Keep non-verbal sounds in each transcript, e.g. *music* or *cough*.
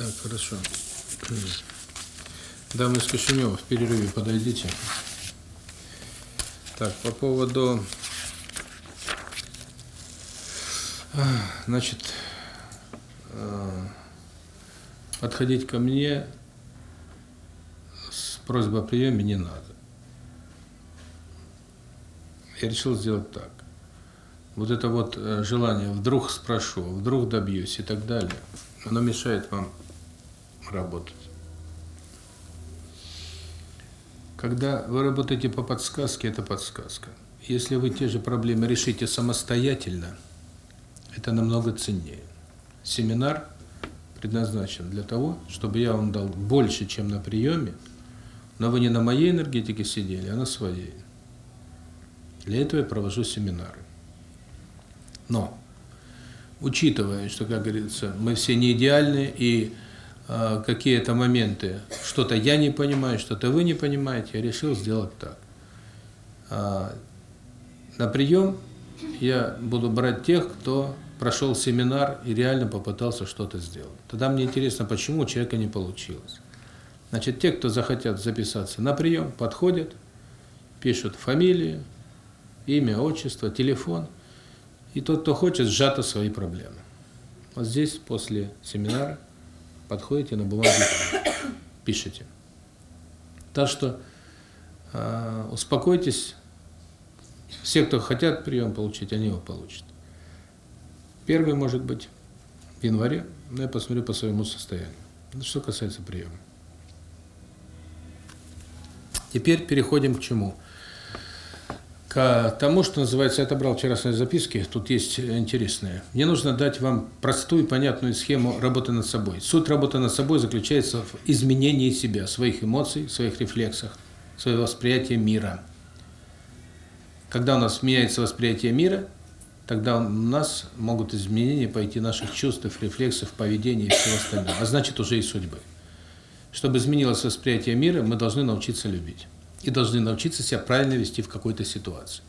Так, хорошо. Дамы из Кишинева, в перерыве подойдите. Так, по поводу... Значит, подходить ко мне с просьбой о приеме не надо. Я решил сделать так. Вот это вот желание, вдруг спрошу, вдруг добьюсь и так далее, оно мешает вам работать. Когда вы работаете по подсказке, это подсказка. Если вы те же проблемы решите самостоятельно, это намного ценнее. Семинар предназначен для того, чтобы я вам дал больше, чем на приеме, но вы не на моей энергетике сидели, а на своей. Для этого я провожу семинары. Но, учитывая, что, как говорится, мы все не идеальны, и какие-то моменты, что-то я не понимаю, что-то вы не понимаете, я решил сделать так. Э, на прием я буду брать тех, кто прошел семинар и реально попытался что-то сделать. Тогда мне интересно, почему у человека не получилось. Значит, те, кто захотят записаться на прием, подходят, пишут фамилию, имя, отчество, телефон. И тот, кто хочет, сжато свои проблемы. Вот здесь, после семинара, подходите на бумаге, *coughs* пишите. Так что э, успокойтесь, все, кто хотят прием получить, они его получат. Первый может быть в январе, но я посмотрю по своему состоянию. Что касается приема. Теперь переходим к чему? К тому, что называется, я отобрал вчерашние записки, тут есть интересные. Мне нужно дать вам простую, понятную схему работы над собой. Суть работы над собой заключается в изменении себя, своих эмоций, своих рефлексах, своего восприятия мира. Когда у нас меняется восприятие мира, тогда у нас могут изменения пойти наших чувств, рефлексов, поведения и всего остального, а значит уже и судьбы. Чтобы изменилось восприятие мира, мы должны научиться любить. И должны научиться себя правильно вести в какой-то ситуации.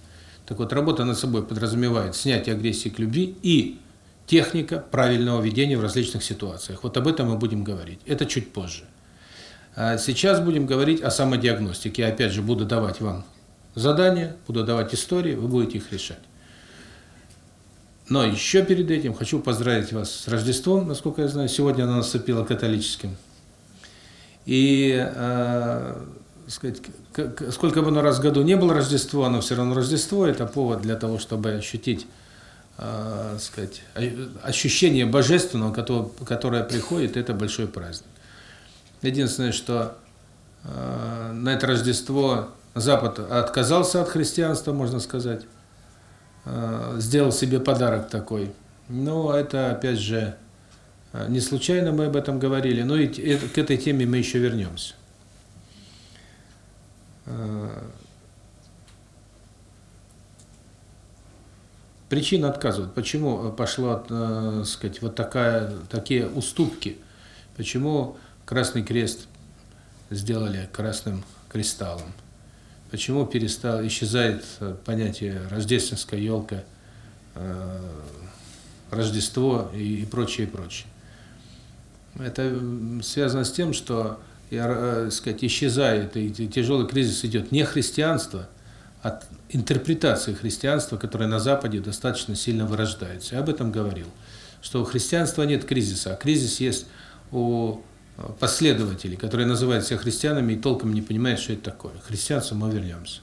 Так вот, работа над собой подразумевает снятие агрессии к любви и техника правильного ведения в различных ситуациях. Вот об этом мы будем говорить. Это чуть позже. А сейчас будем говорить о самодиагностике. Я опять же буду давать вам задания, буду давать истории, вы будете их решать. Но еще перед этим хочу поздравить вас с Рождеством, насколько я знаю. Сегодня оно наступило католическим. И, э, сказать, сколько бы оно раз в году не было Рождество, оно все равно Рождество. Это повод для того, чтобы ощутить, э, сказать, ощущение божественного, которое, которое приходит, это большой праздник. Единственное, что э, на это Рождество Запад отказался от христианства, можно сказать сделал себе подарок такой. Но это, опять же, не случайно мы об этом говорили, но и к этой теме мы еще вернемся. Причина отказа. Почему пошла, э, сказать, вот такая такие уступки? Почему Красный Крест сделали красным кристаллом? Почему перестал исчезает понятие рождественская елка, э, Рождество и, прочее, и прочее. Это связано с тем, что, э, сказать, исчезает, и тяжелый кризис идет не христианство, а интерпретации христианства, которая на Западе достаточно сильно вырождается. Я об этом говорил, что у христианства нет кризиса, а кризис есть у последователей, которые называют себя христианами и толком не понимают, что это такое. Христианство мы вернемся.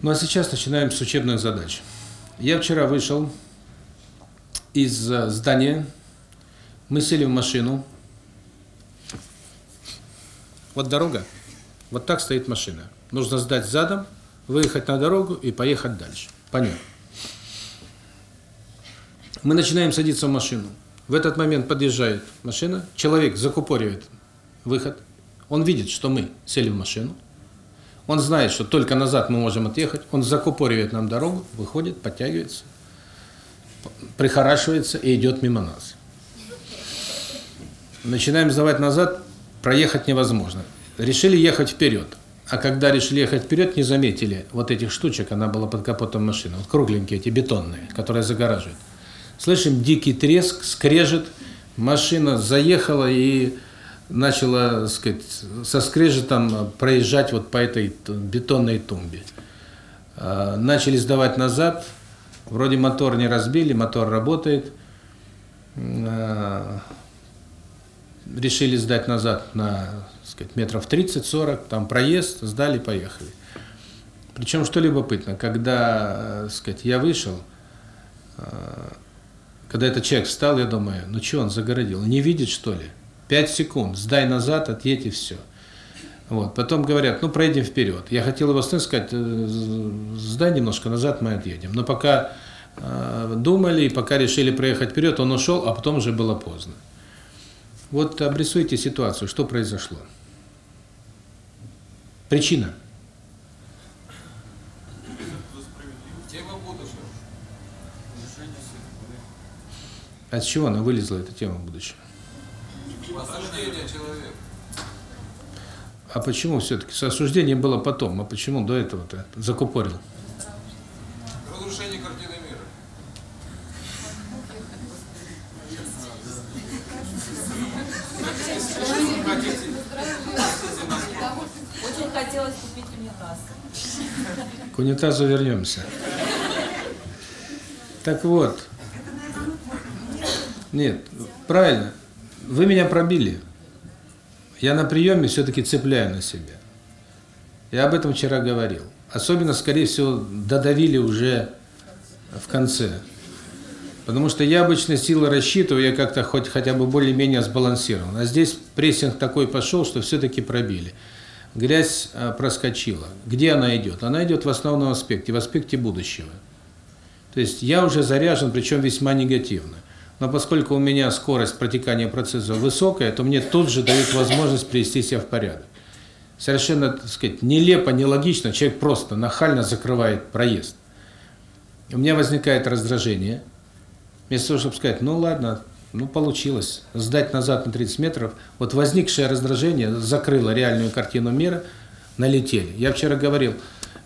Ну а сейчас начинаем с учебных задач. Я вчера вышел из здания, мы сели в машину. Вот дорога, вот так стоит машина. Нужно сдать задом, выехать на дорогу и поехать дальше. Понятно. Мы начинаем садиться в машину. В этот момент подъезжает машина, человек закупоривает выход, он видит, что мы сели в машину, он знает, что только назад мы можем отъехать, он закупоривает нам дорогу, выходит, подтягивается, прихорашивается и идет мимо нас. Начинаем сдавать назад, проехать невозможно. Решили ехать вперед. А когда решили ехать вперед, не заметили вот этих штучек, она была под капотом машины, вот кругленькие эти бетонные, которые загораживают. Слышим дикий треск, скрежет, машина заехала и начала, так сказать, со скрежетом проезжать вот по этой бетонной тумбе. А, начали сдавать назад, вроде мотор не разбили, мотор работает. Решили сдать назад на, сказать, метров 30-40, там проезд, сдали, поехали. Причем, что любопытно, когда, так сказать, я вышел, а, когда этот человек встал, я думаю, ну что он загородил, не видит что ли? Пять секунд, сдай назад, отъедь и все. Вот. Потом говорят, ну пройдем вперед. Я хотел его остановить, сказать, «Э, сдай немножко назад, мы отъедем. Но пока э, думали и пока решили проехать вперед, он ушел, а потом уже было поздно. Вот обрисуйте ситуацию, что произошло. Причина. От чего она вылезла, эта тема будущего? Осуждение человека. А почему все-таки? С осуждением было потом, а почему до этого-то закупорил? Разрушение картины мира. Очень хотелось купить унитаз. К унитазу вернемся. Так вот. Нет, правильно. Вы меня пробили. Я на приеме все-таки цепляю на себя. Я об этом вчера говорил. Особенно, скорее всего, додавили уже в конце. Потому что я обычно силы рассчитываю, я как-то хоть хотя бы более-менее сбалансирован. А здесь прессинг такой пошел, что все-таки пробили. Грязь а, проскочила. Где она идет? Она идет в основном аспекте, в аспекте будущего. То есть я уже заряжен, причем весьма негативно. Но поскольку у меня скорость протекания процесса высокая, то мне тут же дают возможность привести себя в порядок. Совершенно, так сказать, нелепо, нелогично, человек просто нахально закрывает проезд. У меня возникает раздражение. Вместо того, чтобы сказать, ну ладно, ну получилось, сдать назад на 30 метров, вот возникшее раздражение закрыло реальную картину мира, налетели. Я вчера говорил,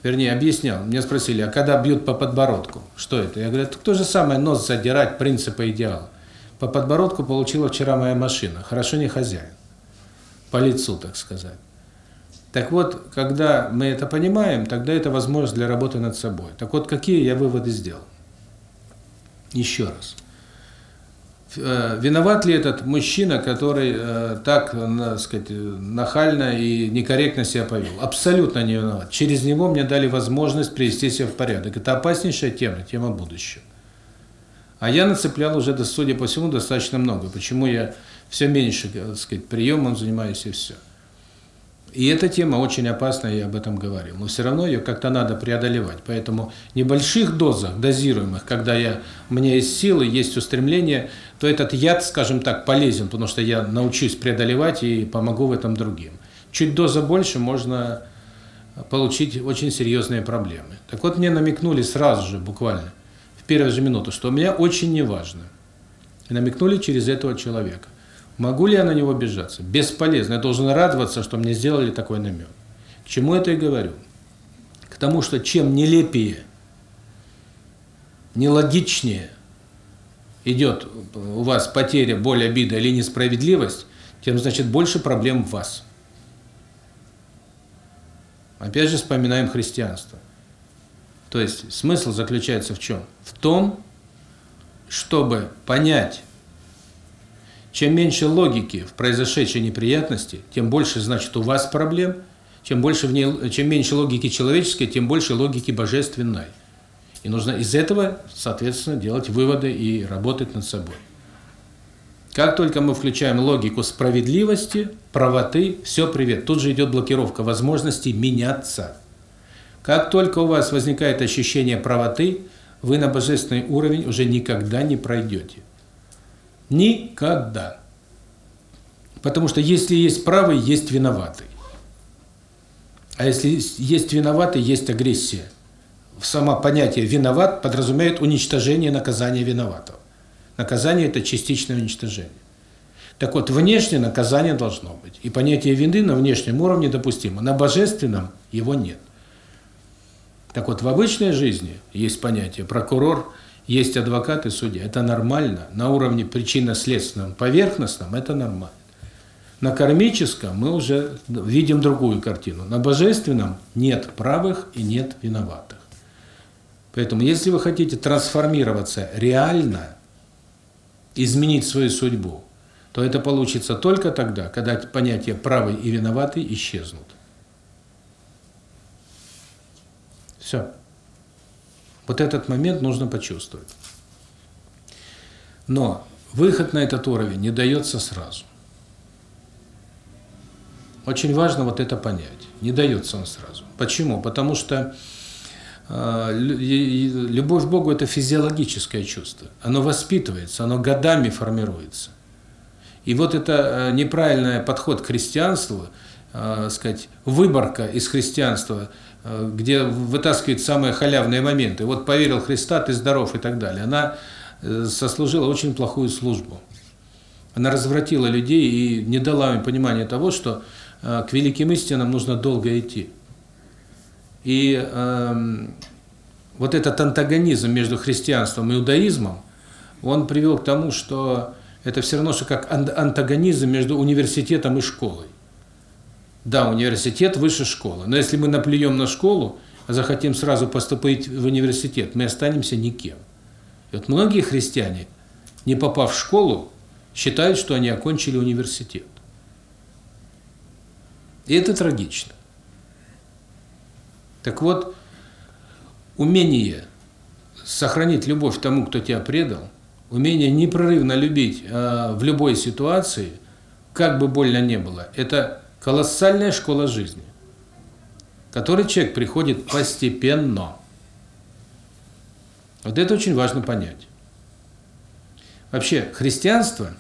вернее, объяснял, меня спросили, а когда бьют по подбородку, что это? Я говорю, то же самое, нос задирать, принципа идеала. По подбородку получила вчера моя машина, хорошо не хозяин, по лицу, так сказать. Так вот, когда мы это понимаем, тогда это возможность для работы над собой. Так вот, какие я выводы сделал? Еще раз. Э, виноват ли этот мужчина, который э, так, так сказать, нахально и некорректно себя повел? Абсолютно не виноват. Через него мне дали возможность привести себя в порядок. Это опаснейшая тема, тема будущего. А я нацеплял уже, судя по всему, достаточно много. Почему я все меньше, так сказать, приемом занимаюсь и все. И эта тема очень опасная, я об этом говорил. Но все равно ее как-то надо преодолевать. Поэтому в небольших дозах, дозируемых, когда я, у меня есть силы, есть устремление, то этот яд, скажем так, полезен, потому что я научусь преодолевать и помогу в этом другим. Чуть доза больше, можно получить очень серьезные проблемы. Так вот, мне намекнули сразу же, буквально, в первую же минуту, что у меня очень неважно. И намекнули через этого человека. Могу ли я на него обижаться? Бесполезно. Я должен радоваться, что мне сделали такой намек. К чему это и говорю? К тому, что чем нелепее, нелогичнее идет у вас потеря, боль, обида или несправедливость, тем, значит, больше проблем в вас. Опять же вспоминаем христианство. То есть смысл заключается в чем? В том, чтобы понять чем меньше логики в произошедшей неприятности, тем больше, значит, у вас проблем, чем больше в ней, чем меньше логики человеческой, тем больше логики божественной. И нужно из этого, соответственно, делать выводы и работать над собой. Как только мы включаем логику справедливости, правоты, все, привет, тут же идет блокировка возможности меняться. Как только у вас возникает ощущение правоты, вы на божественный уровень уже никогда не пройдете. Никогда. Потому что если есть правый, есть виноватый. А если есть виноватый, есть агрессия. Само понятие «виноват» подразумевает уничтожение наказания виноватого. Наказание – это частичное уничтожение. Так вот, внешнее наказание должно быть. И понятие вины на внешнем уровне допустимо. На божественном его нет. Так вот, в обычной жизни есть понятие прокурор есть адвокат и судья. Это нормально. На уровне причинно-следственном, поверхностном это нормально. На кармическом мы уже видим другую картину. На божественном нет правых и нет виноватых. Поэтому, если вы хотите трансформироваться реально, изменить свою судьбу, то это получится только тогда, когда понятия правый и виноватый исчезнут. Все. Вот этот момент нужно почувствовать. Но выход на этот уровень не дается сразу. Очень важно вот это понять. Не дается он сразу. Почему? Потому что любовь к Богу – это физиологическое чувство. Оно воспитывается, оно годами формируется. И вот это э, неправильный подход к христианству, э, сказать, выборка из христианства, э, где вытаскивает самые халявные моменты. Вот поверил Христа, ты здоров и так далее. Она сослужила очень плохую службу. Она развратила людей и не дала им понимания того, что к великим истинам нужно долго идти. И э, вот этот антагонизм между христианством и иудаизмом, он привел к тому, что это все равно, что как антагонизм между университетом и школой. Да, университет выше школы, но если мы наплюем на школу, а захотим сразу поступить в университет, мы останемся никем. И вот многие христиане, не попав в школу, считают, что они окончили университет. И это трагично. Так вот, умение сохранить любовь к тому, кто тебя предал, умение непрерывно любить э, в любой ситуации, как бы больно не было, это колоссальная школа жизни, который человек приходит постепенно. Вот это очень важно понять. Вообще, христианство,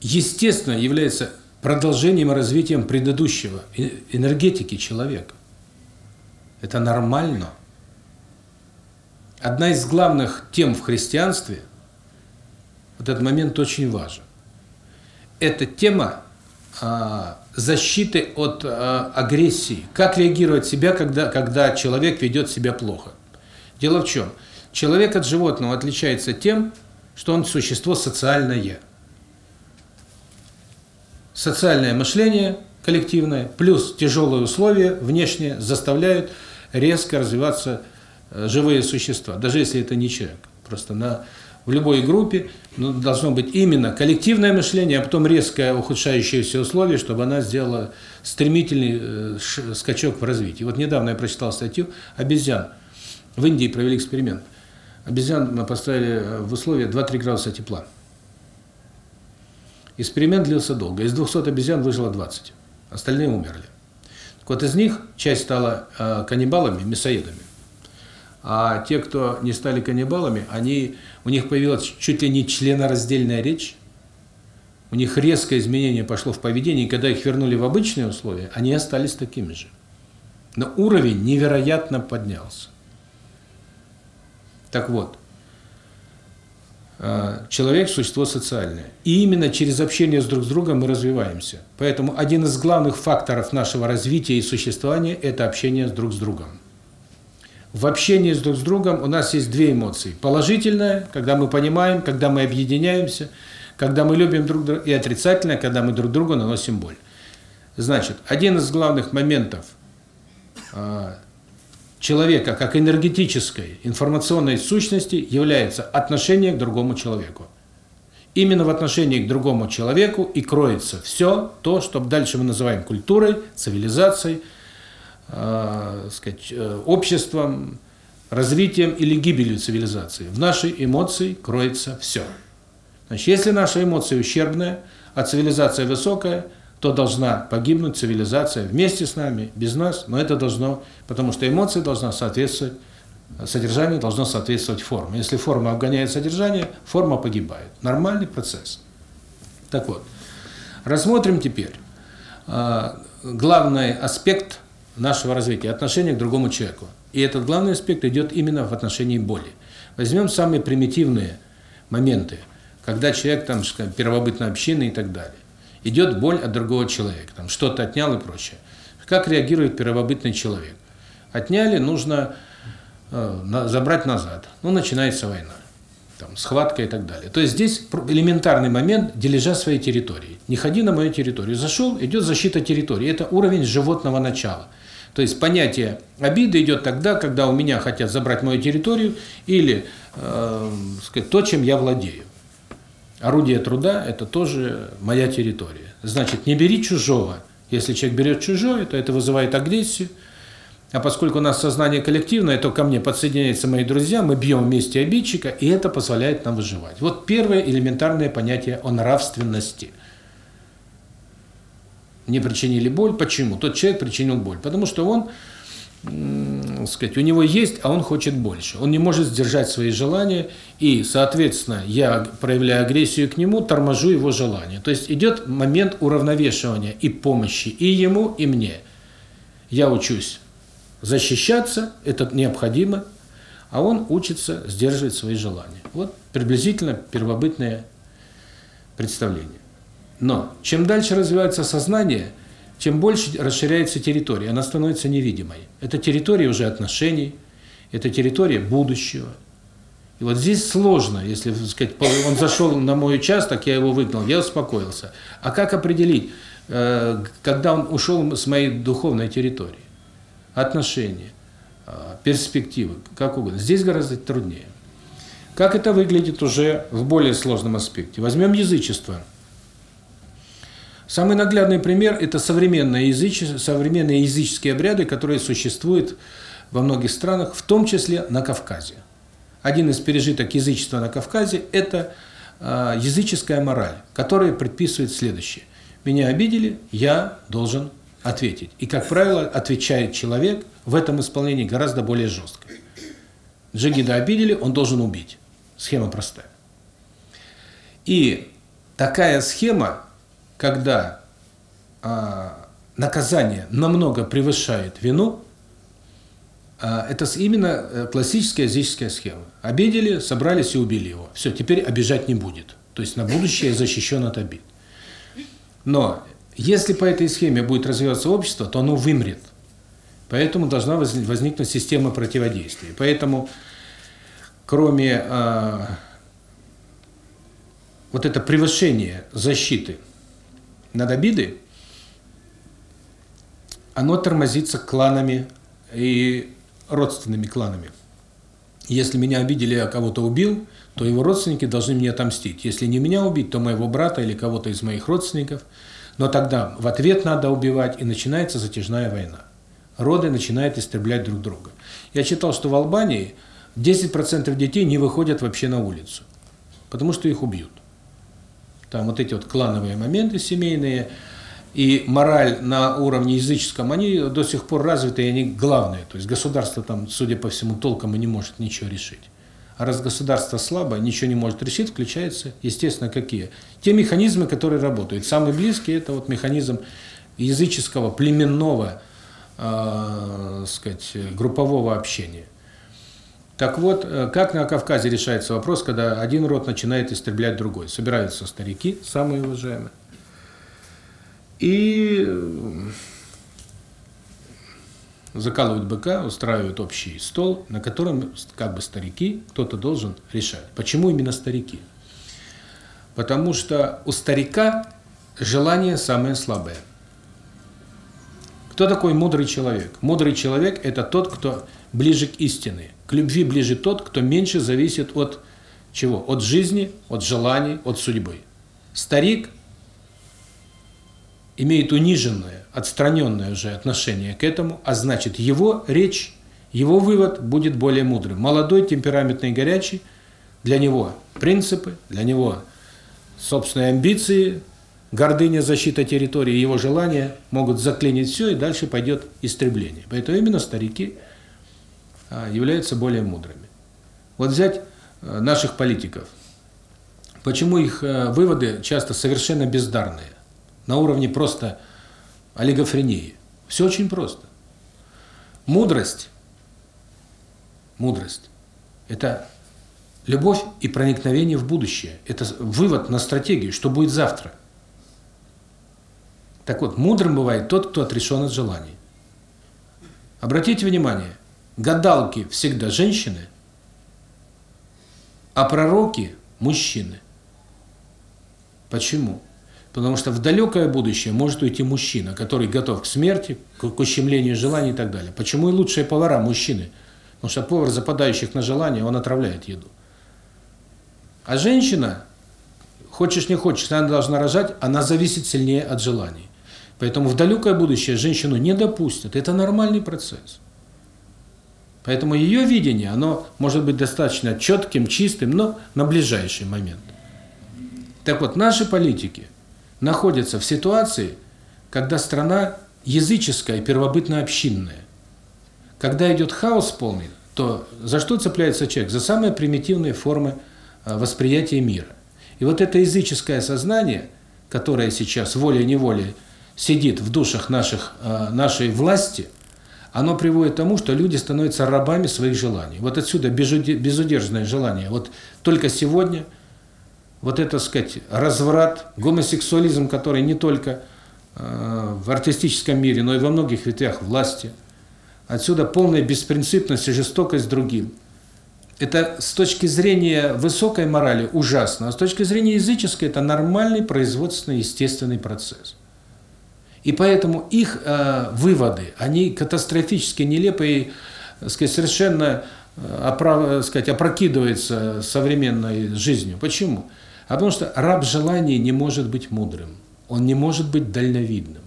естественно, является продолжением и развитием предыдущего, энергетики человека. Это нормально. Одна из главных тем в христианстве, вот этот момент очень важен. Это тема а, защиты от а, агрессии. Как реагировать себя, когда, когда человек ведет себя плохо. Дело в чем? Человек от животного отличается тем, что он существо социальное. Социальное мышление коллективное, плюс тяжелые условия внешние заставляют резко развиваться Э, живые существа, даже если это не человек. Просто на в любой группе ну, должно быть именно коллективное мышление, а потом резкое ухудшающееся условие, чтобы она сделала стремительный э, скачок в развитии. Вот недавно я прочитал статью обезьян. В Индии провели эксперимент. Обезьян мы поставили э, в условия 2-3 градуса тепла. Эксперимент длился долго. Из 200 обезьян выжило 20. Остальные умерли. Так вот из них часть стала э, каннибалами, мясоедами. А те, кто не стали каннибалами, они у них появилась чуть ли не членораздельная речь. У них резкое изменение пошло в поведении, и когда их вернули в обычные условия, они остались такими же. Но уровень невероятно поднялся. Так вот, человек – существо социальное. И именно через общение с друг с другом мы развиваемся. Поэтому один из главных факторов нашего развития и существования – это общение с друг с другом. В общении с друг с другом у нас есть две эмоции. Положительная, когда мы понимаем, когда мы объединяемся, когда мы любим друг друга, и отрицательная, когда мы друг другу наносим боль. Значит, один из главных моментов э, человека как энергетической, информационной сущности является отношение к другому человеку. Именно в отношении к другому человеку и кроется все то, что дальше мы называем культурой, цивилизацией, э, сказать, э, обществом, развитием или гибелью цивилизации. В нашей эмоции кроется все. Значит, если наша эмоция ущербная, а цивилизация высокая, то должна погибнуть цивилизация вместе с нами, без нас, но это должно, потому что эмоция должна соответствовать, содержание должно соответствовать форме. Если форма обгоняет содержание, форма погибает. Нормальный процесс. Так вот, рассмотрим теперь э, главный аспект нашего развития, отношение к другому человеку. И этот главный аспект идет именно в отношении боли. Возьмем самые примитивные моменты, когда человек, там, скажем, первобытная община и так далее. Идет боль от другого человека, там что-то отнял и прочее. Как реагирует первобытный человек? Отняли, нужно э, забрать назад. Ну, начинается война, там, схватка и так далее. То есть здесь элементарный момент дележа своей территории. Не ходи на мою территорию. Зашел, идет защита территории. Это уровень животного начала. То есть понятие обиды идет тогда, когда у меня хотят забрать мою территорию или э, сказать, то, чем я владею. Орудие труда – это тоже моя территория. Значит, не бери чужого. Если человек берет чужое, то это вызывает агрессию. А поскольку у нас сознание коллективное, то ко мне подсоединяются мои друзья, мы бьем вместе обидчика, и это позволяет нам выживать. Вот первое элементарное понятие о нравственности. Не причинили боль. Почему? Тот человек причинил боль. Потому что он сказать, у него есть, а он хочет больше. Он не может сдержать свои желания, и, соответственно, я, проявляя агрессию к нему, торможу его желание. То есть идет момент уравновешивания и помощи и ему, и мне. Я учусь защищаться, это необходимо, а он учится сдерживать свои желания. Вот приблизительно первобытное представление. Но чем дальше развивается сознание – чем больше расширяется территория, она становится невидимой. Это территория уже отношений, это территория будущего. И вот здесь сложно, если сказать, он зашел на мой участок, я его выгнал, я успокоился. А как определить, э, когда он ушел с моей духовной территории? Отношения, э, перспективы, как угодно. Здесь гораздо труднее. Как это выглядит уже в более сложном аспекте? Возьмем язычество. Самый наглядный пример – это современные, языческие, современные языческие обряды, которые существуют во многих странах, в том числе на Кавказе. Один из пережиток язычества на Кавказе – это э, языческая мораль, которая предписывает следующее. Меня обидели, я должен ответить. И, как правило, отвечает человек в этом исполнении гораздо более жестко. Джигида обидели, он должен убить. Схема простая. И такая схема когда а, наказание намного превышает вину, а, это именно э, классическая языческая схема. Обидели, собрались и убили его. Все, теперь обижать не будет. То есть на будущее защищен от обид. Но если по этой схеме будет развиваться общество, то оно вымрет. Поэтому должна возникнуть система противодействия. Поэтому кроме э, вот это превышение защиты – над обидой, оно тормозится кланами и родственными кланами. Если меня обидели, я кого-то убил, то его родственники должны мне отомстить. Если не меня убить, то моего брата или кого-то из моих родственников. Но тогда в ответ надо убивать, и начинается затяжная война. Роды начинают истреблять друг друга. Я читал, что в Албании 10% детей не выходят вообще на улицу, потому что их убьют. Там вот эти вот клановые моменты семейные и мораль на уровне языческом, они до сих пор развиты, и они главные. То есть государство там, судя по всему, толком и не может ничего решить. А раз государство слабо, ничего не может решить, включаются, естественно, какие? Те механизмы, которые работают. Самый близкий – это вот механизм языческого, племенного, э, сказать, группового общения. Так вот, э, как на Кавказе решается вопрос, когда один род начинает истреблять другой? Собираются старики, самые уважаемые, и э, закалывают быка, устраивают общий стол, на котором как бы старики, кто-то должен решать. Почему именно старики? Потому что у старика желание самое слабое. Кто такой мудрый человек? Мудрый человек – это тот, кто ближе к истине. К любви ближе тот, кто меньше зависит от чего? От жизни, от желаний, от судьбы. Старик имеет униженное, отстраненное уже отношение к этому, а значит его речь, его вывод будет более мудрым. Молодой, темпераментный, горячий, для него принципы, для него собственные амбиции, гордыня, защита территории, его желания могут заклинить все, и дальше пойдет истребление. Поэтому именно старики – являются более мудрыми. Вот взять э, наших политиков. Почему их э, выводы часто совершенно бездарные, на уровне просто олигофрении? Все очень просто. Мудрость, мудрость – это любовь и проникновение в будущее. Это вывод на стратегию, что будет завтра. Так вот, мудрым бывает тот, кто отрешен от желаний. Обратите внимание, гадалки всегда женщины, а пророки – мужчины. Почему? Потому что в далекое будущее может уйти мужчина, который готов к смерти, к ущемлению желаний и так далее. Почему и лучшие повара – мужчины? Потому что повар, западающих на желание, он отравляет еду. А женщина, хочешь не хочешь, она должна рожать, она зависит сильнее от желаний. Поэтому в далекое будущее женщину не допустят. Это нормальный процесс. Поэтому ее видение, оно может быть достаточно четким, чистым, но на ближайший момент. Так вот, наши политики находятся в ситуации, когда страна языческая и первобытно-общинная. Когда идет хаос полный, то за что цепляется человек? За самые примитивные формы а, восприятия мира. И вот это языческое сознание, которое сейчас волей-неволей сидит в душах наших а, нашей власти – оно приводит к тому, что люди становятся рабами своих желаний. Вот отсюда безудержное желание. Вот только сегодня вот это, сказать, разврат, гомосексуализм, который не только э, в артистическом мире, но и во многих ветвях власти. Отсюда полная беспринципность и жестокость другим. Это с точки зрения высокой морали ужасно, а с точки зрения языческой это нормальный производственный естественный процесс. И поэтому их э, выводы, они катастрофически нелепые, сказать, совершенно э, оправ, сказать, опрокидываются современной жизнью. Почему? А потому что раб желаний не может быть мудрым, он не может быть дальновидным.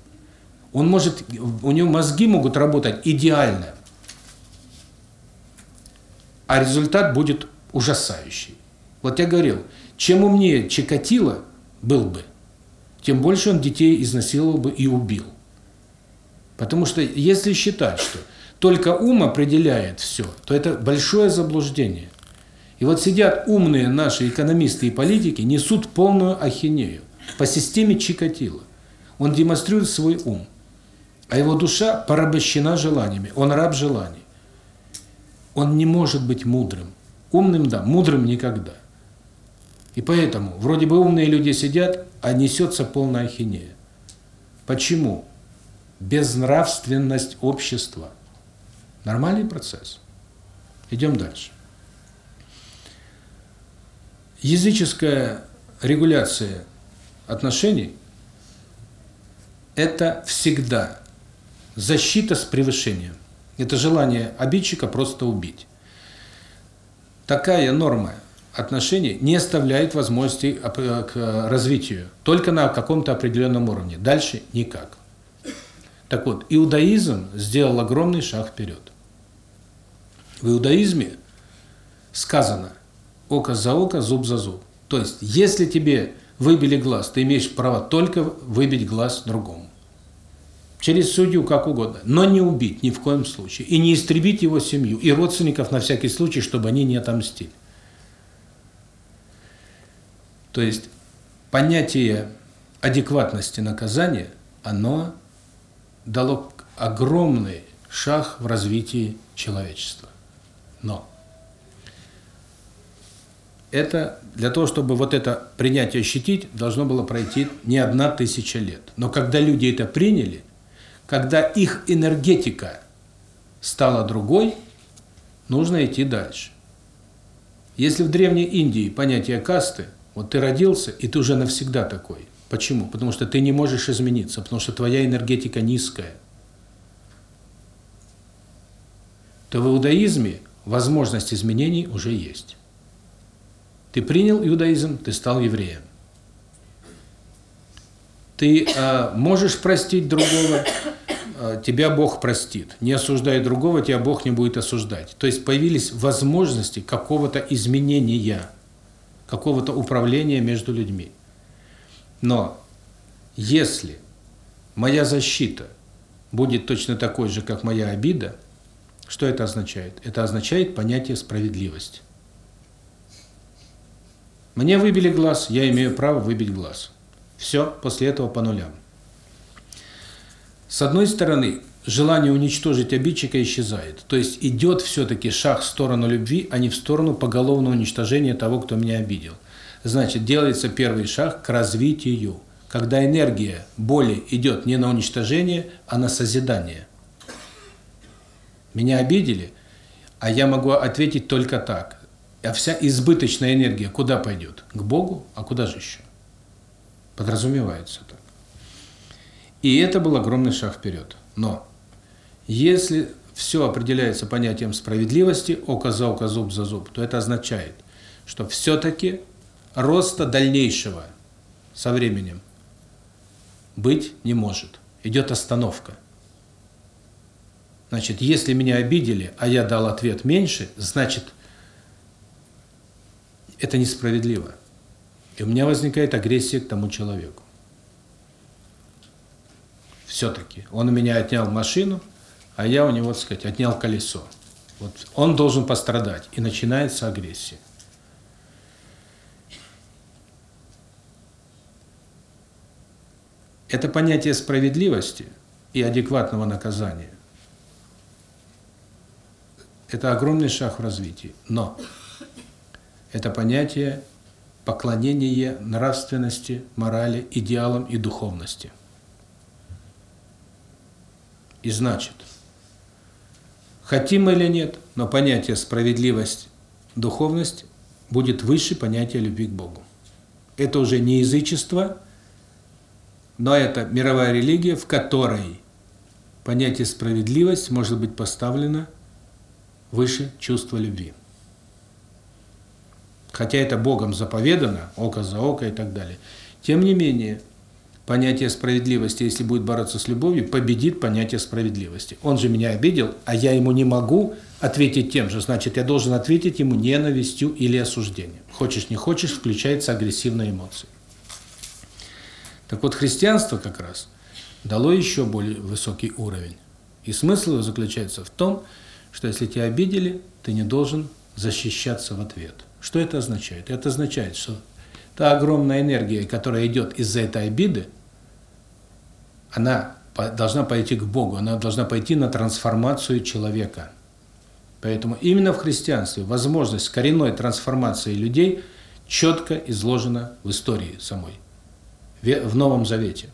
Он может, у него мозги могут работать идеально, а результат будет ужасающий. Вот я говорил, чем умнее Чикатило был бы, тем больше он детей изнасиловал бы и убил. Потому что если считать, что только ум определяет все, то это большое заблуждение. И вот сидят умные наши экономисты и политики, несут полную ахинею по системе Чикатило. Он демонстрирует свой ум, а его душа порабощена желаниями, он раб желаний. Он не может быть мудрым. Умным – да, мудрым – никогда. И поэтому вроде бы умные люди сидят, а несется полная ахинея. Почему? Безнравственность общества. Нормальный процесс. Идем дальше. Языческая регуляция отношений – это всегда защита с превышением. Это желание обидчика просто убить. Такая норма отношений не оставляет возможности к развитию, только на каком-то определенном уровне. Дальше никак. Так вот, иудаизм сделал огромный шаг вперед. В иудаизме сказано око за око, зуб за зуб. То есть, если тебе выбили глаз, ты имеешь право только выбить глаз другому. Через судью как угодно, но не убить ни в коем случае. И не истребить его семью, и родственников на всякий случай, чтобы они не отомстили. То есть понятие адекватности наказания, оно дало огромный шаг в развитии человечества. Но это для того, чтобы вот это принятие ощутить, должно было пройти не одна тысяча лет. Но когда люди это приняли, когда их энергетика стала другой, нужно идти дальше. Если в Древней Индии понятие касты – вот ты родился, и ты уже навсегда такой. Почему? Потому что ты не можешь измениться, потому что твоя энергетика низкая. То в иудаизме возможность изменений уже есть. Ты принял иудаизм, ты стал евреем. Ты э, можешь простить другого, э, тебя Бог простит. Не осуждай другого, тебя Бог не будет осуждать. То есть появились возможности какого-то изменения какого-то управления между людьми. Но если моя защита будет точно такой же, как моя обида, что это означает? Это означает понятие справедливости. Мне выбили глаз, я имею право выбить глаз. Все, после этого по нулям. С одной стороны, желание уничтожить обидчика исчезает. То есть идет все-таки шаг в сторону любви, а не в сторону поголовного уничтожения того, кто меня обидел. Значит, делается первый шаг к развитию, когда энергия боли идет не на уничтожение, а на созидание. Меня обидели, А я могу ответить только так. А вся избыточная энергия куда пойдет? К Богу? А куда же еще? Подразумевается так. И это был огромный шаг вперед. Но если все определяется понятием справедливости, око за око, зуб за зуб, то это означает, что все-таки роста дальнейшего со временем быть не может. Идет остановка. Значит, если меня обидели, а я дал ответ меньше, значит, это несправедливо. И у меня возникает агрессия к тому человеку. Все-таки. Он у меня отнял машину, а я у него, так сказать, отнял колесо. Вот он должен пострадать. И начинается агрессия. Это понятие справедливости и адекватного наказания – это огромный шаг в развитии. Но это понятие поклонения нравственности, морали, идеалам и духовности. И значит, хотим или нет, но понятие справедливость, духовность будет выше понятия любви к Богу. Это уже не язычество, но это мировая религия, в которой понятие справедливость может быть поставлено выше чувства любви. Хотя это Богом заповедано, око за око и так далее. Тем не менее, понятие справедливости, если будет бороться с любовью, победит понятие справедливости. Он же меня обидел, а я ему не могу ответить тем же. Значит, я должен ответить ему ненавистью или осуждением. Хочешь, не хочешь, включается агрессивная эмоция. Так вот, христианство как раз дало еще более высокий уровень. И смысл его заключается в том, что если тебя обидели, ты не должен защищаться в ответ. Что это означает? Это означает, что та огромная энергия, которая идет из-за этой обиды, она должна пойти к Богу, она должна пойти на трансформацию человека. Поэтому именно в христианстве возможность коренной трансформации людей четко изложена в истории самой в Новом Завете.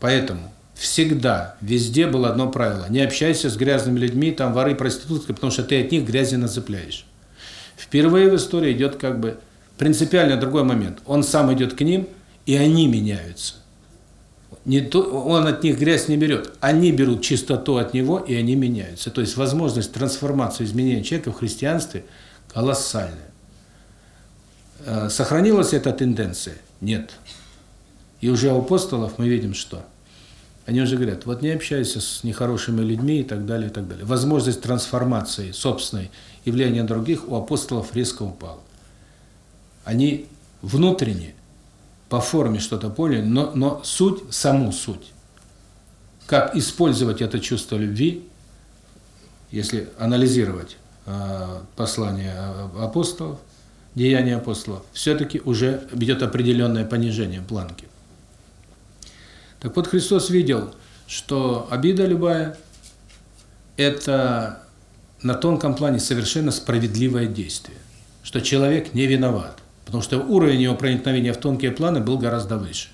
Поэтому всегда, везде было одно правило. Не общайся с грязными людьми, там воры, проститутки, потому что ты от них грязи нацепляешь. Впервые в истории идет как бы принципиально другой момент. Он сам идет к ним, и они меняются. Не то, он от них грязь не берет. Они берут чистоту от него, и они меняются. То есть возможность трансформации, изменения человека в христианстве колоссальная. Э, сохранилась эта тенденция? Нет. И уже у апостолов мы видим что? Они уже говорят, вот не общайся с нехорошими людьми и так далее, и так далее. Возможность трансформации собственной и влияния других у апостолов резко упала. Они внутренне, по форме что-то поняли, но, но суть, саму суть, как использовать это чувство любви, если анализировать э, послание апостолов, деяния апостолов, все-таки уже ведет определенное понижение планки. Так вот, Христос видел, что обида любая – это на тонком плане совершенно справедливое действие, что человек не виноват, потому что уровень его проникновения в тонкие планы был гораздо выше.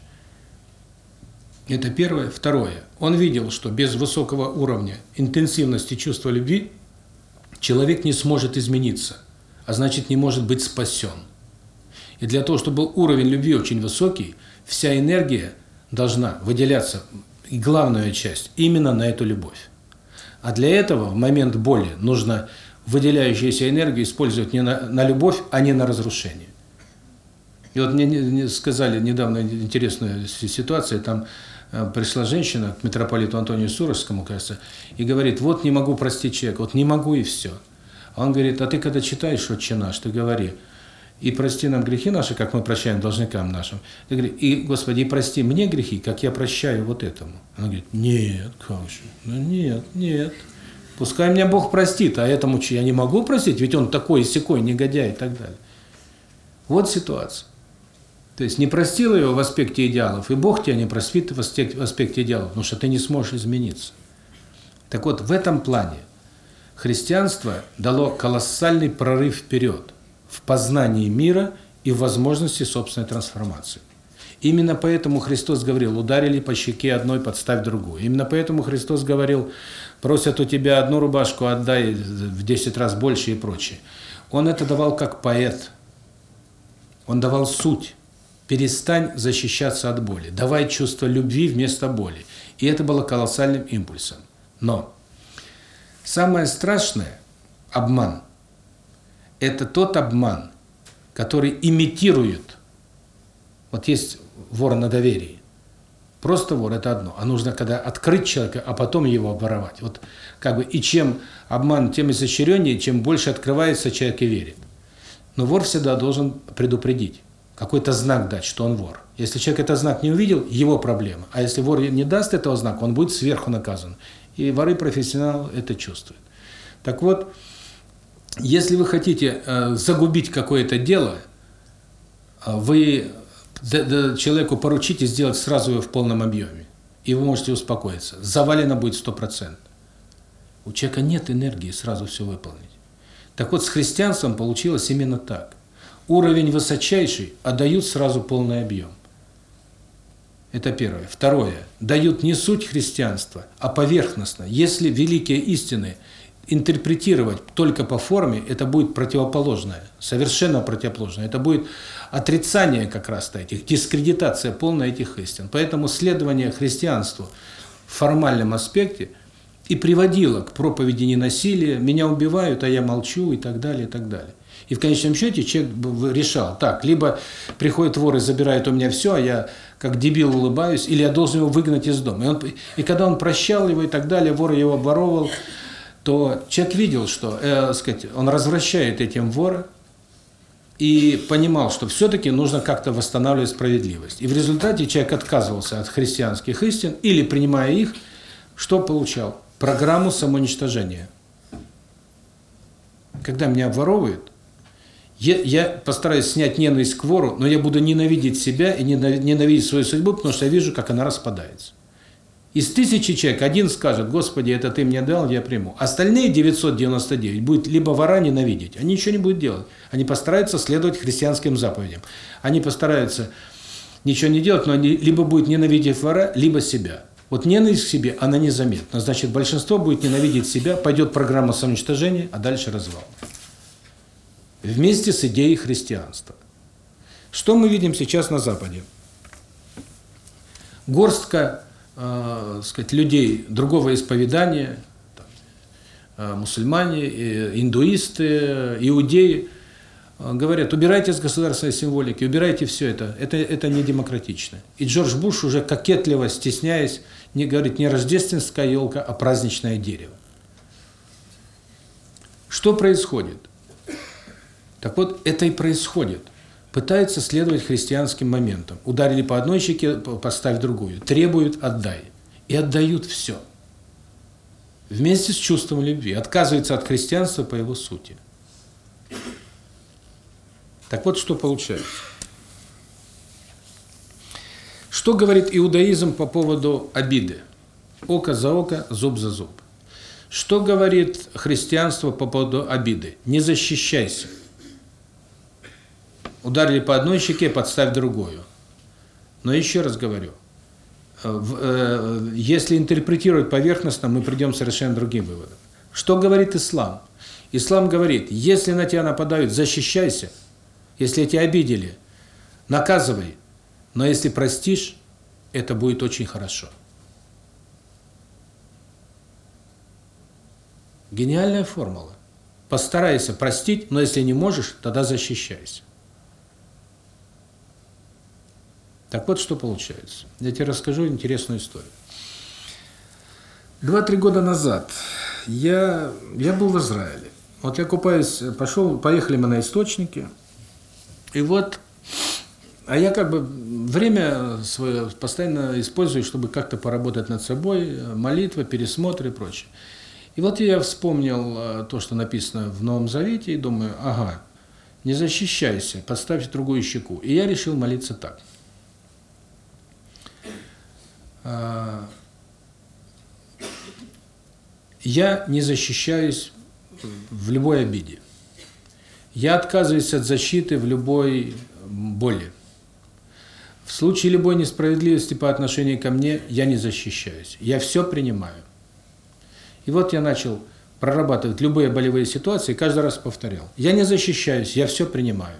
Это первое. Второе. Он видел, что без высокого уровня интенсивности чувства любви человек не сможет измениться а значит не может быть спасен. И для того, чтобы был уровень любви очень высокий, вся энергия должна выделяться, главная часть, именно на эту любовь. А для этого в момент боли нужно выделяющуюся энергию использовать не на, на любовь, а не на разрушение. И вот мне, сказали недавно интересную ситуацию, там э, пришла женщина к митрополиту Антонию Суровскому, кажется, и говорит, вот не могу простить человека, вот не могу и все. Он говорит, а ты когда читаешь «Отче наш», ты говори, и прости нам грехи наши, как мы прощаем должникам нашим. Ты говори, и, Господи, прости мне грехи, как я прощаю вот этому. Он говорит, нет, как же, ну нет, нет. Пускай меня Бог простит, а этому я не могу простить, ведь он такой секой негодяй и так далее. Вот ситуация. То есть не простил его в аспекте идеалов, и Бог тебя не простит в аспекте идеалов, потому что ты не сможешь измениться. Так вот, в этом плане Христианство дало колоссальный прорыв вперед в познании мира и в возможности собственной трансформации. Именно поэтому Христос говорил, ударили по щеке одной, подставь другую. Именно поэтому Христос говорил, просят у тебя одну рубашку, отдай в 10 раз больше и прочее. Он это давал как поэт. Он давал суть. Перестань защищаться от боли. Давай чувство любви вместо боли. И это было колоссальным импульсом. Но самое страшное – обман. Это тот обман, который имитирует. Вот есть вор на доверии. Просто вор – это одно. А нужно, когда открыть человека, а потом его обворовать. Вот как бы и чем обман, тем изощреннее, чем больше открывается, человек и верит. Но вор всегда должен предупредить, какой-то знак дать, что он вор. Если человек этот знак не увидел, его проблема. А если вор не даст этого знака, он будет сверху наказан. И воры-профессионалы это чувствуют. Так вот, если вы хотите э, загубить какое-то дело, э, вы человеку поручите сделать сразу его в полном объеме. И вы можете успокоиться. Завалено будет 100%. У человека нет энергии сразу все выполнить. Так вот, с христианством получилось именно так. Уровень высочайший, а дают сразу полный объем. Это первое. Второе. Дают не суть христианства, а поверхностно. Если великие истины интерпретировать только по форме, это будет противоположное, совершенно противоположное. Это будет отрицание как раз-то этих, дискредитация полная этих истин. Поэтому следование христианству в формальном аспекте и приводило к проповеди ненасилия, меня убивают, а я молчу и так далее, и так далее. И в конечном счете человек решал, так, либо приходит вор и забирает у меня все, а я как дебил улыбаюсь, или я должен его выгнать из дома. И, он, и когда он прощал его и так далее, вор его обворовывал, то человек видел, что, э, сказать, он развращает этим вора, и понимал, что все-таки нужно как-то восстанавливать справедливость. И в результате человек отказывался от христианских истин, или, принимая их, что получал? Программу самоуничтожения. Когда меня обворовывают, я, постараюсь снять ненависть к вору, но я буду ненавидеть себя и ненавидеть свою судьбу, потому что я вижу, как она распадается. Из тысячи человек один скажет, Господи, это Ты мне дал, я приму. Остальные 999 будут либо вора ненавидеть, они ничего не будут делать. Они постараются следовать христианским заповедям. Они постараются ничего не делать, но они либо будут ненавидеть вора, либо себя. Вот ненависть к себе, она незаметна. Значит, большинство будет ненавидеть себя, пойдет программа самоуничтожения, а дальше развал. Вместе с идеей христианства. Что мы видим сейчас на Западе? Горстка э, сказать, людей другого исповедания, там, э, мусульмане, э, индуисты, иудеи, э, говорят, убирайте с государственной символики, убирайте все это. Это, это не демократично. И Джордж Буш уже кокетливо, стесняясь, не говорит не рождественская елка, а праздничное дерево. Что происходит? Так вот, это и происходит пытаются следовать христианским моментам. Ударили по одной щеке, поставь другую. Требуют – отдай. И отдают все. Вместе с чувством любви. Отказываются от христианства по его сути. Так вот, что получается. Что говорит иудаизм по поводу обиды? Око за око, зуб за зуб. Что говорит христианство по поводу обиды? Не защищайся. Ударили по одной щеке, подставь другую. Но еще раз говорю, э, э, если интерпретировать поверхностно, мы придем к совершенно другим выводам. Что говорит ислам? Ислам говорит, если на тебя нападают, защищайся. Если тебя обидели, наказывай. Но если простишь, это будет очень хорошо. Гениальная формула. Постарайся простить, но если не можешь, тогда защищайся. Так вот, что получается. Я тебе расскажу интересную историю. Два-три года назад я, я был в Израиле. Вот я купаюсь, пошел, поехали мы на источники, и вот, а я как бы время свое постоянно использую, чтобы как-то поработать над собой, молитва, пересмотры и прочее. И вот я вспомнил э, то, что написано в Новом Завете, и думаю, ага, не защищайся, подставь другую щеку. И я решил молиться так – я не защищаюсь в любой обиде. Я отказываюсь от защиты в любой боли. В случае любой несправедливости по отношению ко мне я не защищаюсь. Я все принимаю. И вот я начал прорабатывать любые болевые ситуации, каждый раз повторял. Я не защищаюсь, я все принимаю.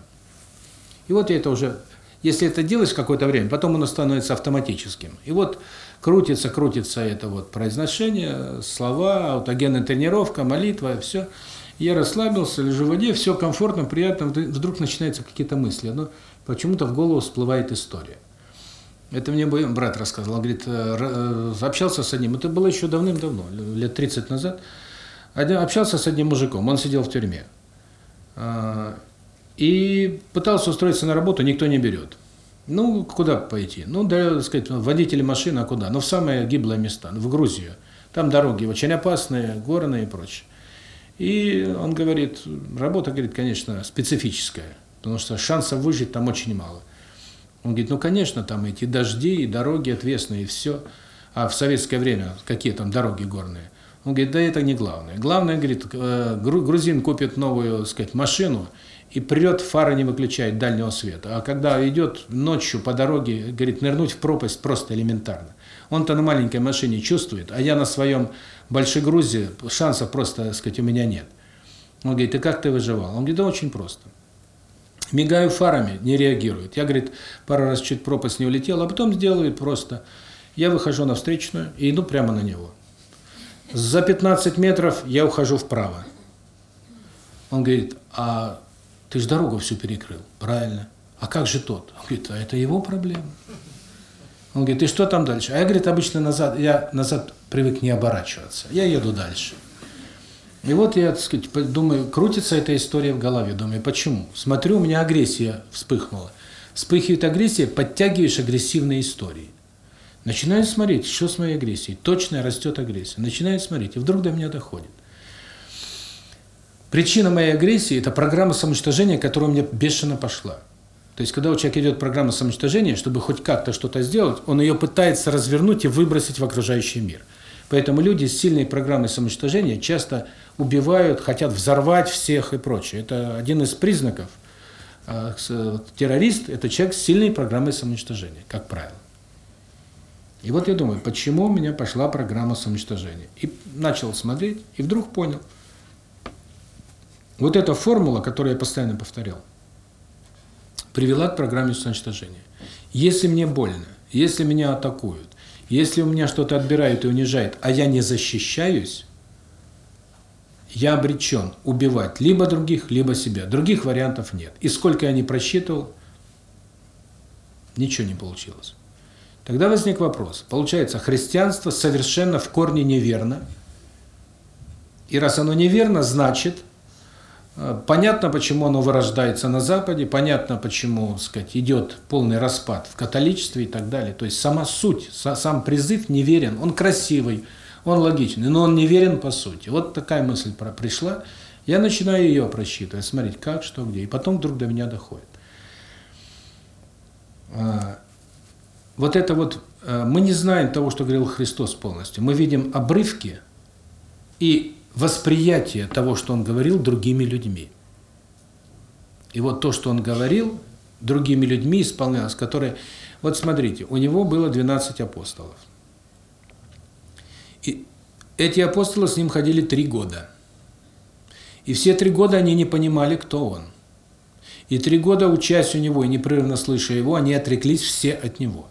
И вот я это уже, если это делаешь какое-то время, потом оно становится автоматическим. И вот крутится, крутится это вот произношение, слова, аутогенная тренировка, молитва, все. Я расслабился, лежу в воде, все комфортно, приятно, вдруг начинаются какие-то мысли. Но почему-то в голову всплывает история. Это мне брат рассказывал. Он говорит, э, э, общался с одним, это было еще давным-давно, лет 30 назад. Общался с одним мужиком, он сидел в тюрьме. И пытался устроиться на работу, никто не берет. Ну, куда пойти? Ну, да, так сказать, водители машины, а куда? Ну, в самые гиблые места, в Грузию. Там дороги очень опасные, горные и прочее. И он говорит, работа, говорит, конечно, специфическая, потому что шансов выжить там очень мало. Он говорит, ну, конечно, там эти дожди, и дороги отвесные, и все. А в советское время какие там дороги горные? Он говорит, да это не главное. Главное, говорит, э, грузин купит новую, так сказать, машину, и прет, фары не выключает дальнего света. А когда идет ночью по дороге, говорит, нырнуть в пропасть просто элементарно. Он-то на маленькой машине чувствует, а я на своем большегрузе шансов просто, так сказать, у меня нет. Он говорит, и как ты выживал? Он говорит, да очень просто. Мигаю фарами, не реагирует. Я, говорит, пару раз чуть пропасть не улетел, а потом сделаю просто. Я выхожу на встречную и иду прямо на него. За 15 метров я ухожу вправо. Он говорит, а ты же дорогу всю перекрыл. Правильно. А как же тот? Он говорит, а это его проблема. Он говорит, и что там дальше? А я, говорит, обычно назад, я назад привык не оборачиваться. Я еду дальше. И вот я, так сказать, думаю, крутится эта история в голове. Думаю, почему? Смотрю, у меня агрессия вспыхнула. Вспыхивает агрессия, подтягиваешь агрессивные истории. Начинаю смотреть, что с моей агрессией. Точно растет агрессия. Начинаю смотреть, и вдруг до меня доходит. Причина моей агрессии – это программа самоуничтожения, которая у меня бешено пошла. То есть, когда у человека идет программа самоуничтожения, чтобы хоть как-то что-то сделать, он ее пытается развернуть и выбросить в окружающий мир. Поэтому люди с сильной программой самоуничтожения часто убивают, хотят взорвать всех и прочее. Это один из признаков. А, террорист – это человек с сильной программой самоуничтожения, как правило. И вот я думаю, почему у меня пошла программа самоуничтожения. И начал смотреть, и вдруг понял – вот эта формула, которую я постоянно повторял, привела к программе самоуничтожения. Если мне больно, если меня атакуют, если у меня что-то отбирают и унижают, а я не защищаюсь, я обречен убивать либо других, либо себя. Других вариантов нет. И сколько я не просчитывал, ничего не получилось. Тогда возник вопрос. Получается, христианство совершенно в корне неверно. И раз оно неверно, значит, понятно, почему оно вырождается на Западе, понятно, почему, сказать, идет полный распад в католичестве и так далее. То есть сама суть, сам призыв неверен, он красивый, он логичный, но он неверен по сути. Вот такая мысль пришла. Я начинаю ее просчитывать, смотреть, как, что, где. И потом вдруг до меня доходит. А, вот это вот, э, мы не знаем того, что говорил Христос полностью. Мы видим обрывки и восприятие того, что он говорил, другими людьми. И вот то, что он говорил, другими людьми исполнялось, которые... Вот смотрите, у него было 12 апостолов. И эти апостолы с ним ходили три года. И все три года они не понимали, кто он. И три года, учась у него и непрерывно слыша его, они отреклись все от него.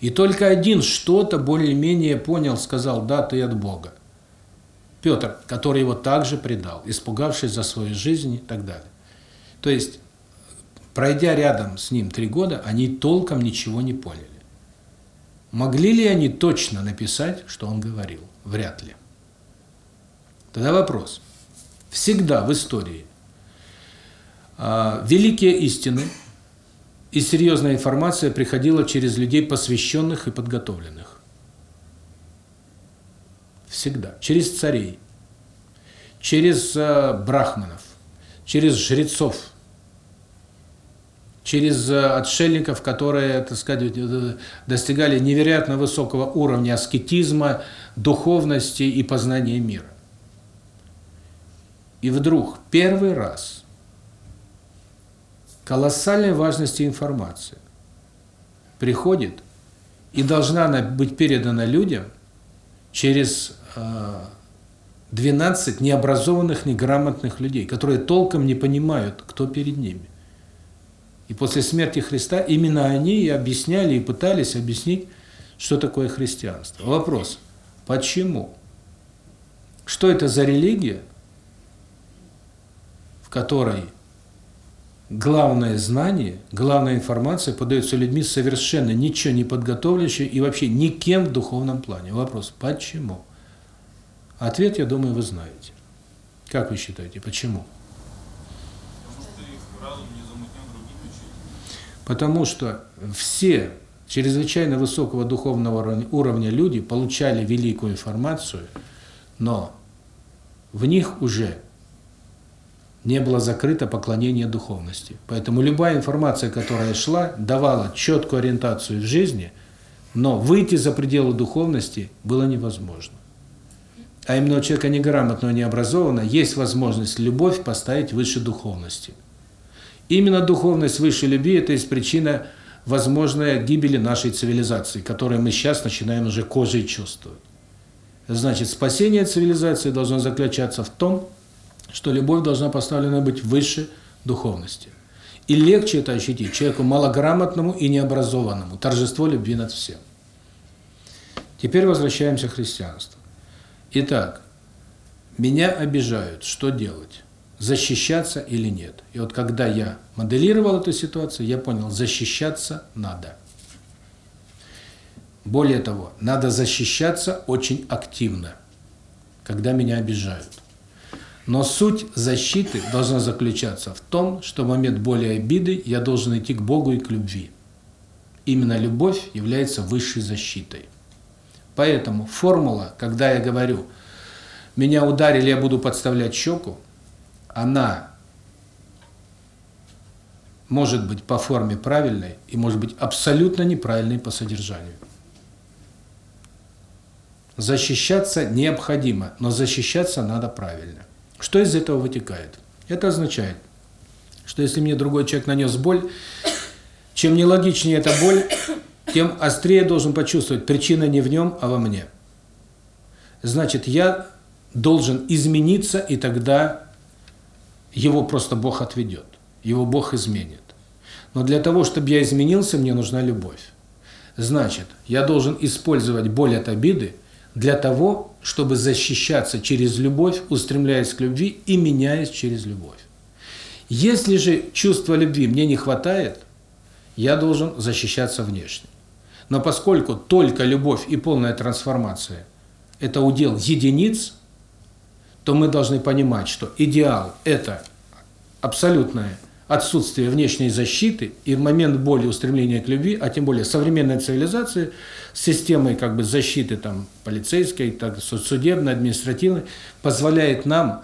И только один что-то более-менее понял, сказал, да, ты от Бога. Петр, который его также предал, испугавшись за свою жизнь и так далее. То есть, пройдя рядом с ним три года, они толком ничего не поняли. Могли ли они точно написать, что он говорил? Вряд ли. Тогда вопрос. Всегда в истории а, великие истины и серьезная информация приходила через людей посвященных и подготовленных. Всегда. Через царей, через э, брахманов, через жрецов, через э, отшельников, которые, так сказать, э, достигали невероятно высокого уровня аскетизма, духовности и познания мира. И вдруг первый раз колоссальной важности информации приходит, и должна она быть передана людям через э, 12 необразованных, неграмотных людей, которые толком не понимают, кто перед ними. И после смерти Христа именно они и объясняли, и пытались объяснить, что такое христианство. Вопрос, почему? Что это за религия, в которой главное знание, главная информация подается людьми совершенно ничего не подготовленные и вообще никем в духовном плане. Вопрос, почему? Ответ, я думаю, вы знаете. Как вы считаете, почему? Потому что все чрезвычайно высокого духовного уровня люди получали великую информацию, но в них уже не было закрыто поклонение духовности. Поэтому любая информация, которая шла, давала четкую ориентацию в жизни, но выйти за пределы духовности было невозможно. А именно у человека неграмотного, необразованного есть возможность любовь поставить выше духовности. Именно духовность выше любви – это есть причина возможной гибели нашей цивилизации, которую мы сейчас начинаем уже кожей чувствовать. Значит, спасение цивилизации должно заключаться в том, что любовь должна поставлена быть выше духовности. И легче это ощутить человеку малограмотному и необразованному. Торжество любви над всем. Теперь возвращаемся к христианству. Итак, меня обижают, что делать? Защищаться или нет? И вот когда я моделировал эту ситуацию, я понял, защищаться надо. Более того, надо защищаться очень активно, когда меня обижают. Но суть защиты должна заключаться в том, что в момент боли и обиды я должен идти к Богу и к любви. Именно любовь является высшей защитой. Поэтому формула, когда я говорю, меня ударили, я буду подставлять щеку, она может быть по форме правильной и может быть абсолютно неправильной по содержанию. Защищаться необходимо, но защищаться надо правильно. Что из этого вытекает? Это означает, что если мне другой человек нанес боль, чем нелогичнее эта боль, тем острее должен почувствовать, причина не в нем, а во мне. Значит, я должен измениться, и тогда его просто Бог отведет, его Бог изменит. Но для того, чтобы я изменился, мне нужна любовь. Значит, я должен использовать боль от обиды для того, чтобы защищаться через любовь, устремляясь к любви и меняясь через любовь. Если же чувства любви мне не хватает, я должен защищаться внешне. Но поскольку только любовь и полная трансформация – это удел единиц, то мы должны понимать, что идеал – это абсолютное отсутствие внешней защиты и в момент боли устремления к любви, а тем более современная цивилизация с системой как бы защиты там полицейской, так судебной, административной, позволяет нам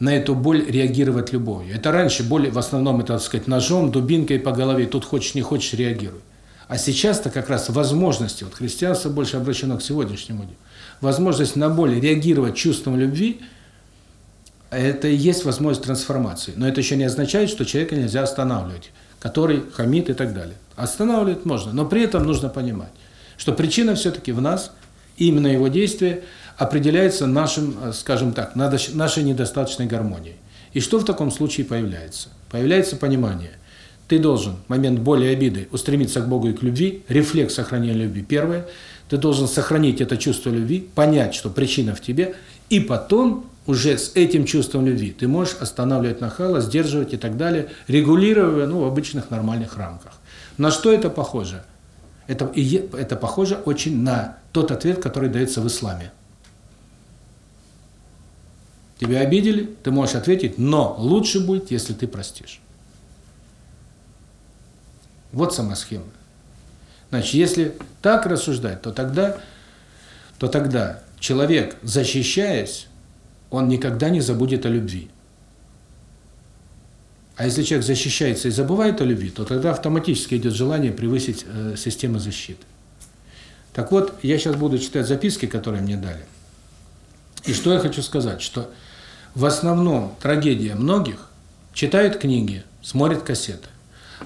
на эту боль реагировать любовью. Это раньше боль в основном это, так сказать, ножом, дубинкой по голове, тут хочешь не хочешь реагируй. А сейчас-то как раз возможности, вот христианство больше обращено к сегодняшнему дню, возможность на боль реагировать чувством любви, это и есть возможность трансформации. Но это еще не означает, что человека нельзя останавливать, который хамит и так далее. Останавливать можно, но при этом нужно понимать, что причина все-таки в нас, именно его действие определяется нашим, э, скажем так, нашей недостаточной гармонией. И что в таком случае появляется? Появляется понимание – ты должен в момент боли и обиды устремиться к Богу и к любви, рефлекс сохранения любви первое. Ты должен сохранить это чувство любви, понять, что причина в тебе, и потом уже с этим чувством любви ты можешь останавливать нахала, сдерживать и так далее, регулируя ну, в обычных нормальных рамках. На что это похоже? Это, и это похоже очень на тот ответ, который дается в исламе. Тебя обидели, ты можешь ответить, но лучше будет, если ты простишь. Вот сама схема. Значит, если так рассуждать, то тогда, то тогда человек, защищаясь, он никогда не забудет о любви. А если человек защищается и забывает о любви, то тогда автоматически идет желание превысить э, систему защиты. Так вот, я сейчас буду читать записки, которые мне дали. И что я хочу сказать, что в основном трагедия многих читают книги, смотрят кассеты.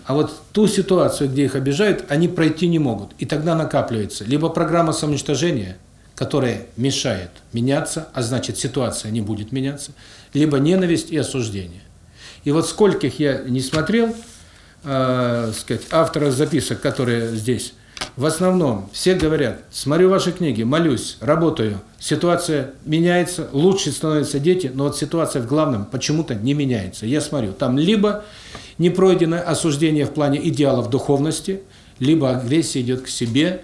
А вот ту ситуацию, где их обижают, они пройти не могут. И тогда накапливается либо программа самоуничтожения, которая мешает меняться, а значит ситуация не будет меняться, либо ненависть и осуждение. И вот скольких я не смотрел, э, сказать, авторов записок, которые здесь, в основном все говорят, смотрю ваши книги, молюсь, работаю, ситуация меняется, лучше становятся дети, но вот ситуация в главном почему-то не меняется. Я смотрю, там либо не пройдено осуждение в плане идеалов духовности, либо агрессия идет к себе,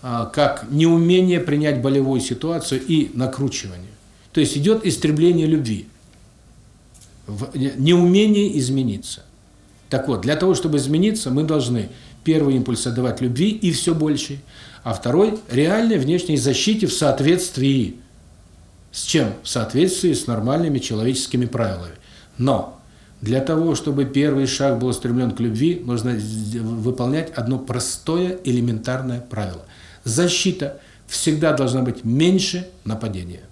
как неумение принять болевую ситуацию и накручивание. То есть идет истребление любви, неумение измениться. Так вот, для того, чтобы измениться, мы должны первый импульс отдавать любви и все больше, а второй – реальной внешней защите в соответствии с чем? В соответствии с нормальными человеческими правилами. Но для того, чтобы первый шаг был устремлен к любви, нужно выполнять одно простое элементарное правило. Защита всегда должна быть меньше нападения.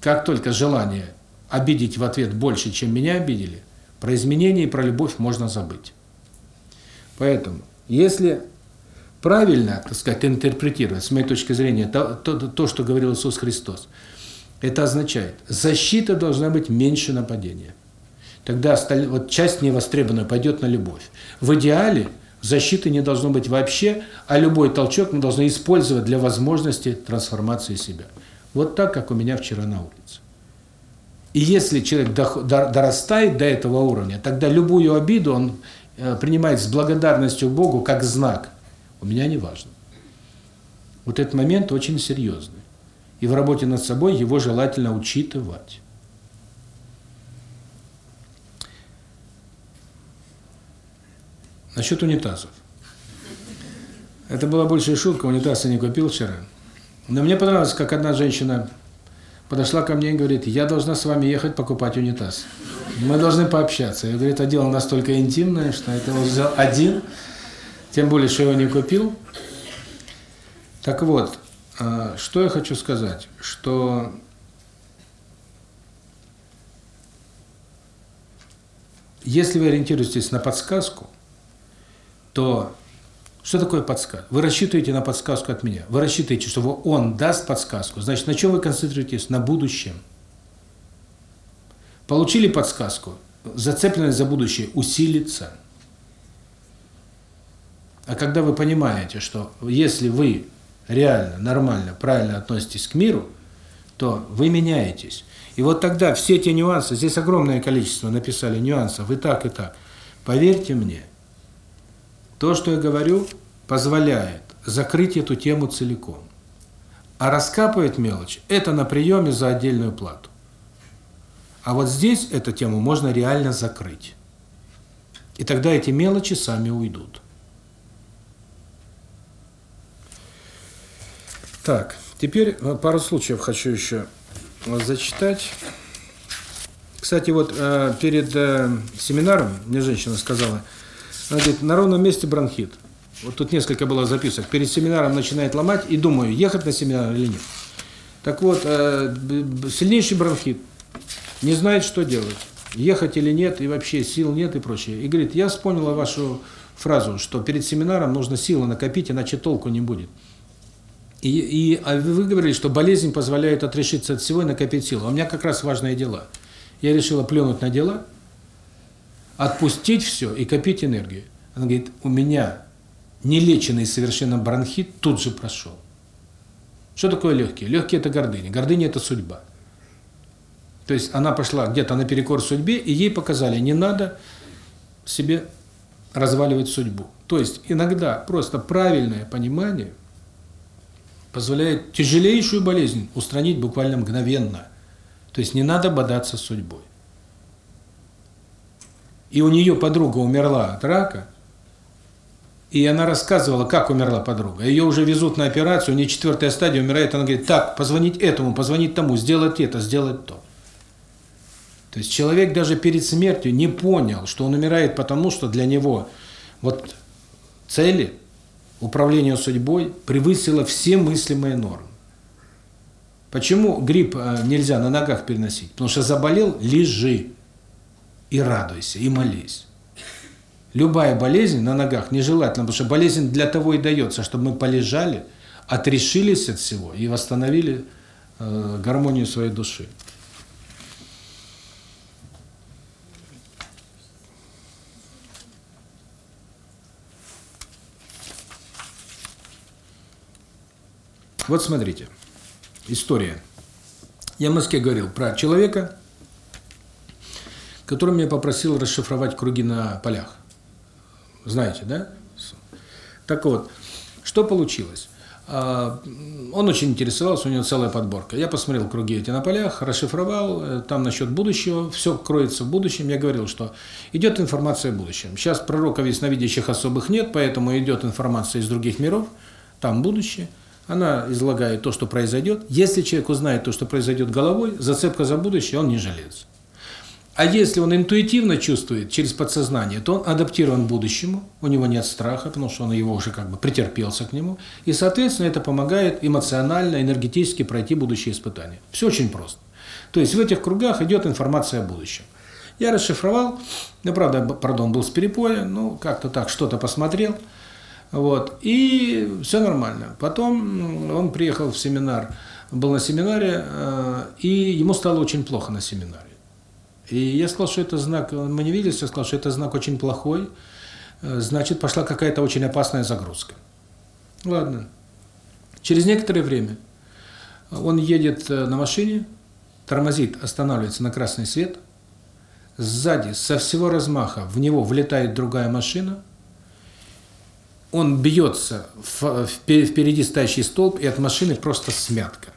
Как только желание обидеть в ответ больше, чем меня обидели, про изменения и про любовь можно забыть. Поэтому, если правильно, так сказать, интерпретировать, с моей точки зрения, то, то, то что говорил Иисус Христос – это означает, защита должна быть меньше нападения. Тогда вот часть невостребованная пойдет на любовь. В идеале защиты не должно быть вообще, а любой толчок мы должны использовать для возможности трансформации себя. Вот так, как у меня вчера на улице. И если человек дорастает до этого уровня, тогда любую обиду он э, принимает с благодарностью Богу как знак. У меня не важно. Вот этот момент очень серьезный и в работе над собой его желательно учитывать. Насчет унитазов. Это была большая шутка, унитаз я не купил вчера. Но мне понравилось, как одна женщина подошла ко мне и говорит, я должна с вами ехать покупать унитаз. Мы должны пообщаться. Я говорю, это дело настолько интимное, что это он взял один, тем более, что его не купил. Так вот, а, что я хочу сказать, что если вы ориентируетесь на подсказку, то что такое подсказка? Вы рассчитываете на подсказку от меня. Вы рассчитываете, что он даст подсказку. Значит, на чем вы концентрируетесь? На будущем. Получили подсказку, зацепленность за будущее усилится. А когда вы понимаете, что если вы реально, нормально, правильно относитесь к миру, то вы меняетесь. И вот тогда все эти нюансы, здесь огромное количество написали нюансов, и так, и так. Поверьте мне, то, что я говорю, позволяет закрыть эту тему целиком. А раскапывать мелочь – это на приеме за отдельную плату. А вот здесь эту тему можно реально закрыть. И тогда эти мелочи сами уйдут. Так, теперь э, пару случаев хочу еще зачитать. Кстати, вот э, перед э, семинаром мне женщина сказала, она говорит, на ровном месте бронхит. Вот тут несколько было записок. Перед семинаром начинает ломать, и думаю, ехать на семинар или нет. Так вот, сильнейший бронхит, не знает, что делать. Ехать или нет, и вообще сил нет и прочее. И говорит, я вспомнила вашу фразу, что перед семинаром нужно силы накопить, иначе толку не будет. И, и а вы говорили, что болезнь позволяет отрешиться от всего и накопить силу. А у меня как раз важные дела. Я решила плюнуть на дела, отпустить все и копить энергию. Она говорит, у меня нелеченный совершенно бронхит тут же прошел. Что такое легкие? Легкие – это гордыня. Гордыня – это судьба. То есть она пошла где-то наперекор судьбе, и ей показали, не надо себе разваливать судьбу. То есть иногда просто правильное понимание – позволяет тяжелейшую болезнь устранить буквально мгновенно. То есть не надо бодаться судьбой. И у нее подруга умерла от рака, и она рассказывала, как умерла подруга. Ее уже везут на операцию, у нее четвертая стадия, умирает, она говорит, так, позвонить этому, позвонить тому, сделать это, сделать то. То есть человек даже перед смертью не понял, что он умирает потому, что для него вот цели управление судьбой превысило все мыслимые нормы. Почему грипп э, нельзя на ногах переносить? Потому что заболел – лежи. И радуйся, и молись. Любая болезнь на ногах нежелательна, потому что болезнь для того и дается, чтобы мы полежали, отрешились от всего и восстановили э, гармонию своей души. Вот смотрите, история. Я в Москве говорил про человека, который меня попросил расшифровать круги на полях. Знаете, да? Так вот, что получилось? А, он очень интересовался, у него целая подборка. Я посмотрел круги эти на полях, расшифровал, э, там насчет будущего, все кроется в будущем. Я говорил, что идет информация о будущем. Сейчас пророков ясновидящих особых нет, поэтому идет информация из других миров, там будущее. Она излагает то, что произойдет. Если человек узнает то, что произойдет головой, зацепка за будущее, он не жалеется. А если он интуитивно чувствует через подсознание, то он адаптирован к будущему, у него нет страха, потому что он его уже как бы претерпелся к нему, и, соответственно, это помогает эмоционально, энергетически пройти будущее испытание. Все очень просто. То есть в этих кругах идет информация о будущем. Я расшифровал, ну, правда, пардон, был с перепоя, ну, как-то так, что-то посмотрел, вот, и все нормально. Потом он приехал в семинар, был на семинаре, э, и ему стало очень плохо на семинаре. И я сказал, что это знак, мы не виделись, я сказал, что это знак очень плохой, э, значит, пошла какая-то очень опасная загрузка. Ладно. Через некоторое время он едет э, на машине, тормозит, останавливается на красный свет, сзади со всего размаха в него влетает другая машина, он бьется впереди стоящий столб, и от машины просто смятка.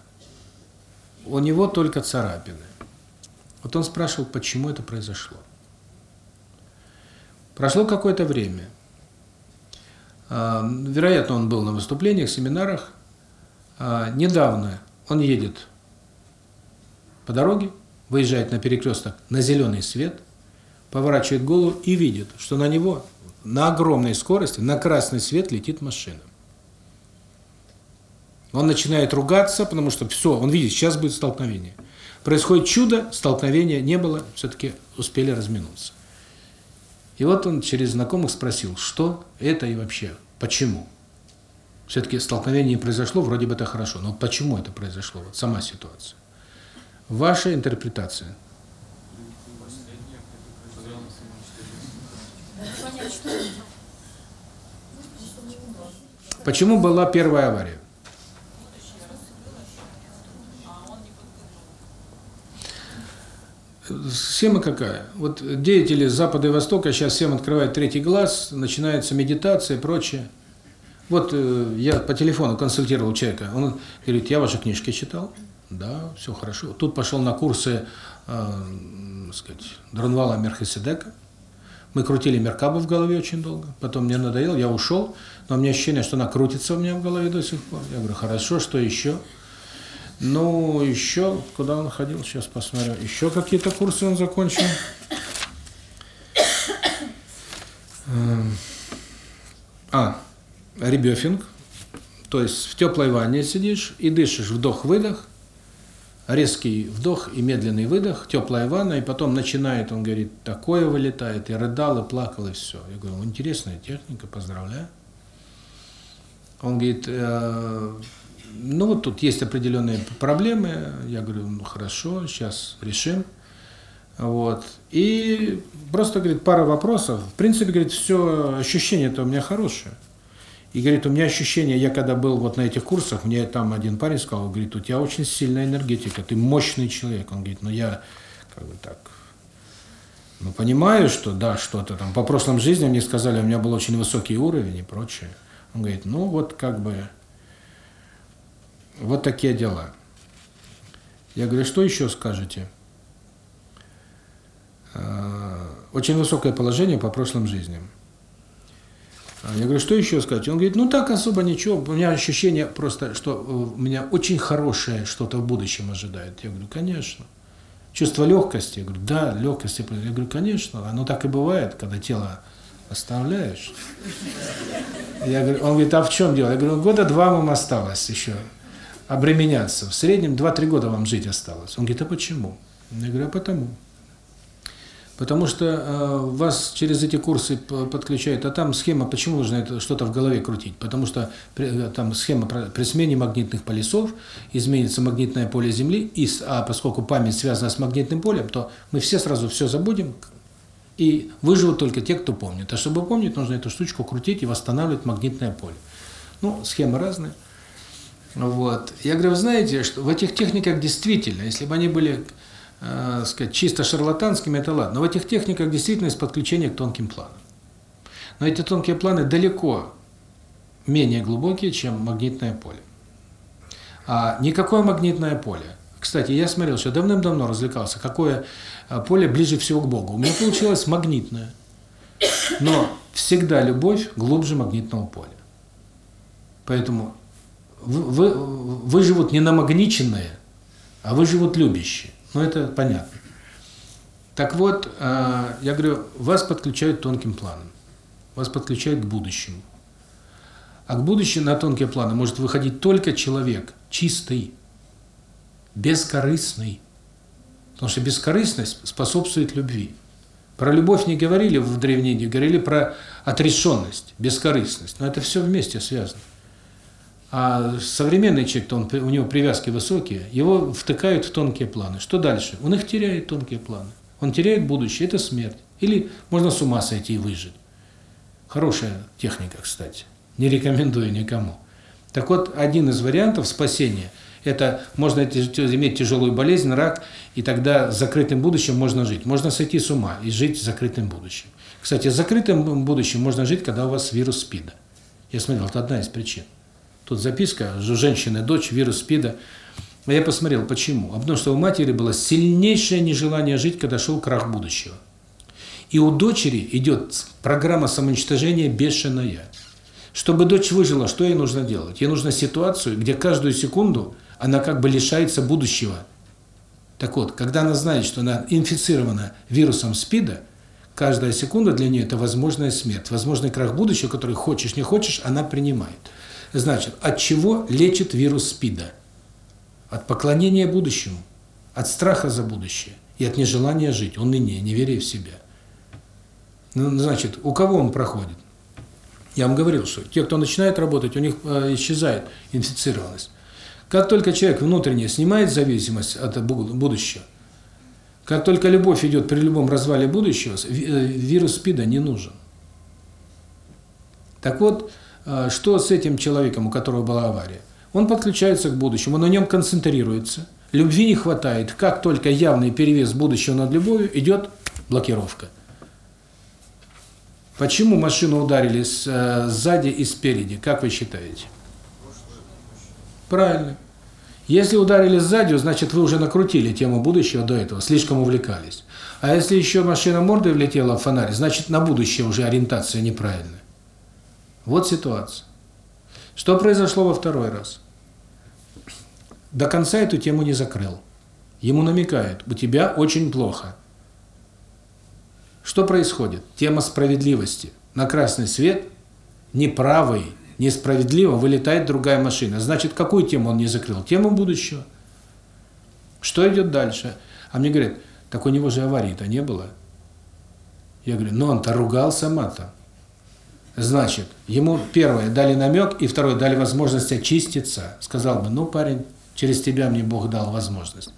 У него только царапины. Вот он спрашивал, почему это произошло. Прошло какое-то время. А, вероятно, он был на выступлениях, семинарах. А, недавно он едет по дороге, выезжает на перекресток на зеленый свет, поворачивает голову и видит, что на него на огромной скорости на красный свет летит машина. Он начинает ругаться, потому что все, он видит, сейчас будет столкновение. Происходит чудо, столкновения не было, все-таки успели разминуться. И вот он через знакомых спросил, что это и вообще, почему? Все-таки столкновение не произошло, вроде бы это хорошо, но почему это произошло, вот сама ситуация? Ваша интерпретация. Почему была первая авария? Схема какая? Вот деятели Запада и Востока сейчас всем открывают третий глаз, начинается медитация и прочее. Вот э, я по телефону консультировал человека, он говорит, я ваши книжки читал, да, все хорошо. Тут пошел на курсы, э, сказать, Дронвала Мерхеседека. Мы крутили Меркабу в голове очень долго, потом мне надоело, я ушел, но у меня ощущение, что она крутится у меня в голове до сих пор. Я говорю, хорошо, что еще? Ну, еще, куда он ходил, сейчас посмотрю. Еще какие-то курсы он закончил. Эм, а, ребёфинг. То есть в теплой ванне сидишь и дышишь вдох-выдох, резкий вдох и медленный выдох, теплая ванна, и потом начинает, он говорит, такое вылетает, и рыдал, и плакал, и все. Я говорю, интересная техника, поздравляю. Он говорит, э, ну вот тут есть определенные проблемы. Я говорю, ну хорошо, сейчас решим. Вот. И просто, говорит, пара вопросов. В принципе, говорит, все ощущение-то у меня хорошее. И говорит, у меня ощущение, я когда был вот на этих курсах, мне там один парень сказал, говорит, у тебя очень сильная энергетика, ты мощный человек. Он говорит, ну я как бы так, ну понимаю, что да, что-то там. По прошлым жизням мне сказали, у меня был очень высокий уровень и прочее. Он говорит, ну вот как бы вот такие дела. Я говорю, что еще скажете? А, очень высокое положение по прошлым жизням. А, я говорю, что еще сказать? Он говорит, ну так особо ничего. У меня ощущение просто, что у меня очень хорошее что-то в будущем ожидает. Я говорю, конечно. Чувство легкости. Я говорю, да, легкости. Я говорю, конечно. Оно так и бывает, когда тело оставляешь. Я говорю, он говорит, а в чем дело? Я говорю, года два вам осталось еще обременяться. В среднем 2-3 года вам жить осталось. Он говорит, а почему? Я говорю, а потому. Потому что э, вас через эти курсы подключают, а там схема, почему нужно это что-то в голове крутить? Потому что при, э, там схема при смене магнитных полюсов изменится магнитное поле Земли, и, а поскольку память связана с магнитным полем, то мы все сразу все забудем, и выживут только те, кто помнит. А чтобы помнить, нужно эту штучку крутить и восстанавливать магнитное поле. Ну, схемы разные. Вот. Я говорю, вы знаете, что в этих техниках действительно, если бы они были э, сказать, чисто шарлатанскими, это ладно. Но в этих техниках действительно есть подключение к тонким планам. Но эти тонкие планы далеко менее глубокие, чем магнитное поле. А никакое магнитное поле. Кстати, я смотрел, что давным-давно развлекался, какое э, поле ближе всего к Богу. У меня получилось магнитное. Но всегда любовь глубже магнитного поля. Поэтому вы, вы, выживут не намагниченные, а выживут любящие. Ну, это понятно. Так вот, я говорю, вас подключают тонким планом. Вас подключают к будущему. А к будущему на тонкие планы может выходить только человек чистый, бескорыстный. Потому что бескорыстность способствует любви. Про любовь не говорили в Древней говорили про отрешенность, бескорыстность. Но это все вместе связано. А современный человек, он, у него привязки высокие, его втыкают в тонкие планы. Что дальше? Он их теряет, тонкие планы. Он теряет будущее, это смерть. Или можно с ума сойти и выжить. Хорошая техника, кстати. Не рекомендую никому. Так вот, один из вариантов спасения – это можно иметь тяжелую болезнь, рак, и тогда с закрытым будущим можно жить. Можно сойти с ума и жить с закрытым будущим. Кстати, с закрытым будущим можно жить, когда у вас вирус СПИДа. Я смотрел, это одна из причин. Тут записка, что женщина, дочь, вирус СПИДа. А я посмотрел, почему. А потому что у матери было сильнейшее нежелание жить, когда шел крах будущего. И у дочери идет программа самоуничтожения бешеная. Чтобы дочь выжила, что ей нужно делать? Ей нужно ситуацию, где каждую секунду она как бы лишается будущего. Так вот, когда она знает, что она инфицирована вирусом СПИДа, каждая секунда для нее – это возможная смерть, возможный крах будущего, который хочешь, не хочешь, она принимает. Значит, от чего лечит вирус СПИДа? От поклонения будущему, от страха за будущее и от нежелания жить, уныния, неверия в себя. Ну, значит, у кого он проходит? Я вам говорил, что те, кто начинает работать, у них э, исчезает инфицированность. Как только человек внутренне снимает зависимость от будущего, как только любовь идет при любом развале будущего, э, вирус СПИДа не нужен. Так вот, что с этим человеком, у которого была авария? Он подключается к будущему, на нем концентрируется. Любви не хватает. Как только явный перевес будущего над любовью, идет блокировка. Почему машину ударили э, сзади и спереди, как вы считаете? Правильно. Если ударили сзади, значит вы уже накрутили тему будущего до этого, слишком увлекались. А если еще машина мордой влетела в фонарь, значит на будущее уже ориентация неправильная. Вот ситуация. Что произошло во второй раз? До конца эту тему не закрыл. Ему намекают, у тебя очень плохо. Что происходит? Тема справедливости. На красный свет неправый, несправедливо вылетает другая машина. Значит, какую тему он не закрыл? Тему будущего. Что идет дальше? А мне говорят, так у него же аварии-то не было. Я говорю, ну он-то ругался матом. Значит, ему первое дали намек, и второе дали возможность очиститься. Сказал бы, ну, парень, через тебя мне Бог дал возможность.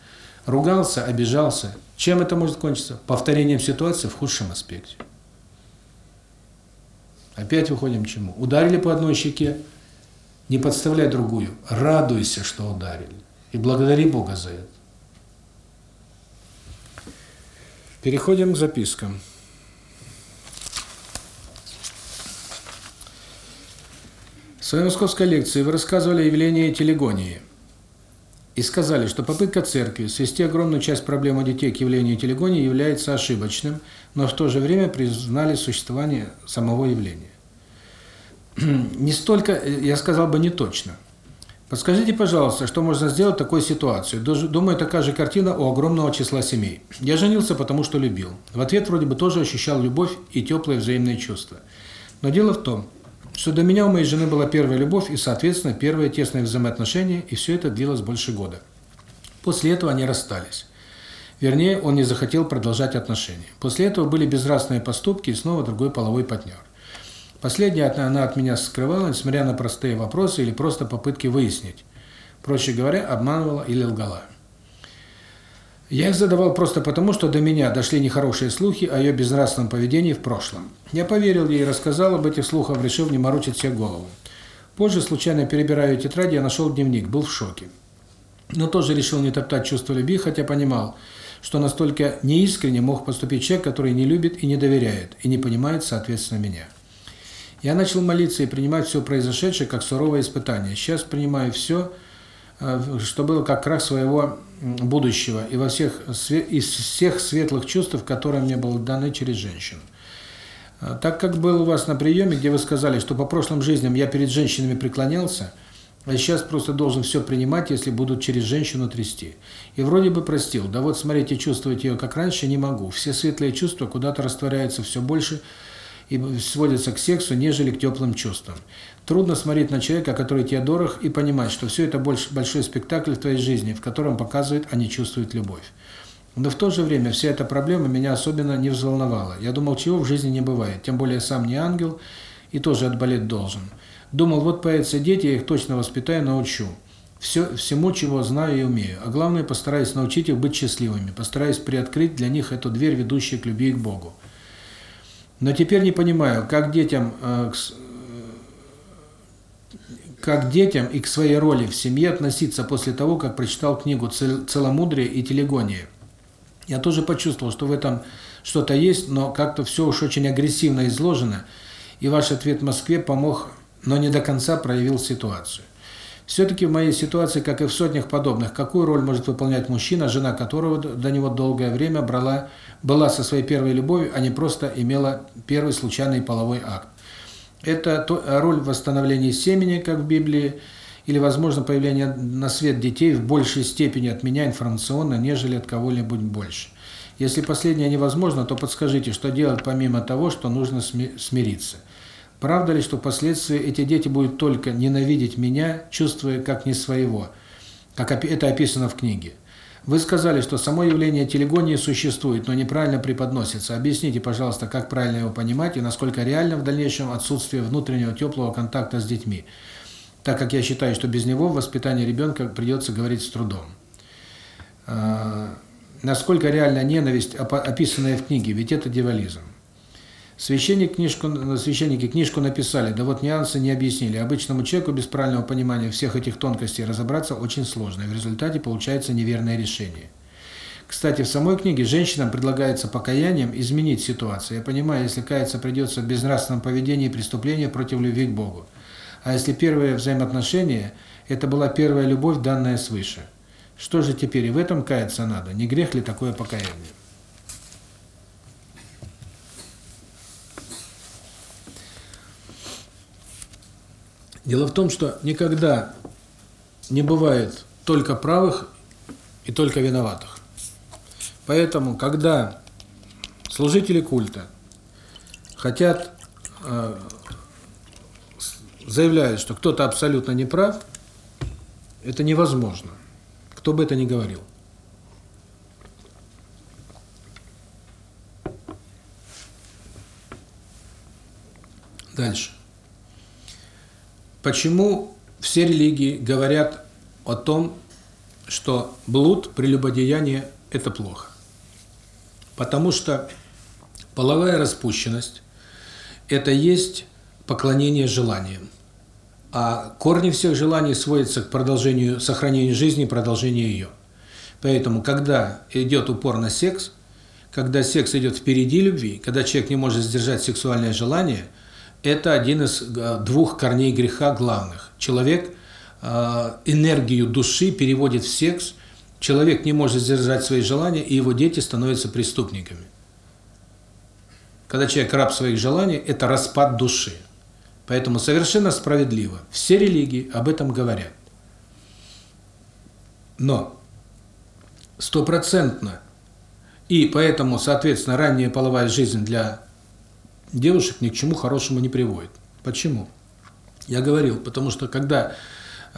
Ругался, обижался. Чем это может кончиться? Повторением ситуации в худшем аспекте. Опять выходим к чему? Ударили по одной щеке, не подставляй другую. Радуйся, что ударили. И благодари Бога за это. Переходим к запискам. В своей московской лекции вы рассказывали о явлении телегонии. И сказали, что попытка церкви свести огромную часть проблемы детей к явлению телегонии является ошибочным, но в то же время признали существование самого явления. *clears throat* Не столько, я сказал бы, не точно. Подскажите, пожалуйста, что можно сделать в такой ситуации? Думаю, такая же картина у огромного числа семей. Я женился, потому что любил. В ответ вроде бы тоже ощущал любовь и теплые взаимные чувства. Но дело в том, что до меня у моей жены была первая любовь и, соответственно, первые тесные взаимоотношения, и все это длилось больше года. После этого они расстались. Вернее, он не захотел продолжать отношения. После этого были безнравственные поступки и снова другой половой партнер. Последняя она от меня скрывала, несмотря на простые вопросы или просто попытки выяснить. Проще говоря, обманывала или лгала. Я их задавал просто потому, что до меня дошли нехорошие слухи о ее безнравственном поведении в прошлом. Я поверил ей и рассказал об этих слухах, решив не морочить себе голову. Позже, случайно перебирая тетради, я нашел дневник, был в шоке. Но тоже решил не топтать чувство любви, хотя понимал, что настолько неискренне мог поступить человек, который не любит и не доверяет, и не понимает, соответственно, меня. Я начал молиться и принимать все произошедшее как суровое испытание. Сейчас принимаю все, э, что было как крах своего будущего и во всех из всех светлых чувств, которые мне были даны через женщину. Э, так как был у вас на приеме, где вы сказали, что по прошлым жизням я перед женщинами преклонялся, а сейчас просто должен все принимать, если будут через женщину трясти. И вроде бы простил, да вот смотрите, чувствовать ее как раньше не могу. Все светлые чувства куда-то растворяются все больше, и сводится к сексу, нежели к теплым чувствам. Трудно смотреть на человека, который тебе дорог, и понимать, что все это больше большой спектакль в твоей жизни, в котором показывает, а не чувствует любовь. Но в то же время вся эта проблема меня особенно не взволновала. Я думал, чего в жизни не бывает, тем более сам не ангел и тоже отболеть должен. Думал, вот появятся дети, я их точно воспитаю, научу. Все, всему, чего знаю и умею. А главное, постараюсь научить их быть счастливыми, постараюсь приоткрыть для них эту дверь, ведущую к любви и к Богу. Но теперь не понимаю, как детям, как детям и к своей роли в семье относиться после того, как прочитал книгу «Целомудрие и телегония». Я тоже почувствовал, что в этом что-то есть, но как-то все уж очень агрессивно изложено, и ваш ответ Москве помог, но не до конца проявил ситуацию. Все-таки в моей ситуации, как и в сотнях подобных, какую роль может выполнять мужчина, жена которого до него долгое время брала, была со своей первой любовью, а не просто имела первый случайный половой акт? Это то, роль восстановления семени, как в Библии, или, возможно, появление на свет детей в большей степени от меня информационно, нежели от кого-нибудь больше. Если последнее невозможно, то подскажите, что делать помимо того, что нужно смириться. Правда ли, что впоследствии эти дети будут только ненавидеть меня, чувствуя как не своего, как это описано в книге? Вы сказали, что само явление телегонии существует, но неправильно преподносится. Объясните, пожалуйста, как правильно его понимать и насколько реально в дальнейшем отсутствие внутреннего теплого контакта с детьми, так как я считаю, что без него в воспитании ребенка придется говорить с трудом. А, насколько реальна ненависть, описанная в книге, ведь это дьяволизм. Священник книжку, священники книжку написали, да вот нюансы не объяснили. Обычному человеку без правильного понимания всех этих тонкостей разобраться очень сложно, и в результате получается неверное решение. Кстати, в самой книге женщинам предлагается покаянием изменить ситуацию. Я понимаю, если каяться придется в безнравственном поведении и преступлении против любви к Богу. А если первое взаимоотношение – это была первая любовь, данная свыше. Что же теперь и в этом каяться надо? Не грех ли такое покаяние? Дело в том, что никогда не бывает только правых и только виноватых. Поэтому, когда служители культа хотят, э, заявляют, что кто-то абсолютно не прав, это невозможно, кто бы это ни говорил. Дальше. Почему все религии говорят о том, что блуд, прелюбодеяние – это плохо? Потому что половая распущенность – это есть поклонение желаниям. А корни всех желаний сводятся к продолжению, сохранению жизни продолжению ее. Поэтому, когда идет упор на секс, когда секс идет впереди любви, когда человек не может сдержать сексуальное желание – это один из э, двух корней греха главных. Человек э, энергию души переводит в секс, человек не может сдержать свои желания, и его дети становятся преступниками. Когда человек раб своих желаний, это распад души. Поэтому совершенно справедливо. Все религии об этом говорят. Но стопроцентно и поэтому, соответственно, ранняя половая жизнь для девушек ни к чему хорошему не приводит. Почему? Я говорил, потому что когда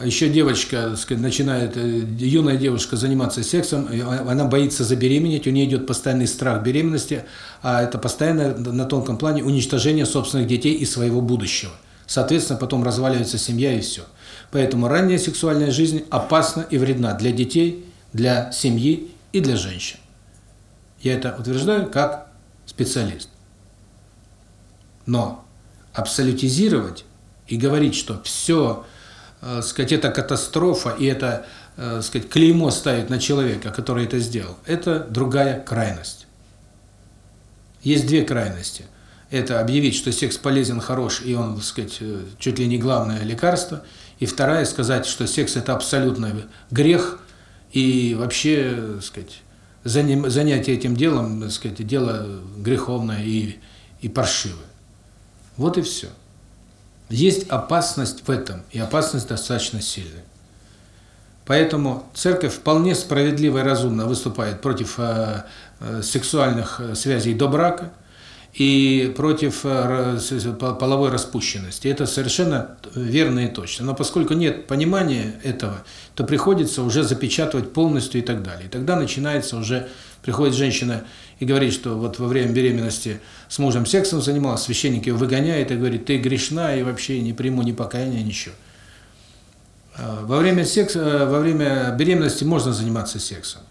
еще девочка, сказать, начинает, э, юная девушка заниматься сексом, она боится забеременеть, у нее идет постоянный страх беременности, а это постоянно на тонком плане уничтожение собственных детей и своего будущего. Соответственно, потом разваливается семья и все. Поэтому ранняя сексуальная жизнь опасна и вредна для детей, для семьи и для женщин. Я это утверждаю как специалист. Но абсолютизировать и говорить, что все, э, сказать, это катастрофа и это, э, сказать, клеймо ставить на человека, который это сделал, это другая крайность. Есть две крайности. Это объявить, что секс полезен, хорош, и он, так сказать, э, чуть ли не главное лекарство. И вторая, сказать, что секс – это абсолютно грех, и вообще, так сказать, занятие этим делом, так сказать, дело греховное и, и паршивое. Вот и все. Есть опасность в этом, и опасность достаточно сильная. Поэтому церковь вполне справедливо и разумно выступает против э, э, сексуальных э, связей до брака и против э, половой распущенности. Это совершенно верно и точно. Но поскольку нет понимания этого, то приходится уже запечатывать полностью и так далее. И тогда начинается уже, приходит женщина и говорит, что вот во время беременности с мужем сексом занималась, священник ее выгоняет и говорит, ты грешна и вообще не приму ни покаяния, ничего. А, во время секса, во время беременности можно заниматься сексом,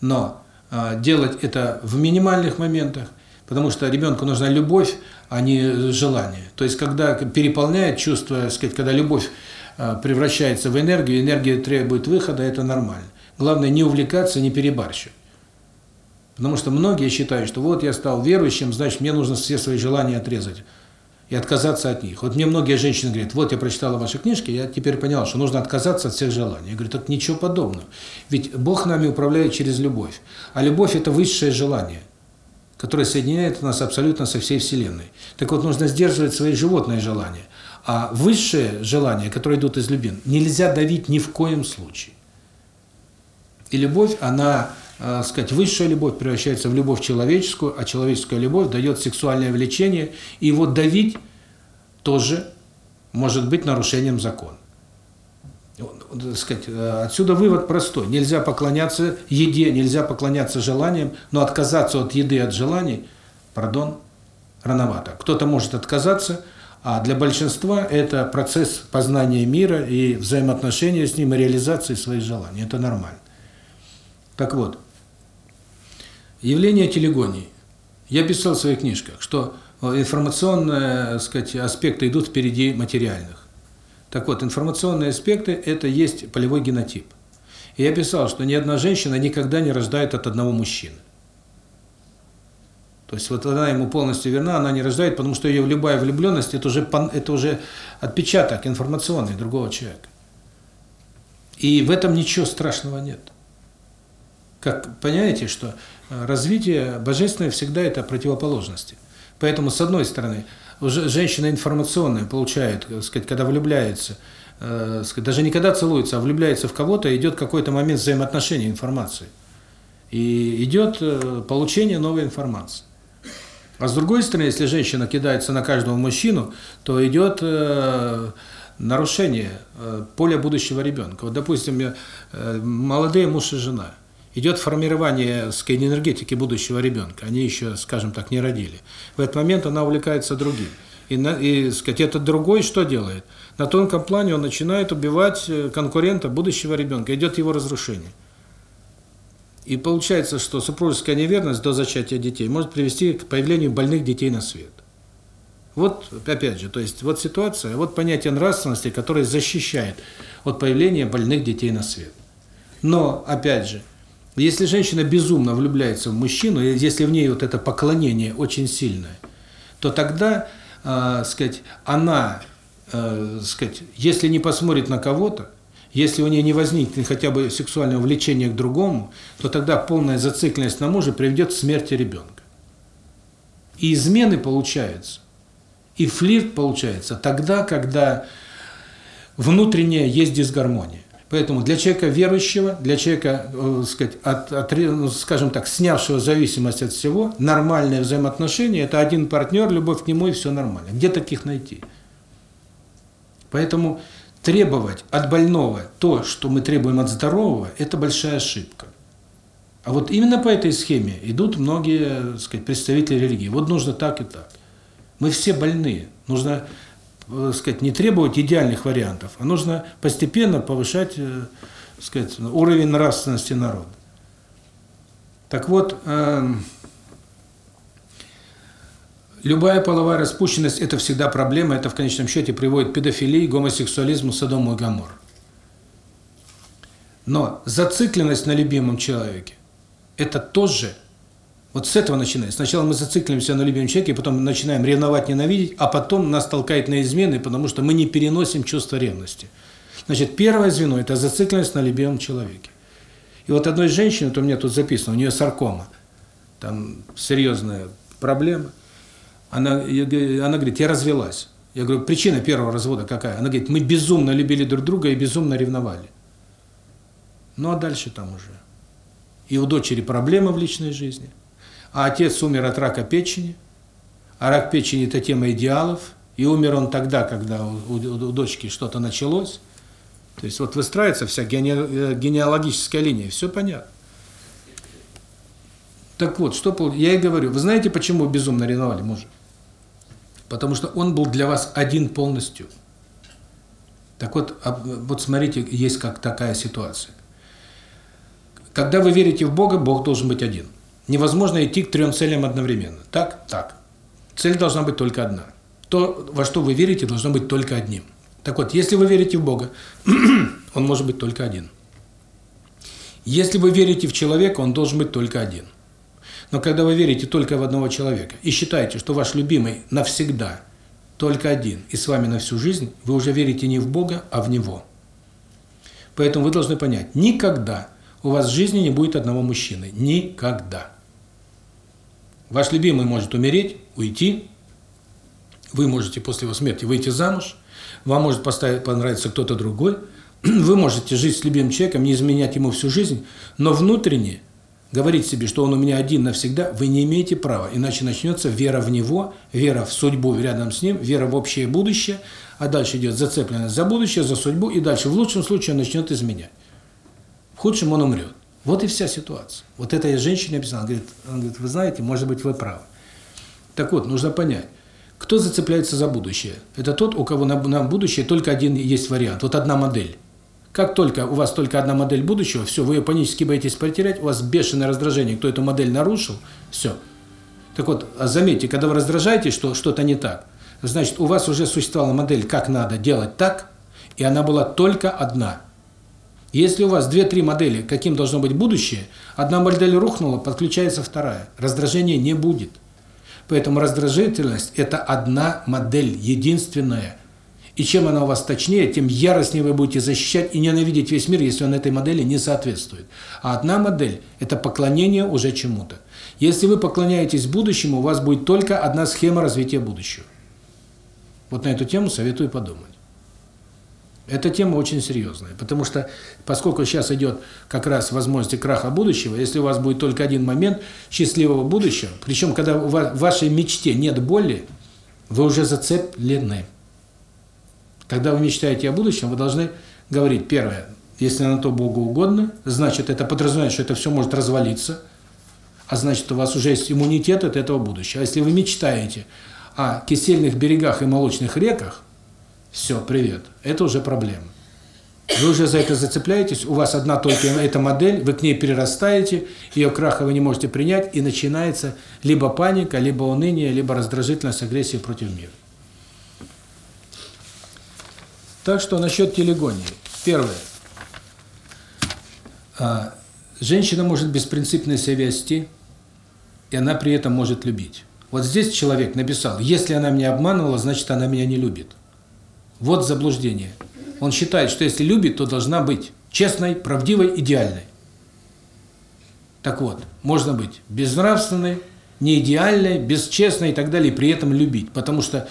но а, делать это в минимальных моментах, потому что ребенку нужна любовь, а не желание. То есть, когда переполняет чувство, сказать, когда любовь а, превращается в энергию, энергия требует выхода, это нормально. Главное не увлекаться, не перебарщивать. Потому что многие считают, что вот я стал верующим, значит, мне нужно все свои желания отрезать и отказаться от них. Вот мне многие женщины говорят, вот я прочитала ваши книжки, я теперь поняла, что нужно отказаться от всех желаний. Я говорю, так ничего подобного. Ведь Бог нами управляет через любовь. А любовь – это высшее желание, которое соединяет нас абсолютно со всей Вселенной. Так вот, нужно сдерживать свои животные желания. А высшее желание, которое идут из любви, нельзя давить ни в коем случае. И любовь, она э, сказать, высшая любовь превращается в любовь человеческую, а человеческая любовь дает сексуальное влечение, и его давить тоже может быть нарушением закона. Сказать, э, отсюда вывод простой. Нельзя поклоняться еде, нельзя поклоняться желаниям, но отказаться от еды, от желаний, пардон, рановато. Кто-то может отказаться, а для большинства это процесс познания мира и взаимоотношения с ним, и реализации своих желаний. Это нормально. Так вот, Явление телегонии. Я писал в своих книжках, что э, информационные, сказать, аспекты идут впереди материальных. Так вот, информационные аспекты – это есть полевой генотип. И я писал, что ни одна женщина никогда не рождает от одного мужчины. То есть вот она ему полностью верна, она не рождает, потому что ее любая влюбленность – это уже, это уже отпечаток информационный другого человека. И в этом ничего страшного нет. Как понимаете, что развитие божественное всегда это противоположности. Поэтому, с одной стороны, женщина информационная получает, сказать, когда влюбляется, э, даже не когда целуется, а влюбляется в кого-то, идет какой-то момент взаимоотношения информации. И идет э, получение новой информации. А с другой стороны, если женщина кидается на каждого мужчину, то идет э, нарушение э, поля будущего ребенка. Вот, допустим, э, молодые муж и жена – идет формирование сказать, энергетики будущего ребенка. Они еще, скажем так, не родили. В этот момент она увлекается другим. И, и сказать, этот другой что делает? На тонком плане он начинает убивать э, конкурента будущего ребенка. Идет его разрушение. И получается, что супружеская неверность до зачатия детей может привести к появлению больных детей на свет. Вот, опять же, то есть вот ситуация, вот понятие нравственности, которое защищает от появления больных детей на свет. Но, опять же, если женщина безумно влюбляется в мужчину, если в ней вот это поклонение очень сильное, то тогда, э, сказать, она, э, сказать, если не посмотрит на кого-то, если у нее не возникнет хотя бы сексуального влечения к другому, то тогда полная зацикленность на муже приведет к смерти ребенка. И измены получаются, и флирт получается тогда, когда внутренняя есть дисгармония. Поэтому для человека верующего, для человека, э, сказать, от, от, ну, скажем так, снявшего зависимость от всего, нормальные взаимоотношения – это один партнер, любовь к нему и все нормально. Где таких найти? Поэтому требовать от больного то, что мы требуем от здорового, это большая ошибка. А вот именно по этой схеме идут многие, так сказать, представители религии. Вот нужно так и так. Мы все больные. Нужно, сказать, не требовать идеальных вариантов, а нужно постепенно повышать, так сказать, уровень нравственности народа. Так вот, эм, любая половая распущенность – это всегда проблема, это в конечном счете приводит к педофилии, гомосексуализму, садому и гамору. Но зацикленность на любимом человеке – это тоже, вот с этого начинается. Сначала мы зацикливаемся на любимом человеке, потом начинаем ревновать, ненавидеть, а потом нас толкает на измены, потому что мы не переносим чувство ревности. Значит, первое звено – это зацикленность на любимом человеке. И вот одной женщине, то у меня тут записано, у нее саркома, там серьезная проблема. Она, она говорит, я развелась. Я говорю, причина первого развода какая? Она говорит, мы безумно любили друг друга и безумно ревновали. Ну а дальше там уже. И у дочери проблемы в личной жизни. А отец умер от рака печени. А рак печени – это тема идеалов. И умер он тогда, когда у, у, у дочки что-то началось. То есть вот выстраивается вся э, генеалогическая линия, все понятно. Так вот, что я и говорю, вы знаете, почему безумно ревновали мужа? Потому что он был для вас один полностью. Так вот, вот смотрите, есть как такая ситуация. Когда вы верите в Бога, Бог должен быть один. Невозможно идти к трем целям одновременно. Так? Так. Цель должна быть только одна. То, во что вы верите, должно быть только одним. Так вот, если вы верите в Бога, *clears throat* он может быть только один. Если вы верите в человека, он должен быть только один. Но когда вы верите только в одного человека и считаете, что ваш любимый навсегда только один и с вами на всю жизнь, вы уже верите не в Бога, а в Него. Поэтому вы должны понять, никогда у вас в жизни не будет одного мужчины. Никогда. Ваш любимый может умереть, уйти, вы можете после его смерти выйти замуж, вам может поставить, понравиться кто-то другой, *clears throat* вы можете жить с любимым человеком, не изменять ему всю жизнь, но внутренне говорить себе, что он у меня один навсегда, вы не имеете права, иначе начнется вера в него, вера в судьбу рядом с ним, вера в общее будущее, а дальше идет зацепленность за будущее, за судьбу, и дальше в лучшем случае он начнет изменять. В худшем он умрет. Вот и вся ситуация. Вот эта женщина написала, говорит, она говорит, вы знаете, может быть, вы правы. Так вот, нужно понять, кто зацепляется за будущее? Это тот, у кого на, на будущее только один есть вариант, вот одна модель. Как только у вас только одна модель будущего, все, вы ее панически боитесь потерять, у вас бешеное раздражение, кто эту модель нарушил, все. Так вот, а заметьте, когда вы раздражаетесь, что что-то не так, значит, у вас уже существовала модель, как надо делать так, и она была только одна. Если у вас две-три модели, каким должно быть будущее, одна модель рухнула, подключается вторая. Раздражения не будет. Поэтому раздражительность – это одна модель, единственная. И чем она у вас точнее, тем яростнее вы будете защищать и ненавидеть весь мир, если он этой модели не соответствует. А одна модель – это поклонение уже чему-то. Если вы поклоняетесь будущему, у вас будет только одна схема развития будущего. Вот на эту тему советую подумать. Эта тема очень серьезная, потому что, поскольку сейчас идет как раз возможность краха будущего, если у вас будет только один момент счастливого будущего, причем, когда в вашей мечте нет боли, вы уже зацеплены. Когда вы мечтаете о будущем, вы должны говорить, первое, если на то Богу угодно, значит, это подразумевает, что это все может развалиться, а значит, у вас уже есть иммунитет от этого будущего. А если вы мечтаете о кисельных берегах и молочных реках, все, привет. Это уже проблема. Вы уже за это зацепляетесь, у вас одна только эта модель, вы к ней перерастаете, ее краха вы не можете принять, и начинается либо паника, либо уныние, либо раздражительность, агрессия против мира. Так что насчет телегонии. Первое. А, женщина может беспринципно себя вести, и она при этом может любить. Вот здесь человек написал, если она меня обманывала, значит она меня не любит. Вот заблуждение. Он считает, что если любит, то должна быть честной, правдивой, идеальной. Так вот, можно быть безнравственной, неидеальной, бесчестной и так далее, и при этом любить. Потому что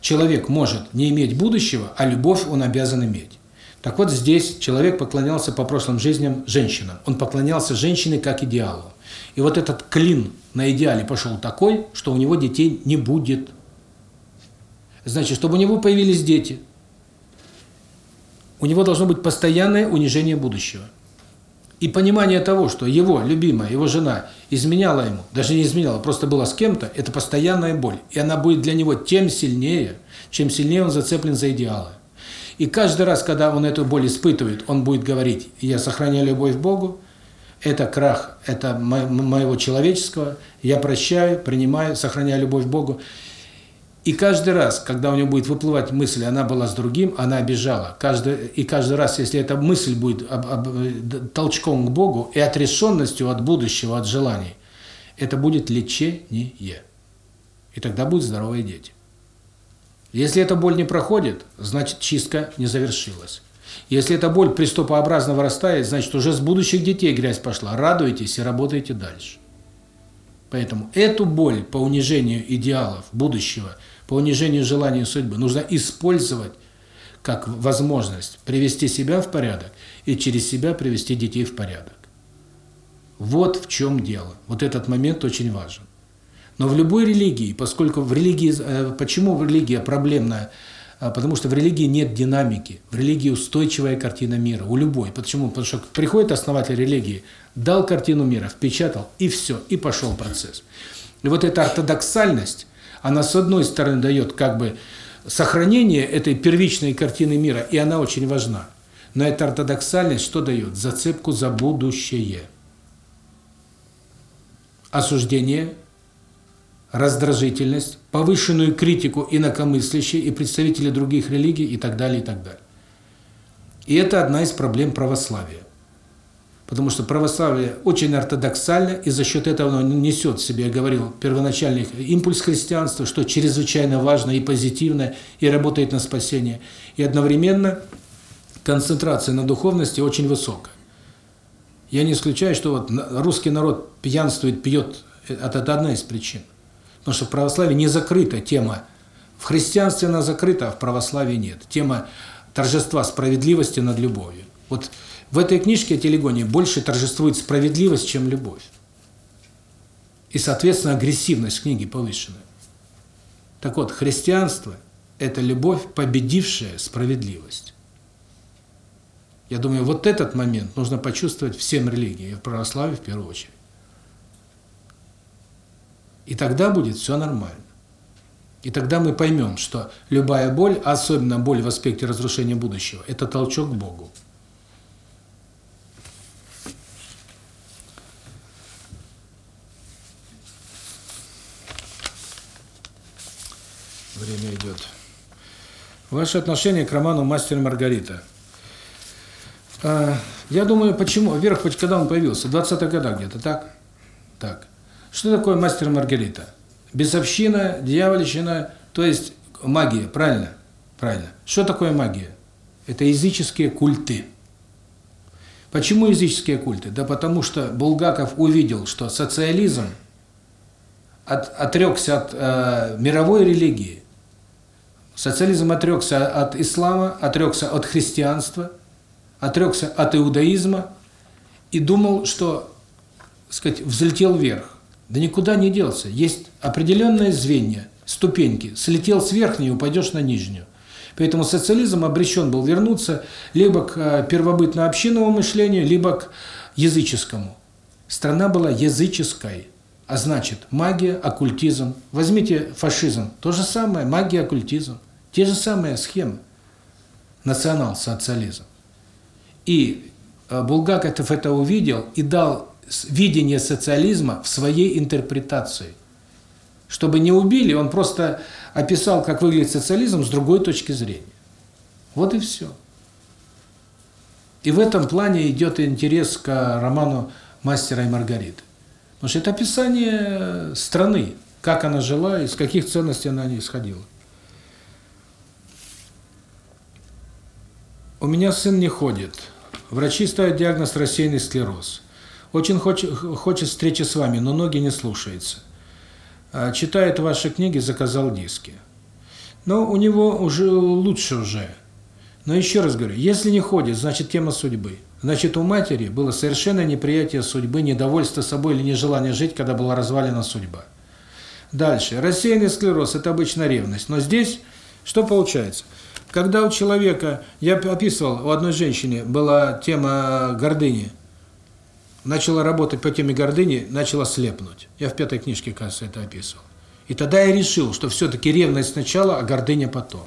человек может не иметь будущего, а любовь он обязан иметь. Так вот здесь человек поклонялся по прошлым жизням женщинам. Он поклонялся женщине как идеалу. И вот этот клин на идеале пошел такой, что у него детей не будет. Значит, чтобы у него появились дети, у него должно быть постоянное унижение будущего. И понимание того, что его любимая, его жена изменяла ему, даже не изменяла, просто была с кем-то, это постоянная боль. И она будет для него тем сильнее, чем сильнее он зацеплен за идеалы. И каждый раз, когда он эту боль испытывает, он будет говорить, я сохраняю любовь к Богу, это крах, это моего человеческого, я прощаю, принимаю, сохраняю любовь к Богу. И каждый раз, когда у него будет выплывать мысль, она была с другим, она обижала. Каждый, и каждый раз, если эта мысль будет об, об, толчком к Богу и отрешенностью от будущего, от желаний, это будет лечение. И тогда будут здоровые дети. Если эта боль не проходит, значит чистка не завершилась. Если эта боль приступообразно вырастает, значит уже с будущих детей грязь пошла. Радуйтесь и работайте дальше. Поэтому эту боль по унижению идеалов будущего – по унижению желаний судьбы нужно использовать как возможность привести себя в порядок и через себя привести детей в порядок. Вот в чем дело. Вот этот момент очень важен. Но в любой религии, поскольку в религии, э, почему религия проблемная? Потому что в религии нет динамики, в религии устойчивая картина мира, у любой. Почему? Потому что приходит основатель религии, дал картину мира, впечатал, и все, и пошел процесс. И вот эта ортодоксальность, она с одной стороны дает как бы сохранение этой первичной картины мира, и она очень важна. Но эта ортодоксальность что дает? Зацепку за будущее. Осуждение, раздражительность, повышенную критику инакомыслящей и представителей других религий и так далее, и так далее. И это одна из проблем православия. Потому что православие очень ортодоксально, и за счет этого оно несет в себе, я говорил, первоначальный импульс христианства, что чрезвычайно важно и позитивно, и работает на спасение. И одновременно концентрация на духовности очень высокая. Я не исключаю, что вот русский народ пьянствует, пьет, это одна из причин. Потому что в православии не закрыта тема. В христианстве она закрыта, а в православии нет. Тема торжества справедливости над любовью. Вот в этой книжке о телегоне больше торжествует справедливость, чем любовь. И, соответственно, агрессивность книги повышенная. Так вот, христианство – это любовь, победившая справедливость. Я думаю, вот этот момент нужно почувствовать всем религиям, и в православии в первую очередь. И тогда будет все нормально. И тогда мы поймем, что любая боль, особенно боль в аспекте разрушения будущего, это толчок к Богу. Время идет. Ваше отношение к роману «Мастер и Маргарита». А, я думаю, почему? Вверх, когда он появился? В 20-х годах где-то, так? Так. Что такое «Мастер и Маргарита»? Бесовщина, дьявольщина, то есть магия, правильно? Правильно. Что такое магия? Это языческие культы. Почему языческие культы? Да потому что Булгаков увидел, что социализм от, отрекся от э, мировой религии, Социализм отрекся от ислама, отрекся от христианства, отрекся от иудаизма и думал, что, сказать, взлетел вверх. Да никуда не делся. Есть определенное звенья, ступеньки. Слетел с верхней, упадешь на нижнюю. Поэтому социализм обречен был вернуться либо к э, первобытно-общинному мышлению, либо к языческому. Страна была языческой. А значит, магия, оккультизм. Возьмите фашизм. То же самое, магия, оккультизм. Те же самые схемы. Национал-социализм. И э, Булгаков это увидел и дал видение социализма в своей интерпретации. Чтобы не убили, он просто описал, как выглядит социализм с другой точки зрения. Вот и все. И в этом плане идет интерес к роману «Мастера и Маргариты». Потому что это описание страны, как она жила, из каких ценностей она исходила. У меня сын не ходит. Врачи ставят диагноз рассеянный склероз. Очень хочет, хочет встречи с вами, но ноги не слушаются. А, читает ваши книги, заказал диски. Но у него уже лучше уже. Но еще раз говорю, если не ходит, значит тема судьбы. Значит, у матери было совершенное неприятие судьбы, недовольство собой или нежелание жить, когда была развалена судьба. Дальше. Рассеянный склероз – это обычно ревность. Но здесь что получается? Когда у человека, я описывал, у одной женщины была тема гордыни, начала работать по теме гордыни, начала слепнуть. Я в пятой книжке, кажется, это описывал. И тогда я решил, что все-таки ревность сначала, а гордыня потом.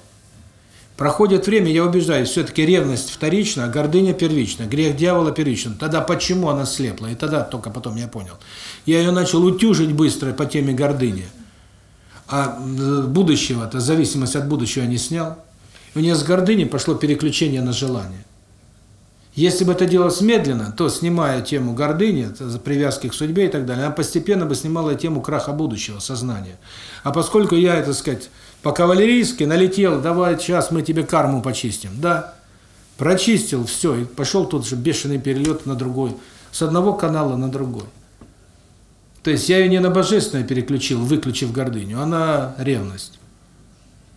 Проходит время, я убеждаюсь, все-таки ревность вторична, а гордыня первична, грех дьявола первичен. Тогда почему она слепла? И тогда только потом я понял. Я ее начал утюжить быстро по теме гордыни. А будущего-то, зависимость от будущего не снял. И у нее с гордыни пошло переключение на желание. Если бы это делалось медленно, то, снимая тему гордыни, привязки к судьбе и так далее, она постепенно бы снимала тему краха будущего, сознания. А поскольку я, это сказать, по-кавалерийски налетел, давай, сейчас мы тебе карму почистим. Да, прочистил, все, и пошел тут же бешеный перелет на другой, с одного канала на другой. То есть я ее не на божественное переключил, выключив гордыню, а на ревность.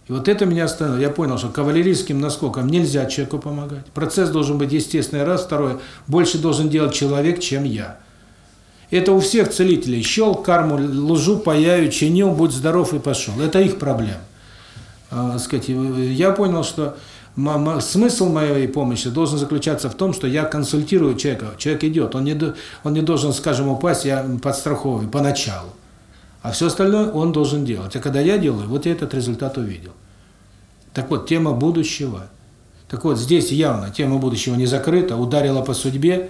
И вот это меня остановило. Я понял, что кавалерийским наскоком нельзя человеку помогать. Процесс должен быть естественный, раз. Второе, больше должен делать человек, чем я. Это у всех целителей. Щел, карму, лужу, паяю, чинил, будь здоров и пошел. Это их проблема. А, сказать, я понял, что смысл моей помощи должен заключаться в том, что я консультирую человека. Человек идет, он не, он не должен, скажем, упасть, я подстраховываю поначалу. А все остальное он должен делать. А когда я делаю, вот я этот результат увидел. Так вот, тема будущего. Так вот, здесь явно тема будущего не закрыта, ударила по судьбе,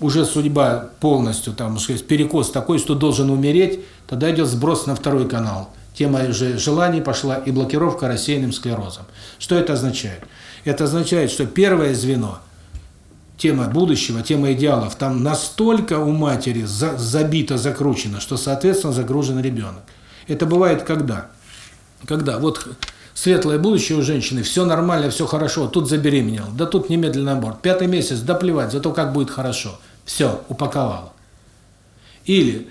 уже судьба полностью, там, сказать, перекос такой, что должен умереть, тогда идет сброс на второй канал. Тема уже желаний пошла и блокировка рассеянным склерозом. Что это означает? Это означает, что первое звено – тема будущего, тема идеалов, там настолько у матери за, забито, закручено, что, соответственно, загружен ребенок. Это бывает когда? Когда вот светлое будущее у женщины, все нормально, все хорошо, тут забеременел, да тут немедленно аборт, пятый месяц, да плевать, зато как будет хорошо. Все, упаковал. Или,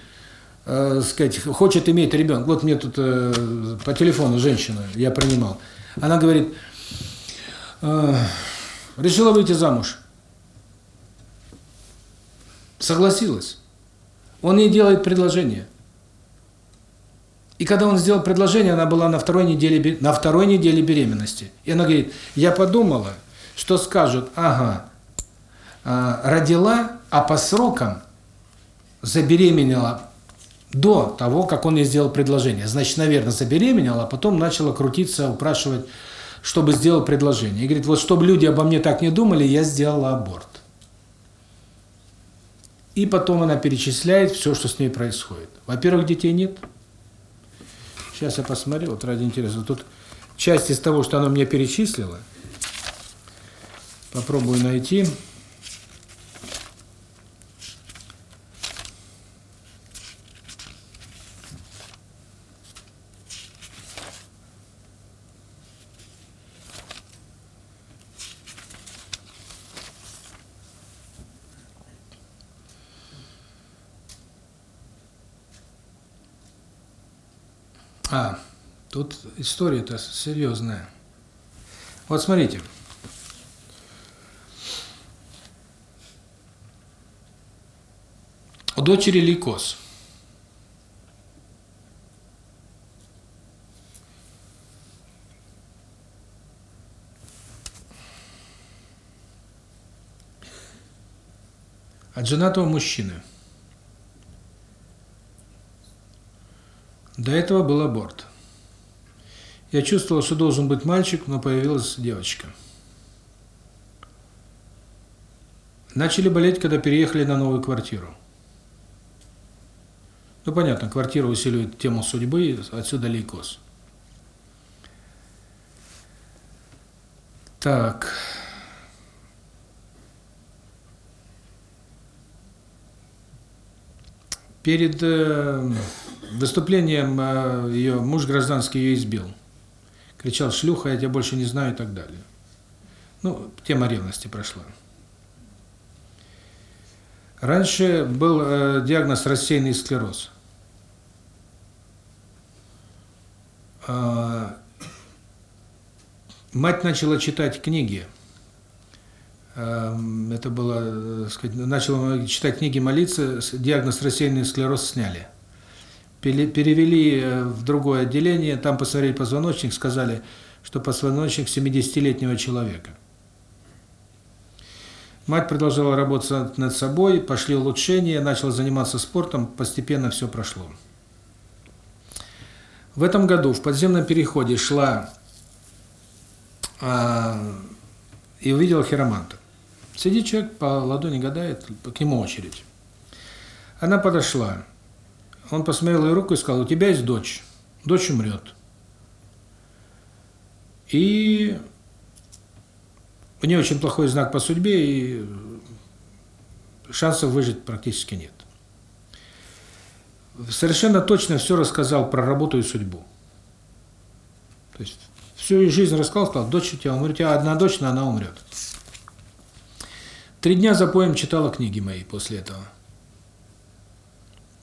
э, сказать, хочет иметь ребенка. Вот мне тут э, по телефону женщина, я принимал, она говорит, э, решила выйти замуж. Согласилась. Он ей делает предложение. И когда он сделал предложение, она была на второй неделе на второй неделе беременности. И она говорит: "Я подумала, что скажут: "Ага, а, родила, а по срокам забеременела до того, как он ей сделал предложение. Значит, наверное, забеременела, а потом начала крутиться, упрашивать, чтобы сделал предложение. И говорит: "Вот чтобы люди обо мне так не думали, я сделала аборт". И потом она перечисляет все, что с ней происходит. Во-первых, детей нет. Сейчас я посмотрю, вот ради интереса. Тут часть из того, что она мне перечислила, попробую найти. А, тут история-то серьезная. Вот смотрите. У дочери лейкоз. От женатого мужчины. До этого был аборт. Я чувствовал, что должен быть мальчик, но появилась девочка. Начали болеть, когда переехали на новую квартиру. Ну, понятно, квартира усиливает тему судьбы, отсюда лейкоз. Так. Перед э, выступлением э, ее муж гражданский ее избил. Кричал, шлюха, я тебя больше не знаю и так далее. Ну, тема ревности прошла. Раньше был э, диагноз рассеянный склероз. Э, мать начала читать книги. Э, это было, э, сказать, начала читать книги, молиться, диагноз рассеянный склероз сняли перевели э, в другое отделение, там посмотрели позвоночник, сказали, что позвоночник 70-летнего человека. Мать продолжала работать над собой, пошли улучшения, начала заниматься спортом, постепенно все прошло. В этом году в подземном переходе шла а, и увидела хироманта. Сидит человек, по ладони гадает, к нему очередь. Она подошла. Он посмотрел ей руку и сказал, у тебя есть дочь. Дочь умрет. И у нее очень плохой знак по судьбе, и шансов выжить практически нет. Совершенно точно все рассказал про работу и судьбу. То есть всю жизнь рассказал, сказал, дочь у тебя умрет, у тебя одна дочь, но она умрет. Три дня за поем читала книги мои после этого.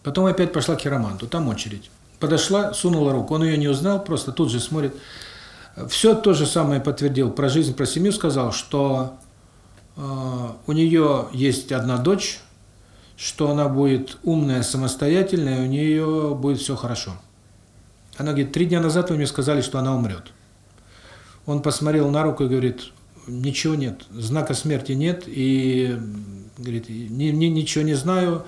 Потом опять пошла к хироманту, там очередь. Подошла, сунула руку, он ее не узнал, просто тут же смотрит. Все то же самое подтвердил про жизнь, про семью, сказал, что э, у нее есть одна дочь, что она будет умная, самостоятельная, у нее будет все хорошо. Она говорит, три дня назад вы мне сказали, что она умрет. Он посмотрел на руку и говорит, ничего нет, знака смерти нет, и говорит, ни, ни, ничего не знаю,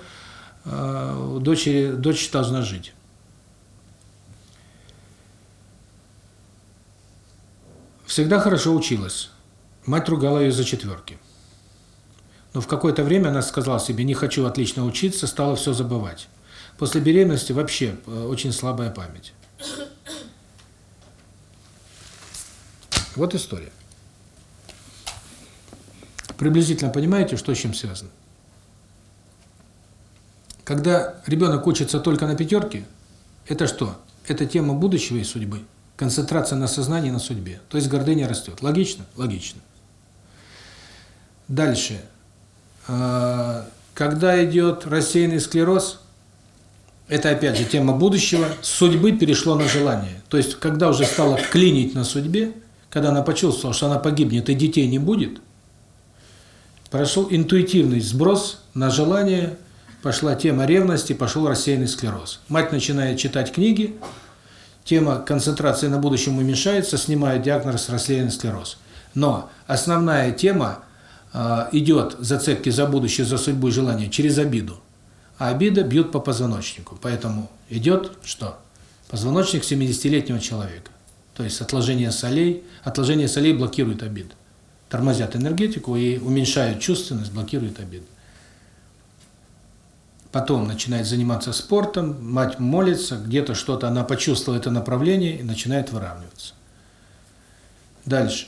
дочери, дочь должна жить. Всегда хорошо училась. Мать ругала ее за четверки. Но в какое-то время она сказала себе, не хочу отлично учиться, стала все забывать. После беременности вообще э, очень слабая память. Вот история. Приблизительно понимаете, что с чем связано? Когда ребенок учится только на пятерке, это что? Это тема будущего и судьбы. Концентрация на сознании, на судьбе. То есть гордыня растет. Логично? Логично. Дальше. А, когда идет рассеянный склероз, это опять же тема будущего, судьбы перешло на желание. То есть, когда уже стало клинить на судьбе, когда она почувствовала, что она погибнет и детей не будет, прошел интуитивный сброс на желание, пошла тема ревности, пошел рассеянный склероз. Мать начинает читать книги, тема концентрации на будущем уменьшается, снимает диагноз рассеянный склероз. Но основная тема э, идет зацепки за будущее, за судьбу и желание через обиду. А обида бьет по позвоночнику. Поэтому идет что? Позвоночник 70-летнего человека. То есть отложение солей. Отложение солей блокирует обиду. Тормозят энергетику и уменьшают чувственность, блокируют обиду. Потом начинает заниматься спортом, мать молится, где-то что-то она почувствовала это направление и начинает выравниваться. Дальше.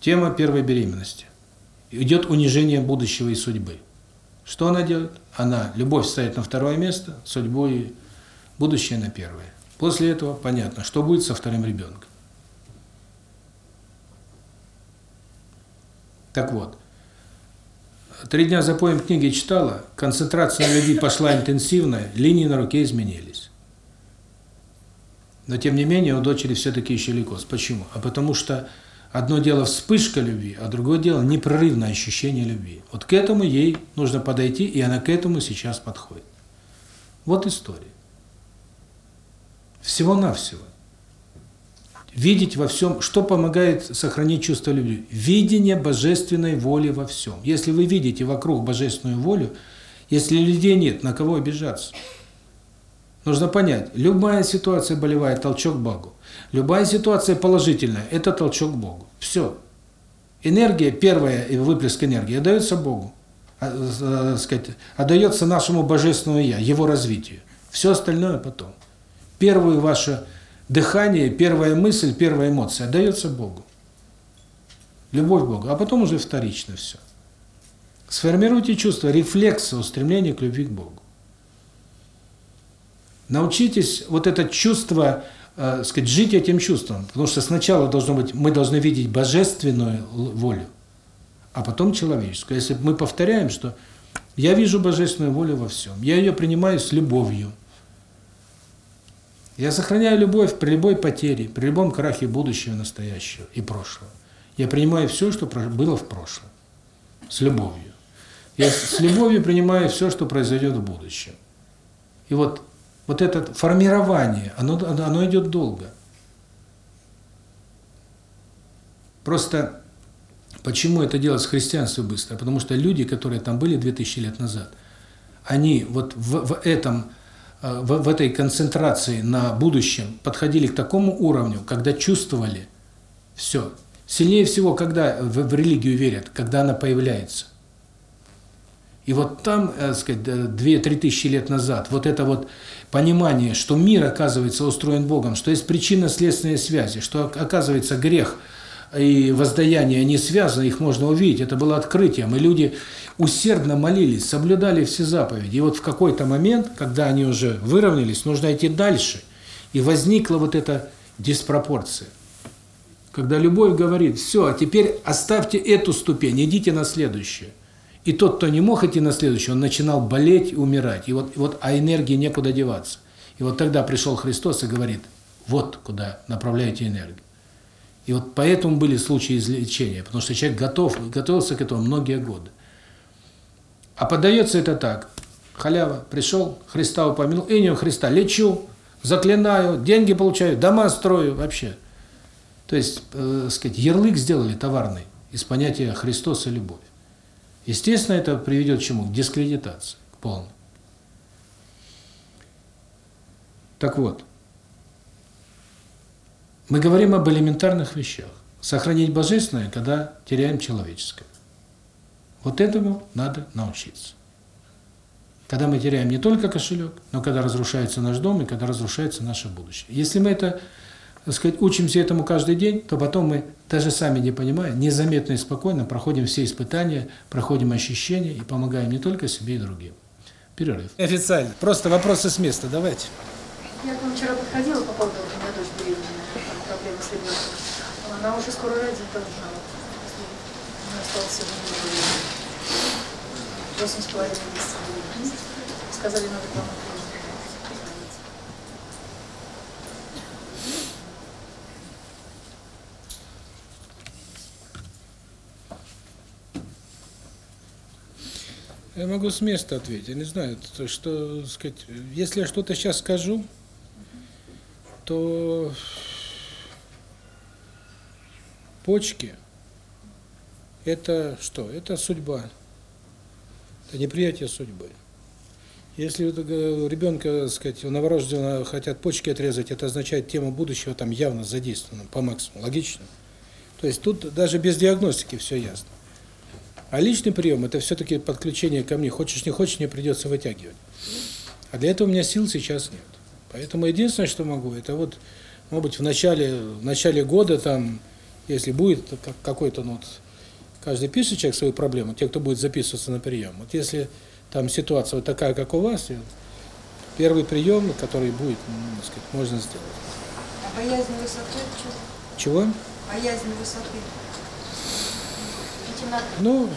Тема первой беременности. Идет унижение будущего и судьбы. Что она делает? Она любовь ставит на второе место, судьбу и будущее на первое. После этого понятно, что будет со вторым ребенком. Так вот, Три дня за поем книги читала, концентрация на любви пошла интенсивная, линии на руке изменились. Но тем не менее у дочери все-таки еще лейкоз. Почему? А потому что одно дело вспышка любви, а другое дело непрерывное ощущение любви. Вот к этому ей нужно подойти, и она к этому сейчас подходит. Вот история. Всего-навсего видеть во всем, что помогает сохранить чувство любви? Видение божественной воли во всем. Если вы видите вокруг божественную волю, если людей нет, на кого обижаться? Нужно понять, любая ситуация болевая – толчок Богу. Любая ситуация положительная – это толчок Богу. Все. Энергия, первая выплеск энергии, отдается Богу. А, сказать, отдается нашему Божественному Я, Его развитию. Все остальное потом. Первую вашу дыхание, первая мысль, первая эмоция отдается Богу. Любовь к Богу, а потом уже вторично все. Сформируйте чувство рефлекса, устремления к любви к Богу. Научитесь вот это чувство, э, сказать, жить этим чувством, потому что сначала должно быть, мы должны видеть божественную волю, а потом человеческую. Если мы повторяем, что я вижу божественную волю во всем, я ее принимаю с любовью, я сохраняю любовь при любой потере, при любом крахе будущего, настоящего и прошлого. Я принимаю все, что было в прошлом, с любовью. Я с любовью принимаю все, что произойдет в будущем. И вот вот это формирование, оно, оно идет долго. Просто почему это делалось в христианстве быстро? Потому что люди, которые там были 2000 лет назад, они вот в, в этом в, в этой концентрации на будущем подходили к такому уровню, когда чувствовали все. Сильнее всего, когда в, в религию верят, когда она появляется. И вот там, так э, сказать, 2-3 тысячи лет назад, вот это вот понимание, что мир, оказывается, устроен Богом, что есть причинно-следственные связи, что, оказывается, грех и воздаяние, они связаны, их можно увидеть, это было открытием, и люди усердно молились, соблюдали все заповеди. И вот в какой-то момент, когда они уже выровнялись, нужно идти дальше, и возникла вот эта диспропорция. Когда любовь говорит, все, а теперь оставьте эту ступень, идите на следующую. И тот, кто не мог идти на следующую, он начинал болеть умирать. И вот, вот а энергии некуда деваться. И вот тогда пришел Христос и говорит, вот куда направляете энергию. И вот поэтому были случаи излечения, потому что человек готов, готовился к этому многие годы. А подается это так. Халява, пришел, Христа упомянул, имя Христа, лечу, заклинаю, деньги получаю, дома строю, вообще. То есть, э, сказать, ярлык сделали товарный из понятия Христос и любовь. Естественно, это приведет к чему? К дискредитации, к полной. Так вот, мы говорим об элементарных вещах. Сохранить божественное, когда теряем человеческое. Вот этому надо научиться. Когда мы теряем не только кошелек, но когда разрушается наш дом и когда разрушается наше будущее. Если мы это так сказать, учимся этому каждый день, то потом мы, даже сами не понимая, незаметно и спокойно проходим все испытания, проходим ощущения и помогаем не только себе и другим. Перерыв. Официально. Просто вопросы с места давайте. Я к вам вчера подходила по поводу, у меня дочь беременная, проблемы с ребенком. Она уже скоро родит должна. У меня остался восемь с половиной месяцев. Сказали, надо вам Я могу с места ответить. Я не знаю, то, что, сказать, если я что-то сейчас скажу, то почки – это что? Это судьба. Это неприятие судьбы. Если ребенка, сказать, новорожденного хотят почки отрезать, это означает тема будущего там явно задействована по максимуму. Логично? То есть тут даже без диагностики все ясно. А личный прием – это все-таки подключение ко мне. Хочешь, не хочешь, мне придется вытягивать. А для этого у меня сил сейчас нет. Поэтому единственное, что могу, это вот, может быть, в начале, в начале года, там, если будет какой-то, ну, вот, каждый пишет человек свою проблему, те, кто будет записываться на прием. Вот если там ситуация вот такая, как у вас, первый прием, который будет, ну, сказать, можно сделать. А боязнь высоты чего? Чего? Боязнь высоты. Ну,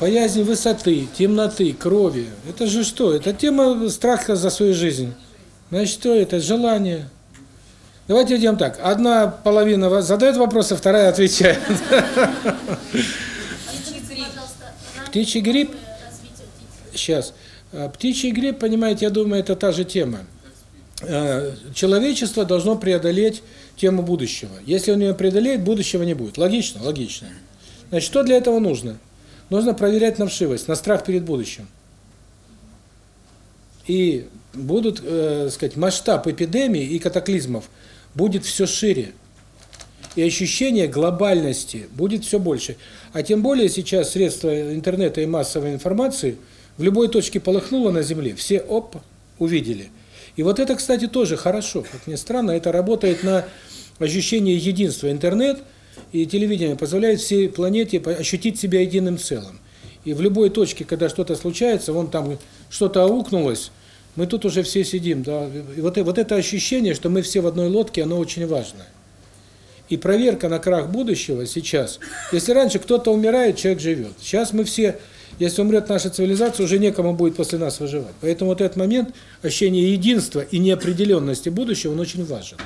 боязнь высоты, темноты, крови. Это же что? Это тема страха за свою жизнь. Значит, что это? Желание. Давайте идем так. Одна половина задает вопросы, вторая отвечает. Птичий грипп? Сейчас. А, птичий грипп, понимаете, я думаю, это та же тема. А, человечество должно преодолеть тему будущего. Если он ее преодолеет, будущего не будет. Логично? Логично. Значит, что для этого нужно? Нужно проверять на вшивость, на страх перед будущим. И будут, э, сказать, масштаб эпидемии и катаклизмов будет все шире. И ощущение глобальности будет все больше. А тем более сейчас средства интернета и массовой информации в любой точке полыхнуло на Земле, все оп, увидели. И вот это, кстати, тоже хорошо. Как ни странно, это работает на ощущение единства. Интернет – и телевидение позволяет всей планете ощутить себя единым целым. И в любой точке, когда что-то случается, вон там что-то аукнулось, мы тут уже все сидим. Да? И вот, вот это ощущение, что мы все в одной лодке, оно очень важно. И проверка на крах будущего сейчас. Если раньше кто-то умирает, человек живет. Сейчас мы все, если умрет наша цивилизация, уже некому будет после нас выживать. Поэтому вот этот момент ощущения единства и неопределенности будущего, он очень важен.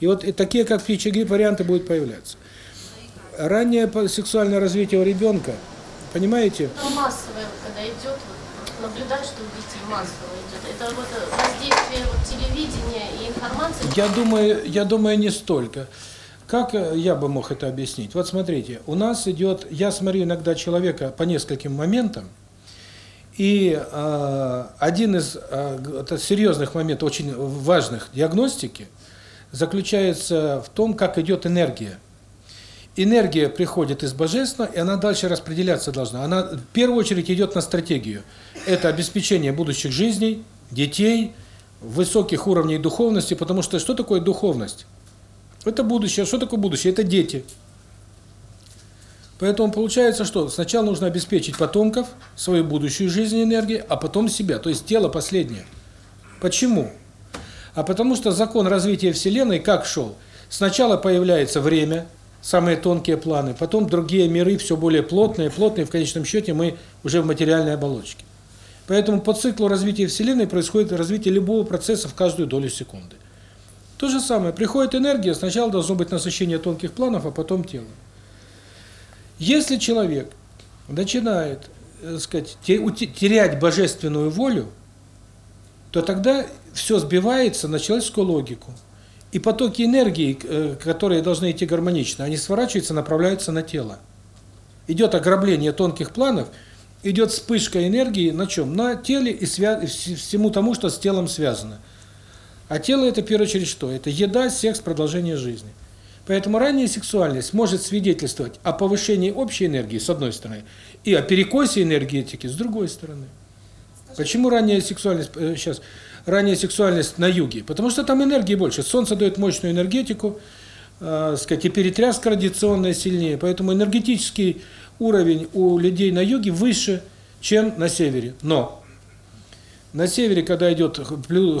И вот такие, как грипп, варианты будут появляться раннее сексуальное развитие у ребенка, понимаете? Но массовое, когда идет, вот, наблюдаешь, что у детей массово идет. Это вот воздействие вот, телевидения и информации. Я думаю, я думаю, не столько. Как э, я бы мог это объяснить? Вот смотрите, у нас идет, я смотрю иногда человека по нескольким моментам, и э, один из э, серьезных моментов, очень важных диагностики, заключается в том, как идет энергия. Энергия приходит из Божественного, и она дальше распределяться должна. Она в первую очередь идет на стратегию. Это обеспечение будущих жизней, детей, высоких уровней духовности, потому что что такое духовность? Это будущее. Что такое будущее? Это дети. Поэтому получается, что сначала нужно обеспечить потомков, свою будущую жизнь и энергию, а потом себя, то есть тело последнее. Почему? А потому что закон развития Вселенной как шел? Сначала появляется время, самые тонкие планы, потом другие миры, все более плотные, плотные, в конечном счете мы уже в материальной оболочке. Поэтому по циклу развития Вселенной происходит развитие любого процесса в каждую долю секунды. То же самое, приходит энергия, сначала должно быть насыщение тонких планов, а потом тело. Если человек начинает, так сказать, терять божественную волю, то тогда все сбивается на человеческую логику. И потоки энергии, э, которые должны идти гармонично, они сворачиваются, направляются на тело. Идет ограбление тонких планов, идет вспышка энергии на чем? На теле и свя всему тому, что с телом связано. А тело это в первую очередь что? Это еда, секс, продолжение жизни. Поэтому ранняя сексуальность может свидетельствовать о повышении общей энергии с одной стороны и о перекосе энергетики с другой стороны. Почему ранняя сексуальность сейчас э, ранняя сексуальность на юге? Потому что там энергии больше. Солнце дает мощную энергетику, э, сказать, и перетряска радиационная сильнее. Поэтому энергетический уровень у людей на юге выше, чем на севере. Но на севере, когда идет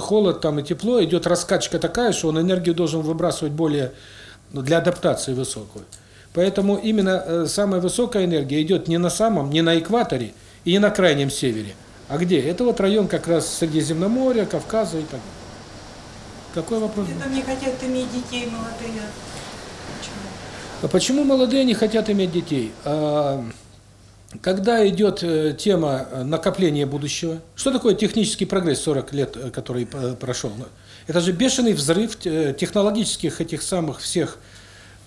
холод там и тепло, идет раскачка такая, что он энергию должен выбрасывать более ну, для адаптации высокую. Поэтому именно э, самая высокая энергия идет не на самом, не на экваторе и не на крайнем севере. А где? Это вот район как раз Средиземноморья, Кавказа и так далее. Какой вопрос? Это не хотят иметь детей молодые. Почему? А почему молодые не хотят иметь детей? А, когда идет э, тема накопления будущего, что такое технический прогресс 40 лет, э, который прошел? Это же бешеный взрыв технологических этих самых всех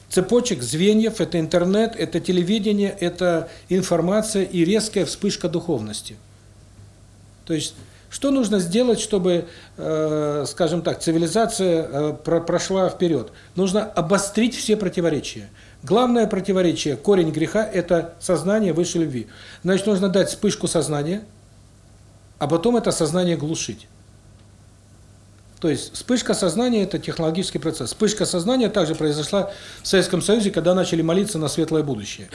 цепочек, звеньев, это интернет, это телевидение, это информация и резкая вспышка духовности. То есть, что нужно сделать, чтобы, э, скажем так, цивилизация э, про прошла вперед? Нужно обострить все противоречия. Главное противоречие, корень греха – это сознание выше любви. Значит, нужно дать вспышку сознания, а потом это сознание глушить. То есть вспышка сознания – это технологический процесс. Вспышка сознания также произошла в Советском Союзе, когда начали молиться на светлое будущее.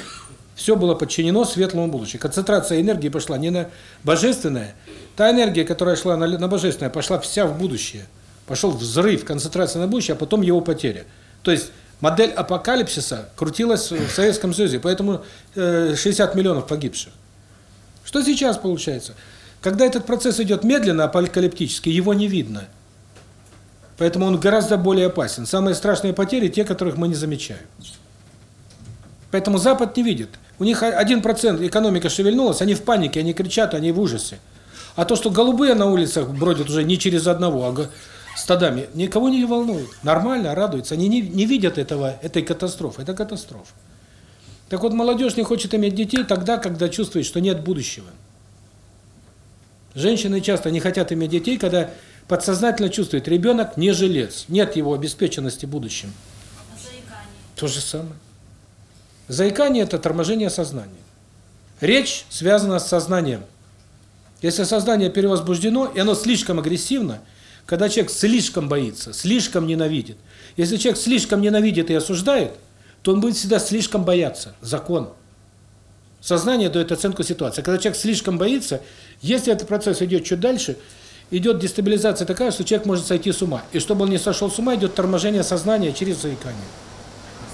Все было подчинено светлому будущему. Концентрация энергии пошла не на божественное. Та энергия, которая шла на, на божественное, пошла вся в будущее. Пошел взрыв, концентрация на будущее, а потом его потеря. То есть модель апокалипсиса крутилась в Советском Союзе, поэтому 60 миллионов погибших. Что сейчас получается? Когда этот процесс идет медленно, апокалиптически, его не видно – Поэтому он гораздо более опасен. Самые страшные потери – те, которых мы не замечаем. Поэтому Запад не видит. У них 1% экономика шевельнулась, они в панике, они кричат, они в ужасе. А то, что голубые на улицах бродят уже не через одного, а стадами, никого не волнует. Нормально, радуются. Они не, не видят этого, этой катастрофы. Это катастрофа. Так вот, молодежь не хочет иметь детей тогда, когда чувствует, что нет будущего. Женщины часто не хотят иметь детей, когда подсознательно чувствует, ребенок не жилец, нет его обеспеченности будущим. Заикание. То же самое. Заикание – это торможение сознания. Речь связана с сознанием. Если сознание перевозбуждено, и оно слишком агрессивно, когда человек слишком боится, слишком ненавидит. Если человек слишком ненавидит и осуждает, то он будет всегда слишком бояться. Закон. Сознание дает оценку ситуации. Когда человек слишком боится, если этот процесс идет чуть дальше – идет дестабилизация такая, что человек может сойти с ума. И чтобы он не сошел с ума, идет торможение сознания через заикание.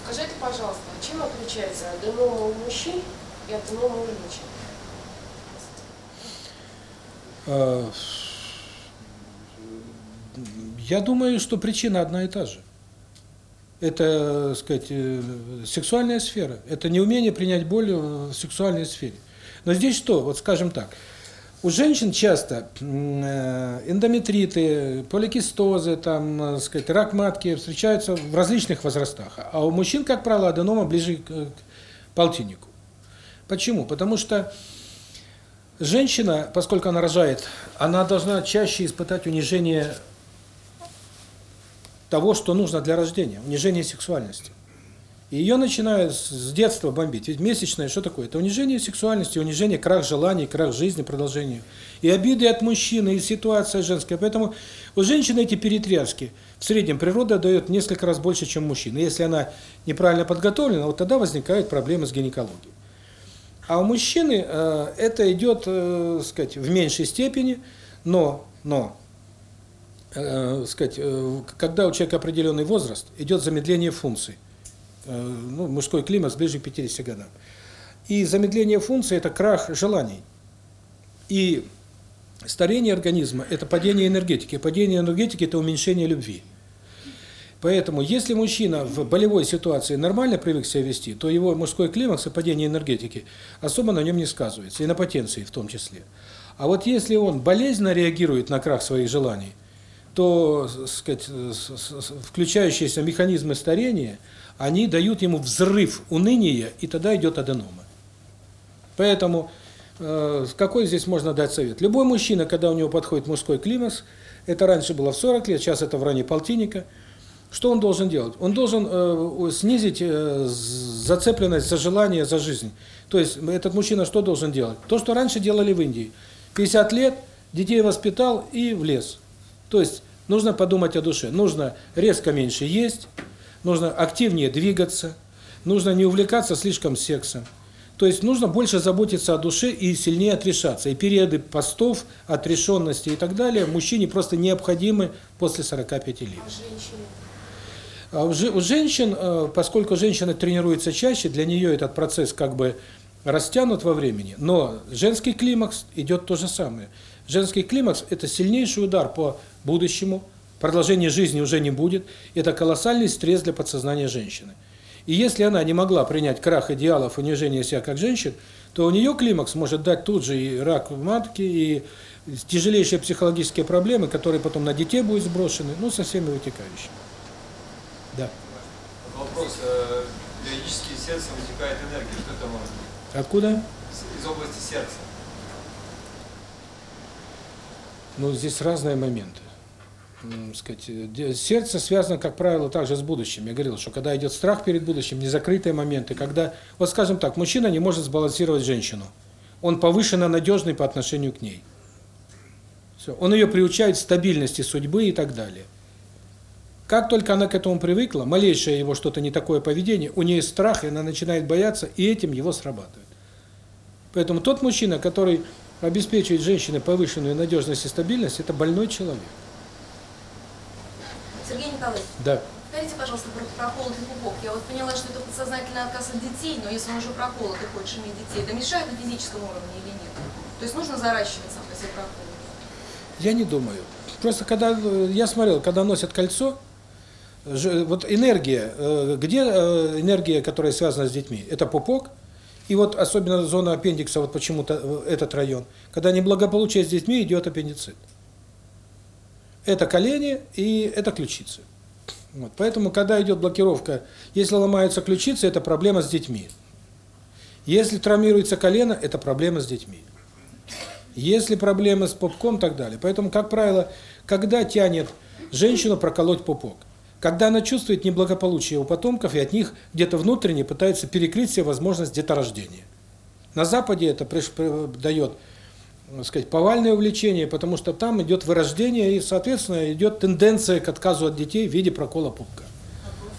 Скажите, пожалуйста, чем отличается аденома у мужчин и аденома у? А, я думаю, что причина одна и та же. Это, сказать, э, сексуальная сфера. Это неумение принять боль в сексуальной сфере. Но здесь что? Вот скажем так. У женщин часто э, эндометриты, поликистозы, там, э, сказать, рак матки встречаются в различных возрастах. А у мужчин, как правило, аденома ближе к полтиннику. Почему? Потому что женщина, поскольку она рожает, она должна чаще испытать унижение того, что нужно для рождения, унижение сексуальности. И ее начинают с- детства бомбить. Ведь месячное что такое? Это унижение сексуальности, унижение, крах желаний, крах жизни, продолжение. И обиды от мужчины, и ситуация женская. Поэтому у женщины эти перетряски в среднем природа дает несколько раз больше, чем мужчина. Если она неправильно подготовлена, вот тогда возникают проблемы с гинекологией. А у мужчины э, это идет, э, сказать, в меньшей степени, но, но, э, сказать, э, когда у человека определенный возраст, идет замедление функций. Э, ну, мужской климакс ближе к 50 годам. И замедление функций – это крах желаний. И старение организма – это падение энергетики. Падение энергетики – это уменьшение любви. Поэтому, если мужчина в болевой ситуации нормально привык себя вести, то его мужской климакс и падение энергетики особо на нем не сказывается, и на потенции в том числе. А вот если он болезненно реагирует на крах своих желаний, то, сказать, включающиеся механизмы старения, они дают ему взрыв уныния, и тогда идет аденома. Поэтому э, какой здесь можно дать совет? Любой мужчина, когда у него подходит мужской климакс, это раньше было в 40 лет, сейчас это в районе полтинника, что он должен делать? Он должен э, снизить э, зацепленность за желание, за жизнь. То есть этот мужчина что должен делать? То, что раньше делали в Индии. 50 лет, детей воспитал и в лес. То есть нужно подумать о душе. Нужно резко меньше есть, нужно активнее двигаться, нужно не увлекаться слишком сексом. То есть нужно больше заботиться о душе и сильнее отрешаться. И периоды постов, отрешенности и так далее мужчине просто необходимы после 45 лет. А женщины? А у же- у женщин, э, поскольку женщина тренируется чаще, для нее этот процесс как бы растянут во времени, но женский климакс идет то же самое. Женский климакс – это сильнейший удар по будущему, продолжения жизни уже не будет, это колоссальный стресс для подсознания женщины. И если она не могла принять крах идеалов, унижение себя как женщин, то у нее климакс может дать тут же и рак матки, и тяжелейшие психологические проблемы, которые потом на детей будут сброшены, ну, со всеми вытекающими. Вопрос. э, Периодически из сердца вытекает энергия. Что это может быть? Откуда? Из области сердца. Ну, здесь разные моменты. Сказать, э, сердце связано, как правило, также с будущим. Я говорил, что когда идет страх перед будущим, незакрытые моменты, когда, вот скажем так, мужчина не может сбалансировать женщину. Он повышенно надежный по отношению к ней. Все. Он ее приучает к стабильности судьбы и так далее. Как только она к этому привыкла, малейшее его что-то не такое поведение, у нее страх, и она начинает бояться, и этим его срабатывает. Поэтому тот мужчина, который обеспечивает женщине повышенную надежность и стабильность, это больной человек. Сергей Николаевич, Да. скажите, пожалуйста, про проколотый пупок. Я вот поняла, что это подсознательный отказ от детей, но если он уже проколот и хочешь иметь детей, это мешает на физическом уровне или нет? То есть нужно заращивать сам по себе прокол? Я не думаю. Просто когда э, я смотрел, когда носят кольцо, вот энергия, э, где э, энергия, которая связана с детьми? Это пупок, и вот особенно зона аппендикса, вот почему-то э, этот район. Когда неблагополучие с детьми, идет аппендицит. Это колени и это ключицы. Вот. Поэтому, когда идет блокировка, если ломаются ключицы, это проблема с детьми. Если травмируется колено, это проблема с детьми. Если проблемы с пупком и так далее. Поэтому, как правило, когда тянет женщину проколоть пупок? Когда она чувствует неблагополучие у потомков, и от них где-то внутренне пытается перекрыть себе возможность деторождения. На Западе это дает, так сказать, повальное увлечение, потому что там идет вырождение, и, соответственно, идет тенденция к отказу от детей в виде прокола пупка.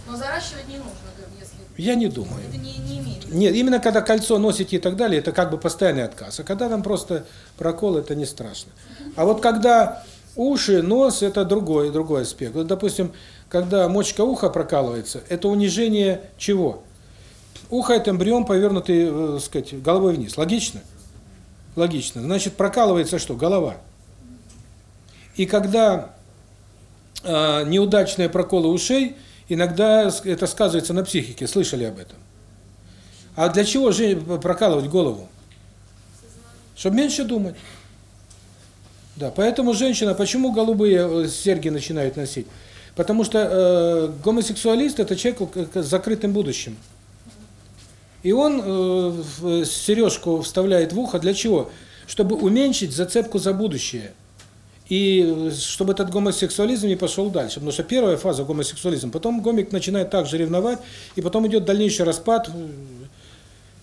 Но заращивать не нужно, если Я не думаю. это не, не имеет. Нет, именно когда кольцо носите и так далее, это как бы постоянный отказ. А когда там просто прокол, это не страшно. А вот когда уши, нос, это другой, другой аспект. Вот, допустим, когда мочка уха прокалывается, это унижение чего? Ухо – это эмбрион, повернутый, э, так сказать, головой вниз. Логично? Логично. Значит, прокалывается что? Голова. И когда э, неудачные проколы ушей, иногда это сказывается на психике. Слышали об этом? А для чего же прокалывать голову? Чтобы меньше думать. Да, поэтому женщина, почему голубые э, серьги начинают носить? Потому что э, гомосексуалист – это человек с закрытым будущим. И он э, в сережку вставляет в ухо для чего? Чтобы уменьшить зацепку за будущее. И чтобы этот гомосексуализм не пошел дальше. Потому что первая фаза гомосексуализм, потом гомик начинает также ревновать, и потом идет дальнейший распад.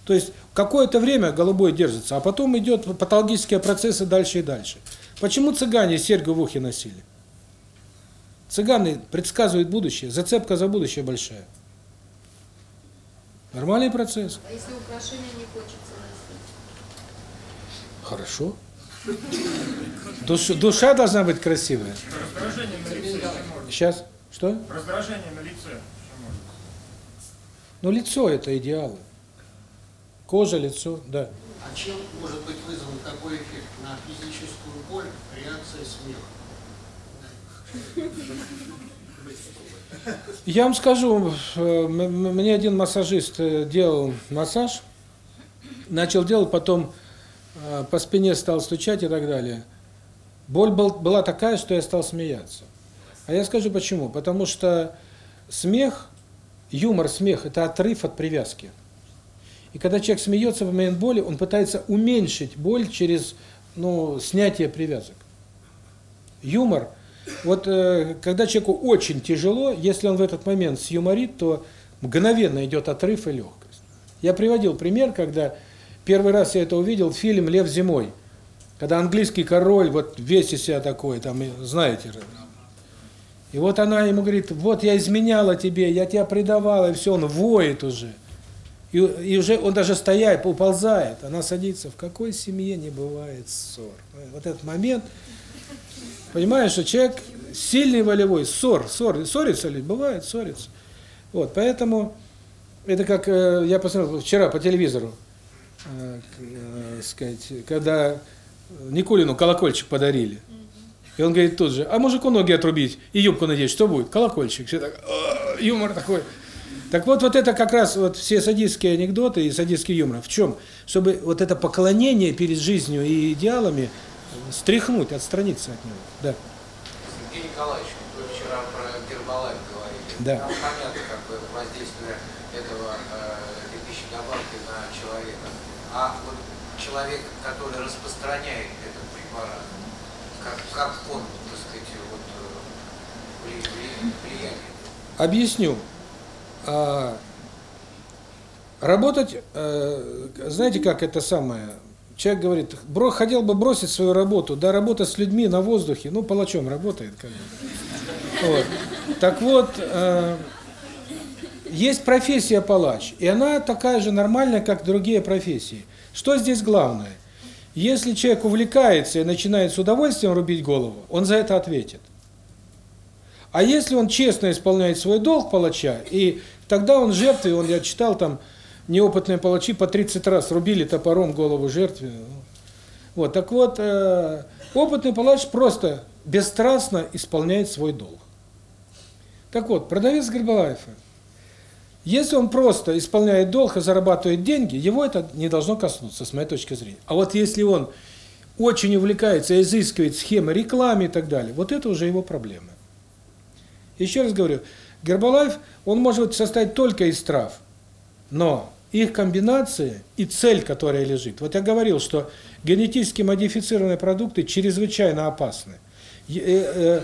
То есть какое-то время голубой держится, а потом идет патологические процессы дальше и дальше. Почему цыгане серьгу в ухе носили? Цыганы предсказывают будущее, зацепка за будущее большая. Нормальный процесс. А если украшения не хочется носить? Хорошо. Душ, душа должна быть красивая. Раздражение на лице. Сейчас. Что? Раздражение на лице. Ну, лицо – это идеалы. Кожа, лицо, да. А чем может быть вызван такой эффект на физическую боль, реакция смеха? Я вам скажу, э, мне один массажист э, делал массаж, начал делать, потом э, по спине стал стучать и так далее. Боль был, была такая, что я стал смеяться. А я скажу почему. Потому что смех, юмор, смех – это отрыв от привязки. И когда человек смеется в момент боли, он пытается уменьшить боль через ну, снятие привязок. Юмор – вот э, когда человеку очень тяжело, если он в этот момент сюморит, то мгновенно идет отрыв и легкость. Я приводил пример, когда первый раз я это увидел, фильм «Лев зимой», когда английский король, вот весь из себя такой, там, знаете же. И вот она ему говорит, вот я изменяла тебе, я тебя предавала, и все, он воет уже. И, и уже он даже стоять, уползает, она садится. В какой семье не бывает ссор? Вот этот момент... Понимаешь, что человек сильный волевой, ссор, ссор, ссорится ли? Бывает, ссорится. Вот, поэтому это как э, я посмотрел вчера по телевизору, э, э, сказать, когда Никулину колокольчик подарили. И он говорит тут же, а мужику ноги отрубить и юбку надеть, что будет? Колокольчик. Все так, «О, юмор такой. Так вот, вот это как раз вот все садистские анекдоты и садистский юмор. В чем? Чтобы вот это поклонение перед жизнью и идеалами стряхнуть, отстраниться от него. Да. Сергей Николаевич, вы вчера про Гербалайф говорили. Да. Там понятно, как бы воздействие этого э, пищи добавки на человека. А вот человек, который распространяет этот препарат, как, как он, так сказать, вот, э, вли- вли- влияет? Объясню. А, работать, э, знаете, как это самое, человек говорит, бро, хотел бы бросить свою работу, да, работа с людьми на воздухе, ну, палачом работает, как бы. Вот. Так вот, э, есть профессия палач, и она такая же нормальная, как другие профессии. Что здесь главное? Если человек увлекается и начинает с удовольствием рубить голову, он за это ответит. А если он честно исполняет свой долг палача, и тогда он жертве, он я читал там, неопытные палачи по 30 раз рубили топором голову жертве. Вот, так вот, э, опытный палач просто бесстрастно исполняет свой долг. Так вот, продавец Грибалаева, если он просто исполняет долг и зарабатывает деньги, его это не должно коснуться, с моей точки зрения. А вот если он очень увлекается, изыскивает схемы рекламы и так далее, вот это уже его проблемы. Еще раз говорю, Гербалайф, он может состоять только из трав, но их комбинация и цель, которая лежит. Вот я говорил, что генетически модифицированные продукты чрезвычайно опасны. Э,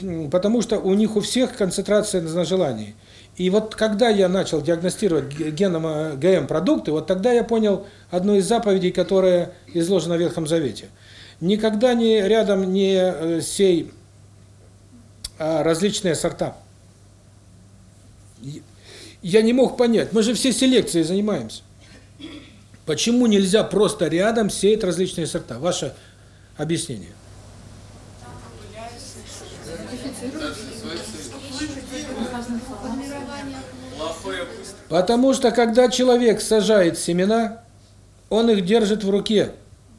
э, потому что у них у всех концентрация на желании. И вот когда я начал диагностировать геном ГМ-продукты, вот тогда я понял одну из заповедей, которая изложена в Ветхом Завете. Никогда не рядом не сей а различные сорта. Я не мог понять, мы же все селекцией занимаемся. Почему нельзя просто рядом сеять различные сорта? Ваше объяснение. Потому что когда человек сажает семена, он их держит в руке,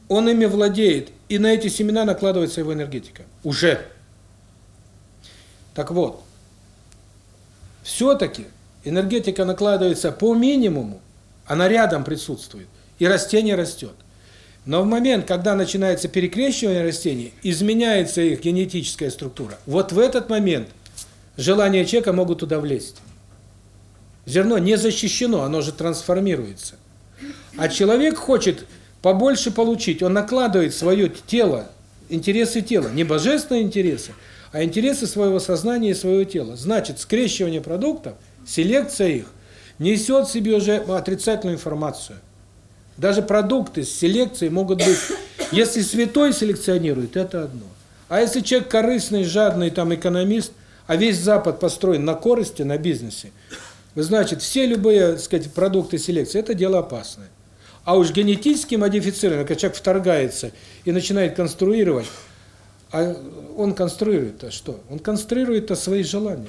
он ими владеет, и на эти семена накладывается его энергетика. Уже. Так вот, все-таки энергетика накладывается по минимуму, она рядом присутствует, и растение растет. Но в момент, когда начинается перекрещивание растений, изменяется их генетическая структура. Вот в этот момент желания человека могут туда влезть. Зерно не защищено, оно же трансформируется. А человек хочет побольше получить, он накладывает свое тело, интересы тела, не божественные интересы, а интересы своего сознания и своего тела. Значит, скрещивание продуктов, селекция их, несет в себе уже отрицательную информацию. Даже продукты с селекцией могут быть, если святой селекционирует, это одно. А если человек корыстный, жадный, там экономист, а весь Запад построен на корысти, на бизнесе, значит, все любые, так сказать, продукты селекции, это дело опасное. А уж генетически модифицированный, когда человек вторгается и начинает конструировать, а он конструирует-то что? Он конструирует-то свои желания.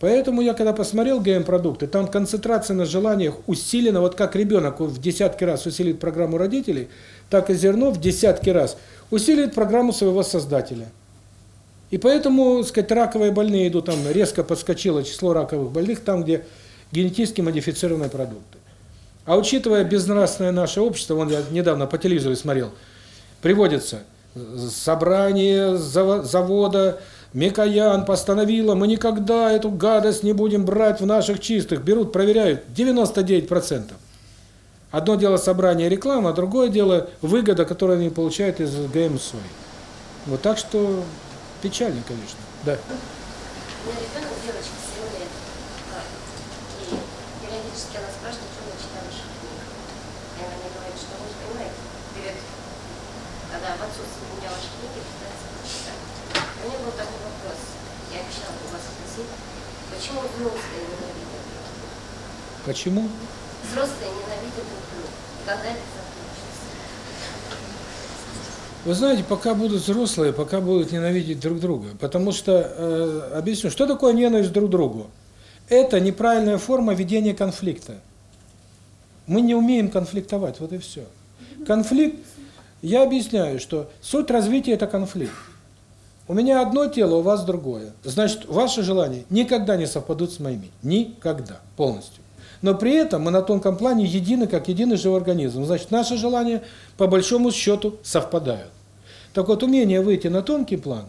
Поэтому я когда посмотрел ГМ-продукты, там концентрация на желаниях усилена, вот как ребенок в десятки раз усилит программу родителей, так и зерно в десятки раз усилит программу своего создателя. И поэтому, сказать, раковые больные идут, там резко подскочило число раковых больных там, где генетически модифицированные продукты. А учитывая безнравственное наше общество, вон я недавно по телевизору смотрел, приводится собрание завода Микоян постановила, мы никогда эту гадость не будем брать в наших чистых. Берут, проверяют, 99%. Одно дело собрание реклама, а другое дело выгода, которую они получают из ГМ сои. Вот так что печально, конечно. Да. Меня ребенок, девочка, 7 лет. И периодически она спрашивает, что я читала книг. И она мне говорит, что вы понимаете, перед, когда в отсутствии у меня ваши книги, пытается прочитать. У меня был такой вопрос, я обещала у вас спросить, почему взрослые ненавидят друг друга? Почему? Взрослые ненавидят друг друга. Когда это закончится? Вы знаете, пока будут взрослые, пока будут ненавидеть друг друга. Потому что, э, объясню, что такое ненависть друг к другу? Это неправильная форма ведения конфликта. Мы не умеем конфликтовать, вот и все. Конфликт, я объясняю, что суть развития – это конфликт. У меня одно тело, у вас другое. Значит, ваши желания никогда не совпадут с моими. Никогда. Полностью. Но при этом мы на тонком плане едины, как единый живой организм. Значит, наши желания, по большому счету, совпадают. Так вот, умение выйти на тонкий план,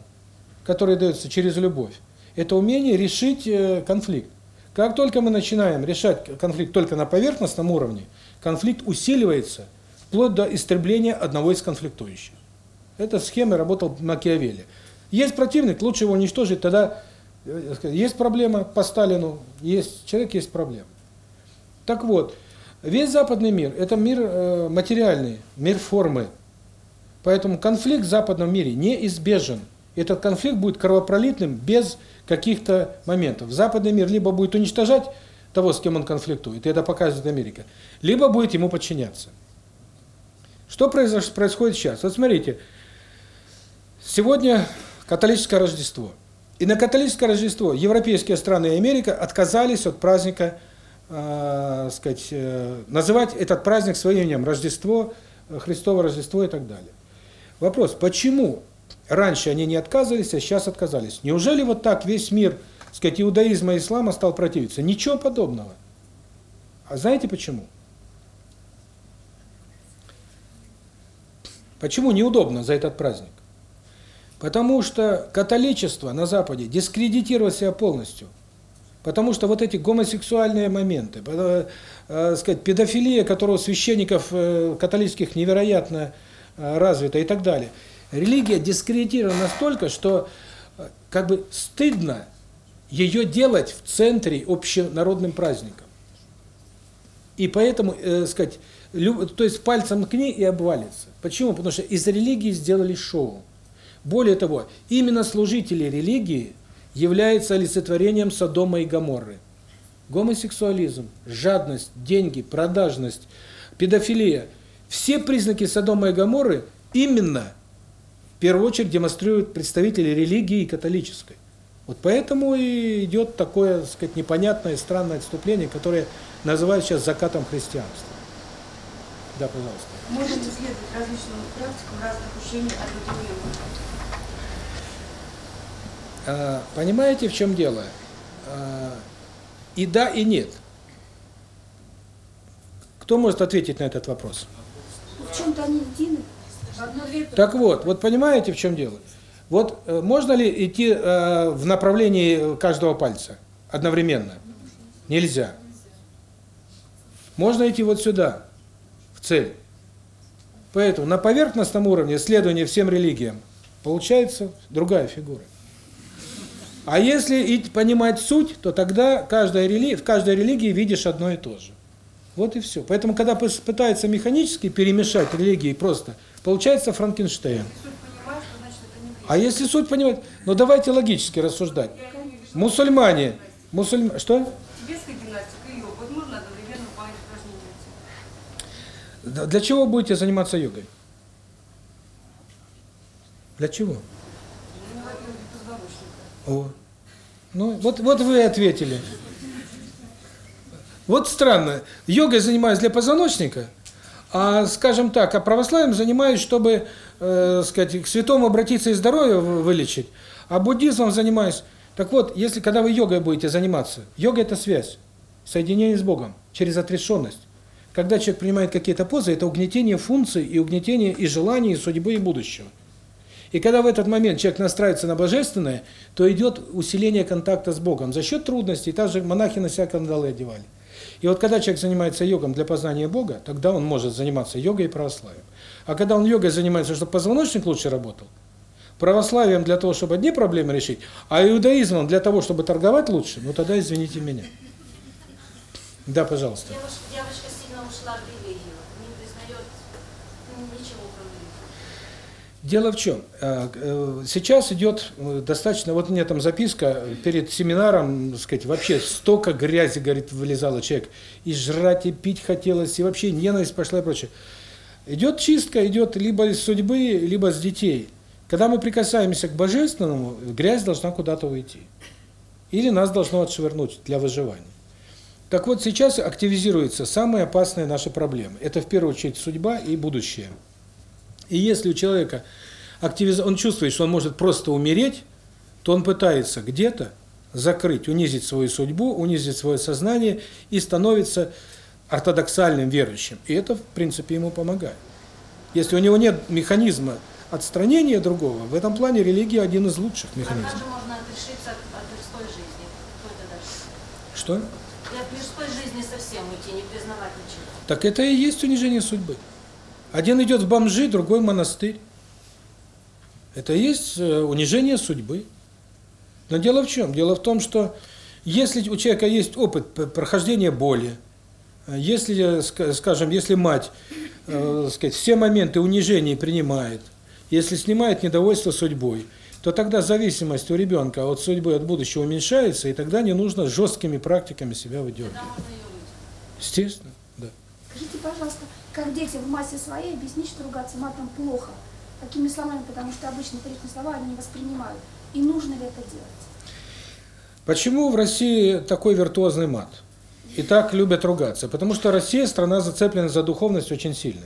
который дается через любовь, это умение решить э, конфликт. Как только мы начинаем решать конфликт только на поверхностном уровне, конфликт усиливается вплоть до истребления одного из конфликтующих. Эта схема работал Макиавелли. Есть противник, лучше его уничтожить, тогда э, есть проблема по Сталину, есть человек, есть проблема. Так вот, весь западный мир – это мир э, материальный, мир формы. Поэтому конфликт в западном мире неизбежен. Этот конфликт будет кровопролитным без каких-то моментов. Западный мир либо будет уничтожать того, с кем он конфликтует, и это показывает Америка, либо будет ему подчиняться. Что происходит сейчас? Вот смотрите, сегодня католическое Рождество. И на католическое Рождество европейские страны и Америка отказались от праздника э, сказать, э, называть этот праздник своим именем, Рождество, Христово Рождество и так далее. Вопрос, почему раньше они не отказывались, а сейчас отказались? Неужели вот так весь мир, сказать, иудаизма и ислама стал противиться? Ничего подобного. А знаете почему? Почему неудобно за этот праздник? Потому что католичество на Западе дискредитировало себя полностью. Потому что вот эти гомосексуальные моменты, э, сказать, педофилия, которая у священников э, католических невероятно э, развита и так далее. Религия дискредитирована настолько, что э, как бы стыдно ее делать в центре общенародным праздником. И поэтому, э, сказать, люб, то есть пальцем к ней и обвалится. Почему? Потому что из религии сделали шоу. Более того, именно служители религии является олицетворением Содома и Гоморры. Гомосексуализм, жадность, деньги, продажность, педофилия – все признаки Содома и Гоморры именно, в первую очередь, демонстрируют представители религии католической. Вот поэтому и идет такое, так сказать, непонятное, странное отступление, которое называют сейчас закатом христианства. Да, пожалуйста. Можно исследовать различным практикам разных учений от этого понимаете, в чем дело? А, и да, и нет. Кто может ответить на этот вопрос? В чем-то они едины. Так вот, вот понимаете, в чем дело? Вот э, можно ли идти э, в направлении каждого пальца одновременно? Нельзя. Можно идти вот сюда, в цель. Поэтому на поверхностном уровне следования всем религиям получается другая фигура. А если и понимать суть, то тогда каждая рели... в каждой религии видишь одно и то же. Вот и все. Поэтому, когда пы- пытаются механически перемешать религии просто, получается Франкенштейн. А если суть понимать, ну давайте логически рассуждать. Мусульмане, мусульм... что? Тибетская гимнастика и йога. Вот можно одновременно выполнять упражнения. Да, Для чего будете заниматься йогой? Для чего? Ну. О. Ну, вот, вот вы ответили. Вот странно. Йогой занимаюсь для позвоночника, а, скажем так, а православием занимаюсь, чтобы, э, сказать, к святому обратиться и здоровье вы- вылечить, а буддизмом занимаюсь. Так вот, если когда вы йогой будете заниматься, йога – это связь, соединение с Богом через отрешенность. Когда человек принимает какие-то позы, это угнетение функций и угнетение и желаний, и судьбы, и будущего. И когда в этот момент человек настраивается на божественное, то идет усиление контакта с Богом за счет трудностей. Также монахи на себя кандалы одевали. И вот когда человек занимается йогом для познания Бога, тогда он может заниматься йогой и православием. А когда он йогой занимается, чтобы позвоночник лучше работал, православием для того, чтобы одни проблемы решить, а иудаизмом для того, чтобы торговать лучше, ну тогда извините меня. Да, пожалуйста. Девушка, девочка сильно ушла в религию, не признает ну, ничего кроме религии. Дело в чем? э, э, Сейчас идет э, достаточно, вот меня там записка перед семинаром, сказать, вообще столько грязи, говорит, вылезало человек, и жрать, и пить хотелось, и вообще ненависть пошла и прочее. Идет чистка, идет либо из судьбы, либо с детей. Когда мы прикасаемся к божественному, грязь должна куда-то уйти. Или нас должно отшвырнуть для выживания. Так вот, сейчас активизируются самые опасные наши проблемы. Это в первую очередь судьба и будущее. И если у человека активиз... он чувствует, что он может просто умереть, то он пытается где-то закрыть, унизить свою судьбу, унизить свое сознание и становится ортодоксальным верующим. И это, в принципе, ему помогает. Если у него нет механизма отстранения другого, в этом плане религия один из лучших А механизмов. как же можно отрешиться от, мирской жизни? Какой-то дальше? Что? И от мирской жизни совсем уйти, не признавать ничего. Так это и есть унижение судьбы. Один идет в бомжи, другой в монастырь. Это и есть э, унижение судьбы. Но дело в чем? Дело в том, что если у человека есть опыт прохождения боли, э, если, э, ска- скажем, если мать, э, сказать, все моменты унижения принимает, если снимает недовольство судьбой, то тогда зависимость у ребенка от судьбы, от будущего уменьшается, и тогда не нужно жесткими практиками себя выдергивать. Естественно, да. Скажите, пожалуйста, как детям в массе своей объяснить, что ругаться матом плохо? Какими словами? Потому что обычно приличные слова они не воспринимают. И нужно ли это делать? Почему в России такой виртуозный мат? И так любят ругаться? Потому что Россия страна зацеплена за духовность очень сильно.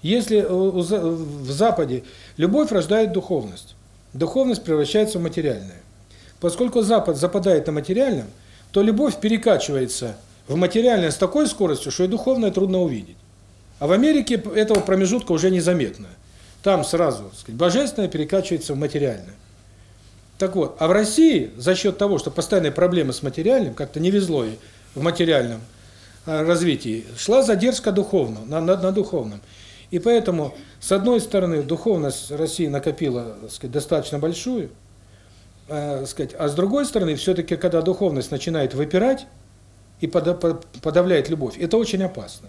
Если За- в Западе любовь рождает духовность, духовность превращается в материальное. Поскольку Запад западает на материальном, то любовь перекачивается в материальное с такой скоростью, что и духовное трудно увидеть. А в Америке этого промежутка уже незаметно. Там сразу, так сказать, божественное перекачивается в материальное. Так вот, а в России за счет того, что постоянные проблемы с материальным, как-то не везло ей в материальном а, развитии, шла задержка духовного, на, на, на духовном. И поэтому, с одной стороны, духовность России накопила, сказать, достаточно большую, э, сказать, а с другой стороны, все-таки, когда духовность начинает выпирать и пода- по- подавляет любовь, это очень опасно.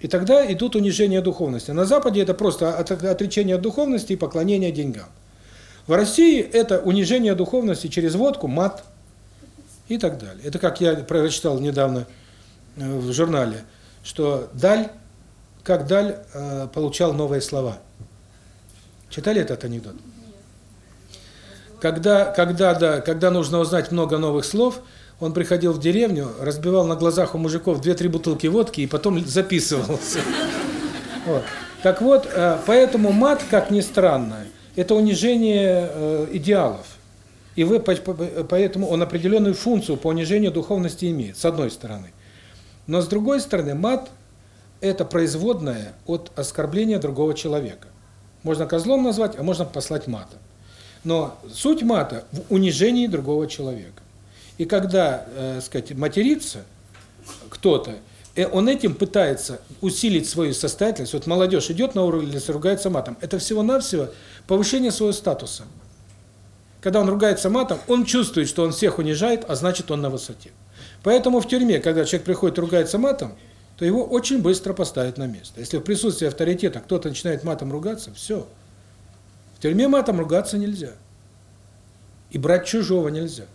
И тогда идут унижения духовности. На Западе это просто от- отречение от духовности и поклонение деньгам. В России это унижение духовности через водку, мат и так далее. Это как я прочитал недавно э, в журнале, что Даль, как Даль э, получал новые слова. Читали этот анекдот? Когда, когда, да, когда нужно узнать много новых слов, он приходил в деревню, разбивал на глазах у мужиков две-три бутылки водки и потом записывался. Вот. Так вот, э, поэтому мат, как ни странно, это унижение э, идеалов. И вы по- по- поэтому он определенную функцию по унижению духовности имеет, с одной стороны. Но с другой стороны, мат это производная от оскорбления другого человека. Можно козлом назвать, а можно послать матом. Но суть мата в унижении другого человека. И когда, э, сказать, матерится кто-то, э, он этим пытается усилить свою состоятельность. Вот молодежь идет на улице, ругается матом. Это всего-навсего повышение своего статуса. Когда он ругается матом, он чувствует, что он всех унижает, а значит он на высоте. Поэтому в тюрьме, когда человек приходит и ругается матом, то его очень быстро поставят на место. Если в присутствии авторитета кто-то начинает матом ругаться, все. В тюрьме матом ругаться нельзя. И брать чужого нельзя.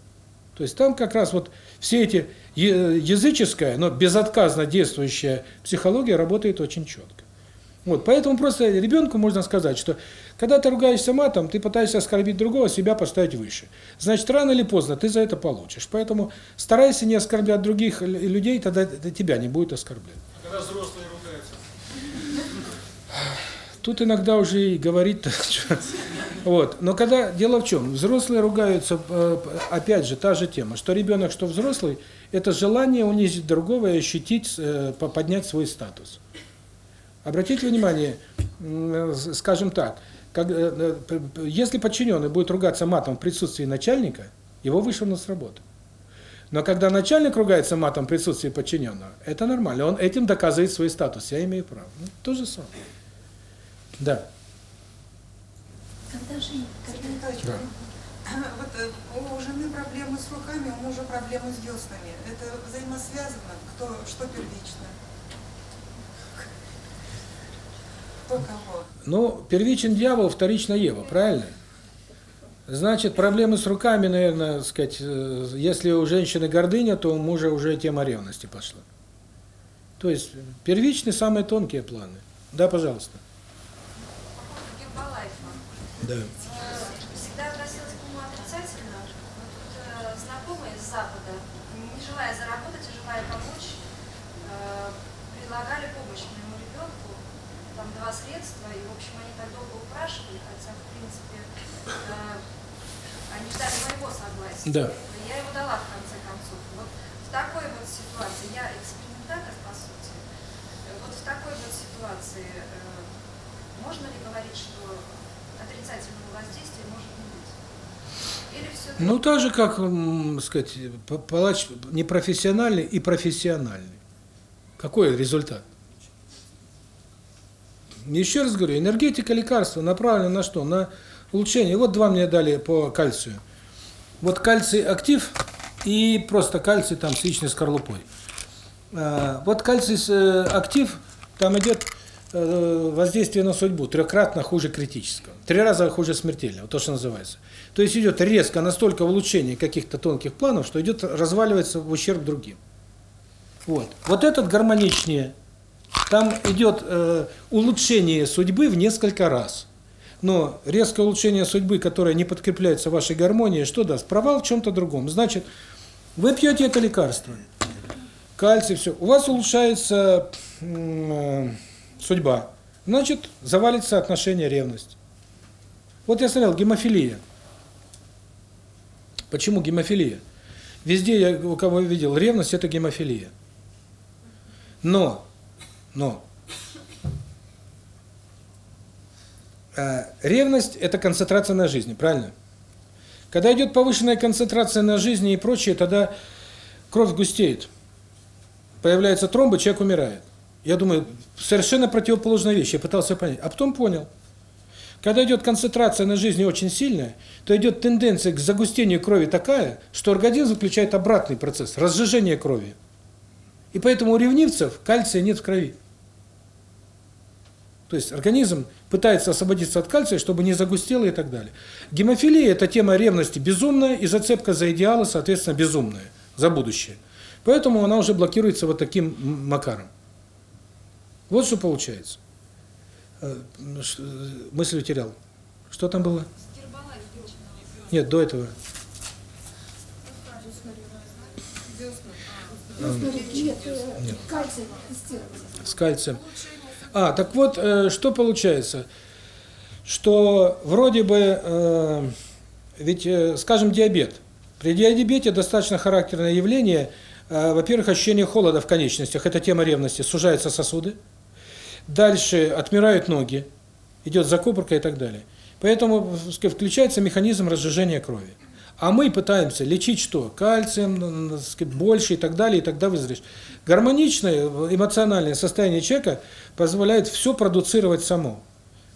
То есть там как раз вот все эти языческая, но безотказно действующая психология работает очень четко. Вот, поэтому просто ребенку можно сказать, что когда ты ругаешься матом, ты пытаешься оскорбить другого, себя поставить выше. Значит, рано или поздно ты за это получишь. Поэтому старайся не оскорблять других людей, тогда тебя не будет оскорблять. Когда взрослые ругаются. Тут иногда уже и говорить-то... *laughs* Вот. Но когда дело в чем? Взрослые ругаются, э, опять же, та же тема, что ребенок, что взрослый, это желание унизить другого и ощутить, э, поднять свой статус. Обратите внимание, скажем так, как, э, если подчиненный будет ругаться матом в присутствии начальника, его вышвырнут с работы. Но когда начальник ругается матом в присутствии подчиненного, это нормально. Он этим доказывает свой статус. Я имею право. Ну, то же самое. Да. Когда женить? Да. Вот э, у жены проблемы с руками, у мужа проблемы с деснами. Это взаимосвязано? Кто, что первично? Кто кого? Ну, первичен дьявол, вторично Ева, правильно? Значит, проблемы с руками, наверное, сказать, э, если у женщины гордыня, то у мужа уже тема ревности пошла. То есть первичны самые тонкие планы. Да, пожалуйста. Да. Всегда относилась к нему отрицательно. Но тут э, знакомые из Запада, не желая заработать, а желая помочь, э, предлагали помощь моему ребенку. Там два средства, и, в общем, они так долго упрашивали, хотя, в принципе, э, они ждали моего согласия. Да. Я его дала, в конце концов. Вот в такой вот ситуации, я экспериментатор, по сути, вот в такой вот ситуации э, можно ли говорить, что отрицательного воздействия может не быть? Ну, так же, как, сказать, палач непрофессиональный и профессиональный. Какой результат? Еще раз говорю, энергетика лекарства направлена на что? На улучшение. Вот два мне дали по кальцию. Вот кальций актив и просто кальций там с яичной скорлупой. А, Вот кальций э, актив, там идет воздействие на судьбу трехкратно хуже критического. Три раза хуже смертельного, то, что называется. То есть идет резко настолько улучшение каких-то тонких планов, что идет разваливается в ущерб другим. Вот. Вот этот гармоничнее. Там идет э, улучшение судьбы в несколько раз. Но резкое улучшение судьбы, которое не подкрепляется вашей гармонией, что даст? Провал в чем-то другом. Значит, вы пьете это лекарство, кальций, все. У вас улучшается э, судьба. Значит, завалится отношение ревность. Вот я смотрел, гемофилия. Почему гемофилия? Везде я у кого видел ревность это гемофилия. Но но э, ревность это концентрация на жизни, правильно? Когда идет повышенная концентрация на жизни и прочее, тогда кровь густеет. Появляются тромбы, человек умирает. Я думаю, совершенно противоположная вещь. Я пытался понять. А потом понял. Когда идет концентрация на жизни очень сильная, то идет тенденция к загустению крови такая, что организм включает обратный процесс, разжижение крови. И поэтому у ревнивцев кальция нет в крови. То есть организм пытается освободиться от кальция, чтобы не загустело и так далее. Гемофилия – это тема ревности безумная, и зацепка за идеалы, соответственно, безумная, за будущее. Поэтому она уже блокируется вот таким макаром. Вот что получается. Мысль утерял. Что там было? Нет, до этого. Нет. С кальцием. А, так вот, э, что получается? Что вроде бы, э, ведь, э, скажем, диабет. При диабете достаточно характерное явление, э, во-первых, ощущение холода в конечностях, это тема ревности, сужаются сосуды, Дальше отмирают ноги, идет закупорка и так далее. Поэтому включается механизм разжижения крови. А мы пытаемся лечить что? Кальцием, больше и так далее, и тогда выздоровеешь. Гармоничное эмоциональное состояние человека позволяет все продуцировать само.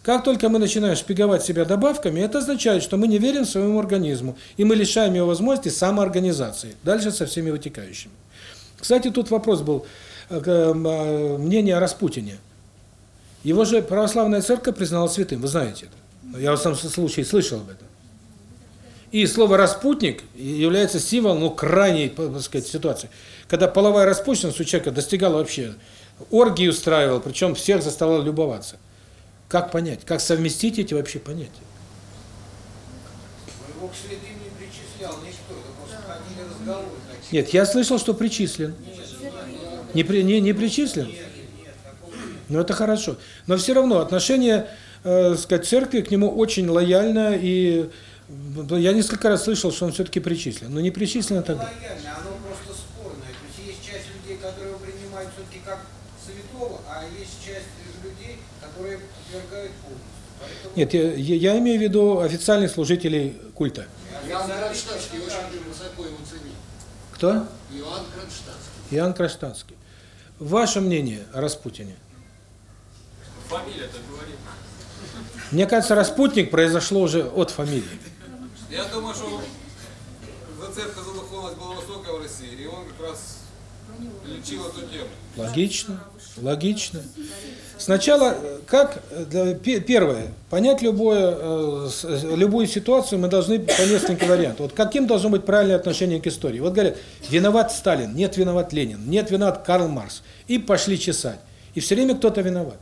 Как только мы начинаем шпиговать себя добавками, это означает, что мы не верим своему организму, и мы лишаем его возможности самоорганизации. Дальше со всеми вытекающими. Кстати, тут вопрос был, э, э, мнение о Распутине. Его же православная церковь признала святым, вы знаете это. Я в самом случае слышал об этом. И слово «распутник» является символом ну, крайней, так сказать, ситуации. Когда половая распущенность у человека достигала вообще, оргии устраивал, причем всех заставлял любоваться. Как понять? Как совместить эти вообще понятия? Его к святым не причислял никто, это просто ходили разговоры. Нет, я слышал, что причислен. Не, при, не, не причислен? Ну, это хорошо. Но все равно отношение, э, сказать, церкви к нему очень лояльно, и ну, я несколько раз слышал, что он все-таки причислен. Но не причислен тогда. Лояльно, оно просто спорное. То есть есть часть людей, которые его принимают все-таки как святого, а есть часть людей, которые отвергают полностью. Поэтому... Нет, я, я имею в виду официальных служителей культа. Иоанн Кронштадтский очень высоко его ценил. Кто? Иоанн Кронштадтский. Иоанн Кронштадтский. Ваше мнение о Распутине? Фамилия-то говорит. Мне кажется, Распутник произошло уже от фамилии. Я думаю, что зацепка за духовность была высокая в России, и он как раз лечил эту тему. Логично, логично. Сначала, как, для, первое, понять любое, э, любую ситуацию мы должны по несколько вариантов. Вот каким должно быть правильное отношение к истории? Вот говорят, виноват Сталин, нет, виноват Ленин, нет, виноват Карл Маркс. И пошли чесать. И все время кто-то виноват.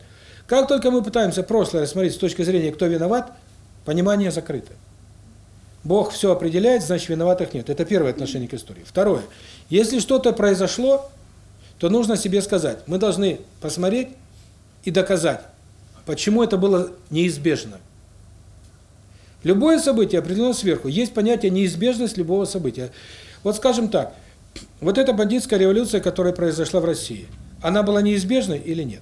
Как только мы пытаемся прошлое рассмотреть с точки зрения, кто виноват, понимание закрыто. Бог все определяет, значит виноватых нет. Это первое отношение к истории. Второе. Если что-то произошло, то нужно себе сказать, мы должны посмотреть и доказать, почему это было неизбежно. Любое событие определено сверху. Есть понятие неизбежность любого события. Вот скажем так, вот эта бандитская революция, которая произошла в России, она была неизбежной или нет?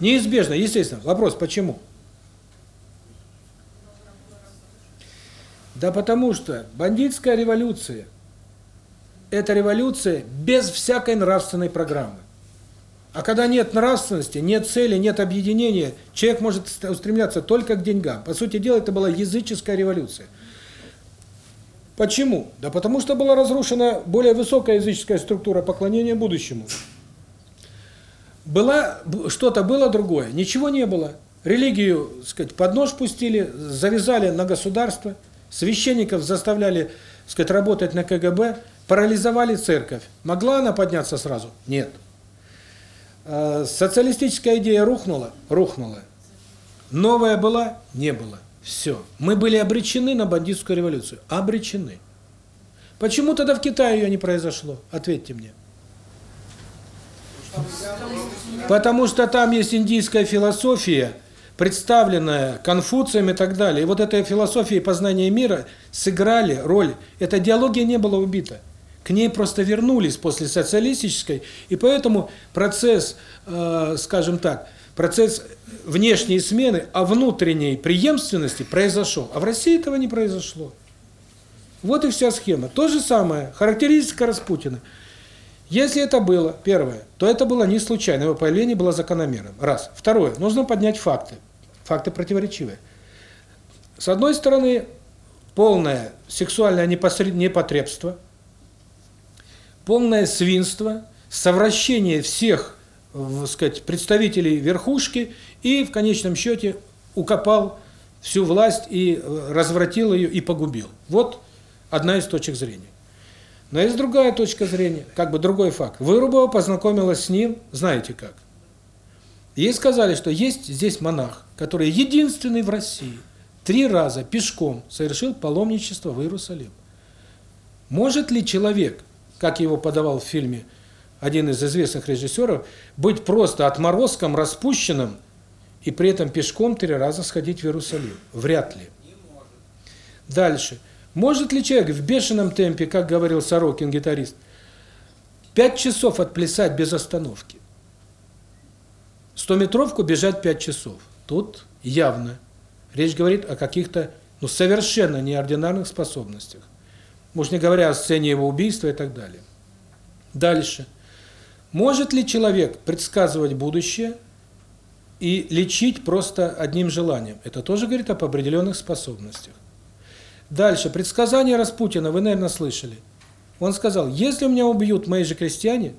Неизбежно, естественно. Вопрос, почему? Да потому что бандитская революция – это революция без всякой нравственной программы. А когда нет нравственности, нет цели, нет объединения, человек может устремляться только к деньгам. По сути дела, это была языческая революция. Почему? Да потому что была разрушена более высокая языческая структура поклонения будущему. Была что-то было другое, ничего не было. Религию, сказать, под нож пустили, завязали на государство, священников заставляли, сказать, работать на КГБ, парализовали церковь. Могла она подняться сразу? Нет. А, социалистическая идея рухнула? Рухнула. Новая была? Не было. Все. Мы были обречены на бандитскую революцию. Обречены. Почему тогда в Китае ее не произошло? Ответьте мне. Потому что там есть индийская философия, представленная Конфуцием и так далее. И вот этой философии познания мира сыграли роль. Эта диалогия не была убита. К ней просто вернулись после социалистической, и поэтому процесс, э, скажем так, процесс внешней смены, а внутренней преемственности произошел. А в России этого не произошло. Вот и вся схема. То же самое, характеристика Распутина. Если это было, первое, то это было не случайно, его появление было закономерным. Раз. Второе, нужно поднять факты. Факты противоречивые. С одной стороны, полное сексуальное непотребство, полное свинство, совращение всех, так сказать, представителей верхушки и в конечном счете укопал всю власть и э, развратил ее и погубил. Вот одна из точек зрения. Но есть другая точка зрения, как бы другой факт. Вырубова познакомилась с ним, знаете как. Ей сказали, что есть здесь монах, который единственный в России, три раза пешком совершил паломничество в Иерусалим. Может ли человек, как его подавал в фильме один из известных режиссеров, быть просто отморозком, распущенным, и при этом пешком три раза сходить в Иерусалим? Вряд ли. Дальше. Может ли человек в бешеном темпе, как говорил Сорокин, гитарист, пять часов отплясать без остановки? 100-метровку бежать 5 часов. Тут явно речь говорит о каких-то ну, совершенно неординарных способностях. Уж не говоря о сцене его убийства и так далее. Дальше. Может ли человек предсказывать будущее и лечить просто одним желанием? Это тоже говорит об определенных способностях. Дальше. Предсказание Распутина, вы, наверное, слышали. Он сказал, если меня убьют мои же крестьяне,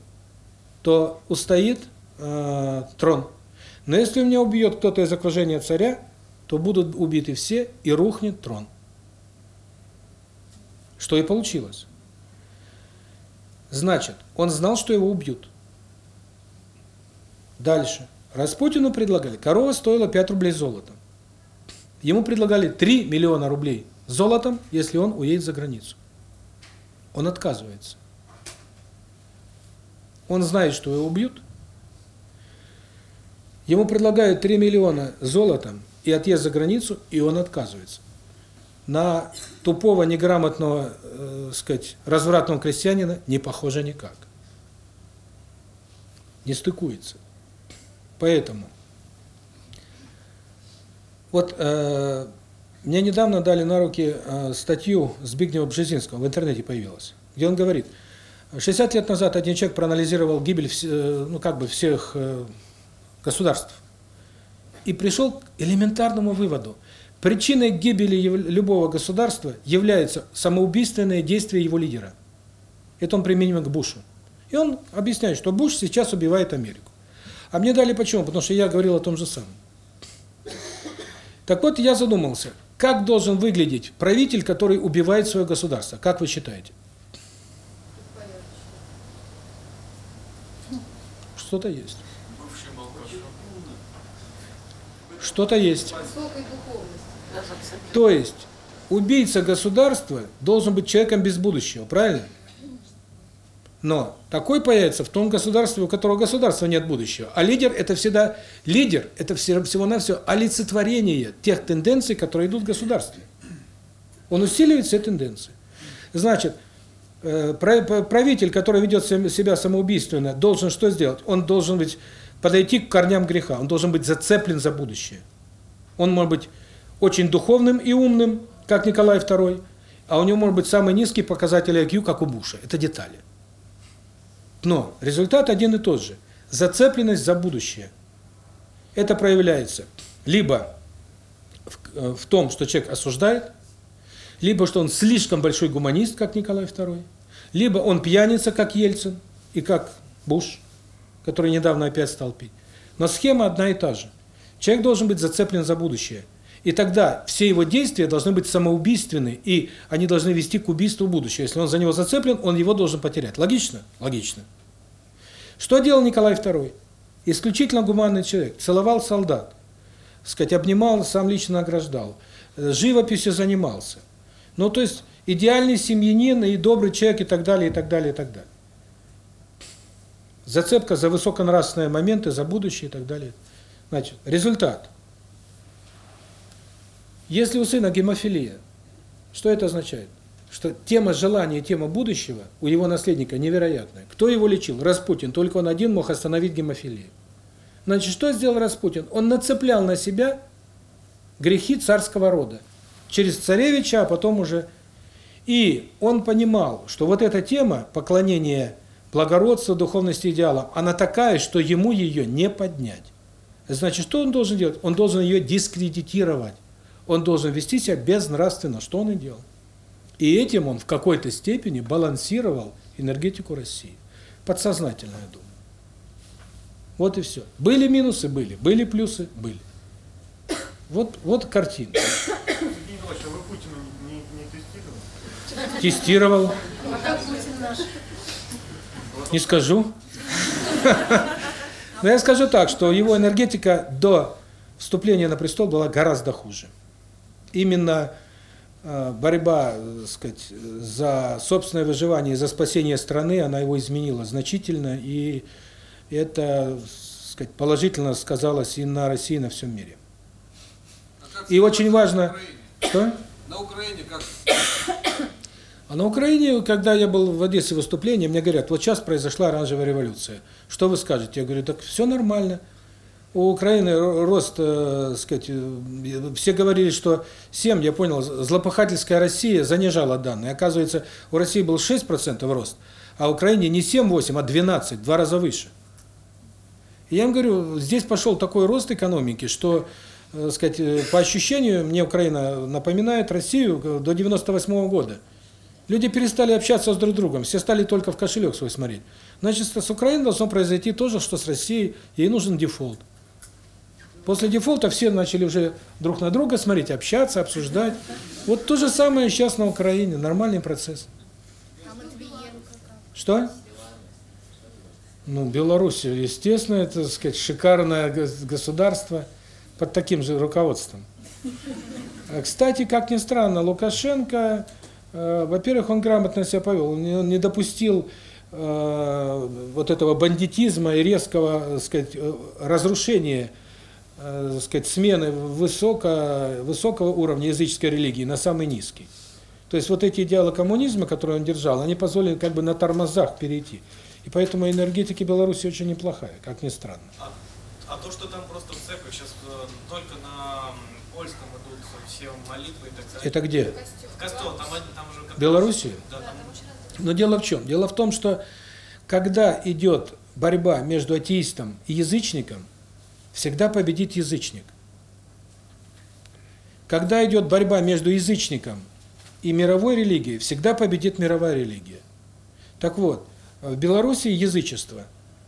то устоит э, трон. Но если меня убьет кто-то из окружения царя, то будут убиты все и рухнет трон. Что и получилось. Значит, он знал, что его убьют. Дальше. Распутину предлагали, корова стоила 5 рублей золотом. Ему предлагали 3 миллиона рублей золотом, если он уедет за границу. Он отказывается. Он знает, что его убьют. Ему предлагают 3 миллиона золотом и отъезд за границу, и он отказывается. На тупого, неграмотного, э, сказать, развратного крестьянина не похоже никак. Не стыкуется. Поэтому вот э, мне недавно дали на руки э, статью Збигнева Бжезинского, в интернете появилась, где он говорит, 60 лет назад один человек проанализировал гибель э, ну как бы всех э, государств и пришел к элементарному выводу. Причиной гибели любого государства является самоубийственное действие его лидера. Это он применим к Бушу. И он объясняет, что Буш сейчас убивает Америку. А мне дали почему? Потому что я говорил о том же самом. Так вот, я задумался, как должен выглядеть правитель, который убивает свое государство? Как вы считаете? Что-то есть. Что-то есть. То есть, убийца государства должен быть человеком без будущего, правильно? Но такой появится в том государстве, у которого государства нет будущего. А лидер – это всегда… Лидер – это всего-навсего олицетворение тех тенденций, которые идут в государстве. Он усиливает все тенденции. Значит, э, правитель, который ведет себя самоубийственно, должен что сделать? Он должен быть подойти к корням греха, он должен быть зацеплен за будущее. Он может быть очень духовным и умным, как Николай II, а у него может быть самый низкий показатель IQ, как у Буша. Это детали. Но результат один и тот же. Зацепленность за будущее. Это проявляется либо в, э, в том, что человек осуждает, либо что он слишком большой гуманист, как Николай II, либо он пьяница, как Ельцин и как Буш, который недавно опять стал пить. Но схема одна и та же. Человек должен быть зацеплен за будущее. И тогда все его действия должны быть самоубийственны, и они должны вести к убийству будущего. Если он за него зацеплен, он его должен потерять. Логично? Логично. Что делал Николай II? Исключительно гуманный человек. Целовал солдат. сказать, обнимал, сам лично награждал. Живописью занимался. Ну, то есть, идеальный семьянин и добрый человек и так далее, и так далее, и так далее. Зацепка за высоконравственные моменты, за будущее и так далее. Значит, результат. Если у сына гемофилия, что это означает? Что тема желания, тема будущего у его наследника невероятная. Кто его лечил? Распутин. Только он один мог остановить гемофилию. Значит, что сделал Распутин? Он нацеплял на себя грехи царского рода. Через царевича, а потом уже... И он понимал, что вот эта тема поклонения благородства, духовности, идеалам, она такая, что ему ее не поднять. Значит, что он должен делать? Он должен ее дискредитировать. Он должен вести себя безнравственно, что он и делал. И этим он в какой-то степени балансировал энергетику России. Подсознательно, я думаю. Вот и все. Были минусы? Были. Были плюсы? Были. Вот, вот картина. Евгений Николаевич, а вы Путина не, не тестировали? Тестировал. А как Путин наш? Не скажу. Но я скажу так, что его энергетика до вступления на престол была гораздо хуже. Именно борьба, так сказать, за собственное выживание, за спасение страны, она его изменила значительно, и это, так сказать, положительно сказалось и на России, и на всем мире. И очень важно... Что? На Украине как а на Украине, когда я был в Одессе выступление, мне говорят, вот сейчас произошла оранжевая революция. Что вы скажете? Я говорю, так все нормально. У Украины ро- рост, э, сказать, э, все говорили, что 7, я понял, злопыхательская Россия занижала данные. Оказывается, у России был 6% рост, а в Украине не 7-8, а 12, в два раза выше. И я им говорю, здесь пошел такой рост экономики, что, э, сказать, э, по ощущению, мне Украина напоминает Россию до 98 -го года. Люди перестали общаться с друг другом, все стали только в кошелек свой смотреть. Значит, с Украиной должно произойти то же, что с Россией, ей нужен дефолт. После дефолта все начали уже друг на друга смотреть, общаться, обсуждать. Вот то же самое сейчас на Украине, нормальный процесс. Что? Ну, Беларусь, естественно, это, так сказать, шикарное гос- государство под таким же руководством. А, Кстати, как ни странно, Лукашенко, э, во-первых, он грамотно себя повел, он не, он не допустил э, вот этого бандитизма и резкого, так сказать, э, разрушения, э, так сказать, смены высоко, высокого уровня языческой религии на самый низкий. То есть вот эти идеалы коммунизма, которые он держал, они позволили как бы на тормозах перейти. И поэтому энергетика Беларуси очень неплохая, как ни странно. А, а то, что там просто в церкви сейчас э, только на польском идут все молитвы и так далее. Это где? В костел, там, там уже... как- Белоруссии? Да, там Но дело в чем? Дело в том, что когда идет борьба между атеистом и язычником, всегда победит язычник. Когда идет борьба между язычником и мировой религией, всегда победит мировая религия. Так вот, в Белоруссии язычество,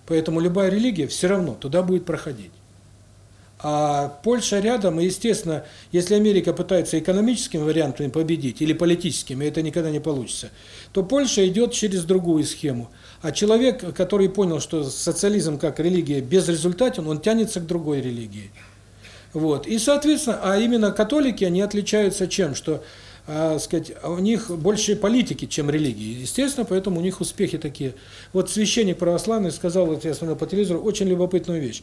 поэтому любая религия все равно туда будет проходить. А Польша рядом, и, естественно, если Америка пытается экономическими вариантами победить или политическими, это никогда не получится, то Польша идет через другую схему. А человек, который понял, что социализм как религия безрезультатен, он тянется к другой религии. Вот. И, соответственно, а именно католики, они отличаются чем? Что, а, сказать, у них больше политики, чем религии. Естественно, поэтому у них успехи такие. Вот священник православный сказал, вот я смотрел по телевизору, очень любопытную вещь.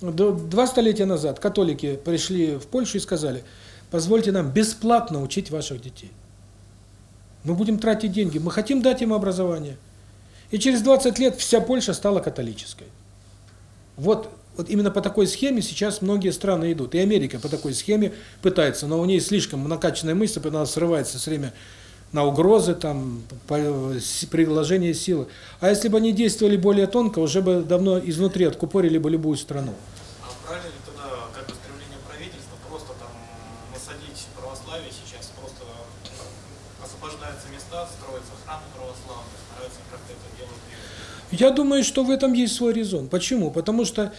Два столетия назад католики пришли в Польшу и сказали, позвольте нам бесплатно учить ваших детей. Мы будем тратить деньги, мы хотим дать им образование. И через 20 лет вся Польша стала католической. Вот, вот именно по такой схеме сейчас многие страны идут. И Америка по такой схеме пытается, но у нее слишком накачанная мысль, она срывается все время на угрозы, там, приложение силы. А если бы они действовали более тонко, уже бы давно изнутри откупорили бы любую страну. А правильно ли тогда, как бы стремление правительства, просто там насадить православие сейчас, просто освобождаются места, строятся храмы православные, стараются как-то это делать и Я думаю, что в этом есть свой резон. Почему? Потому что,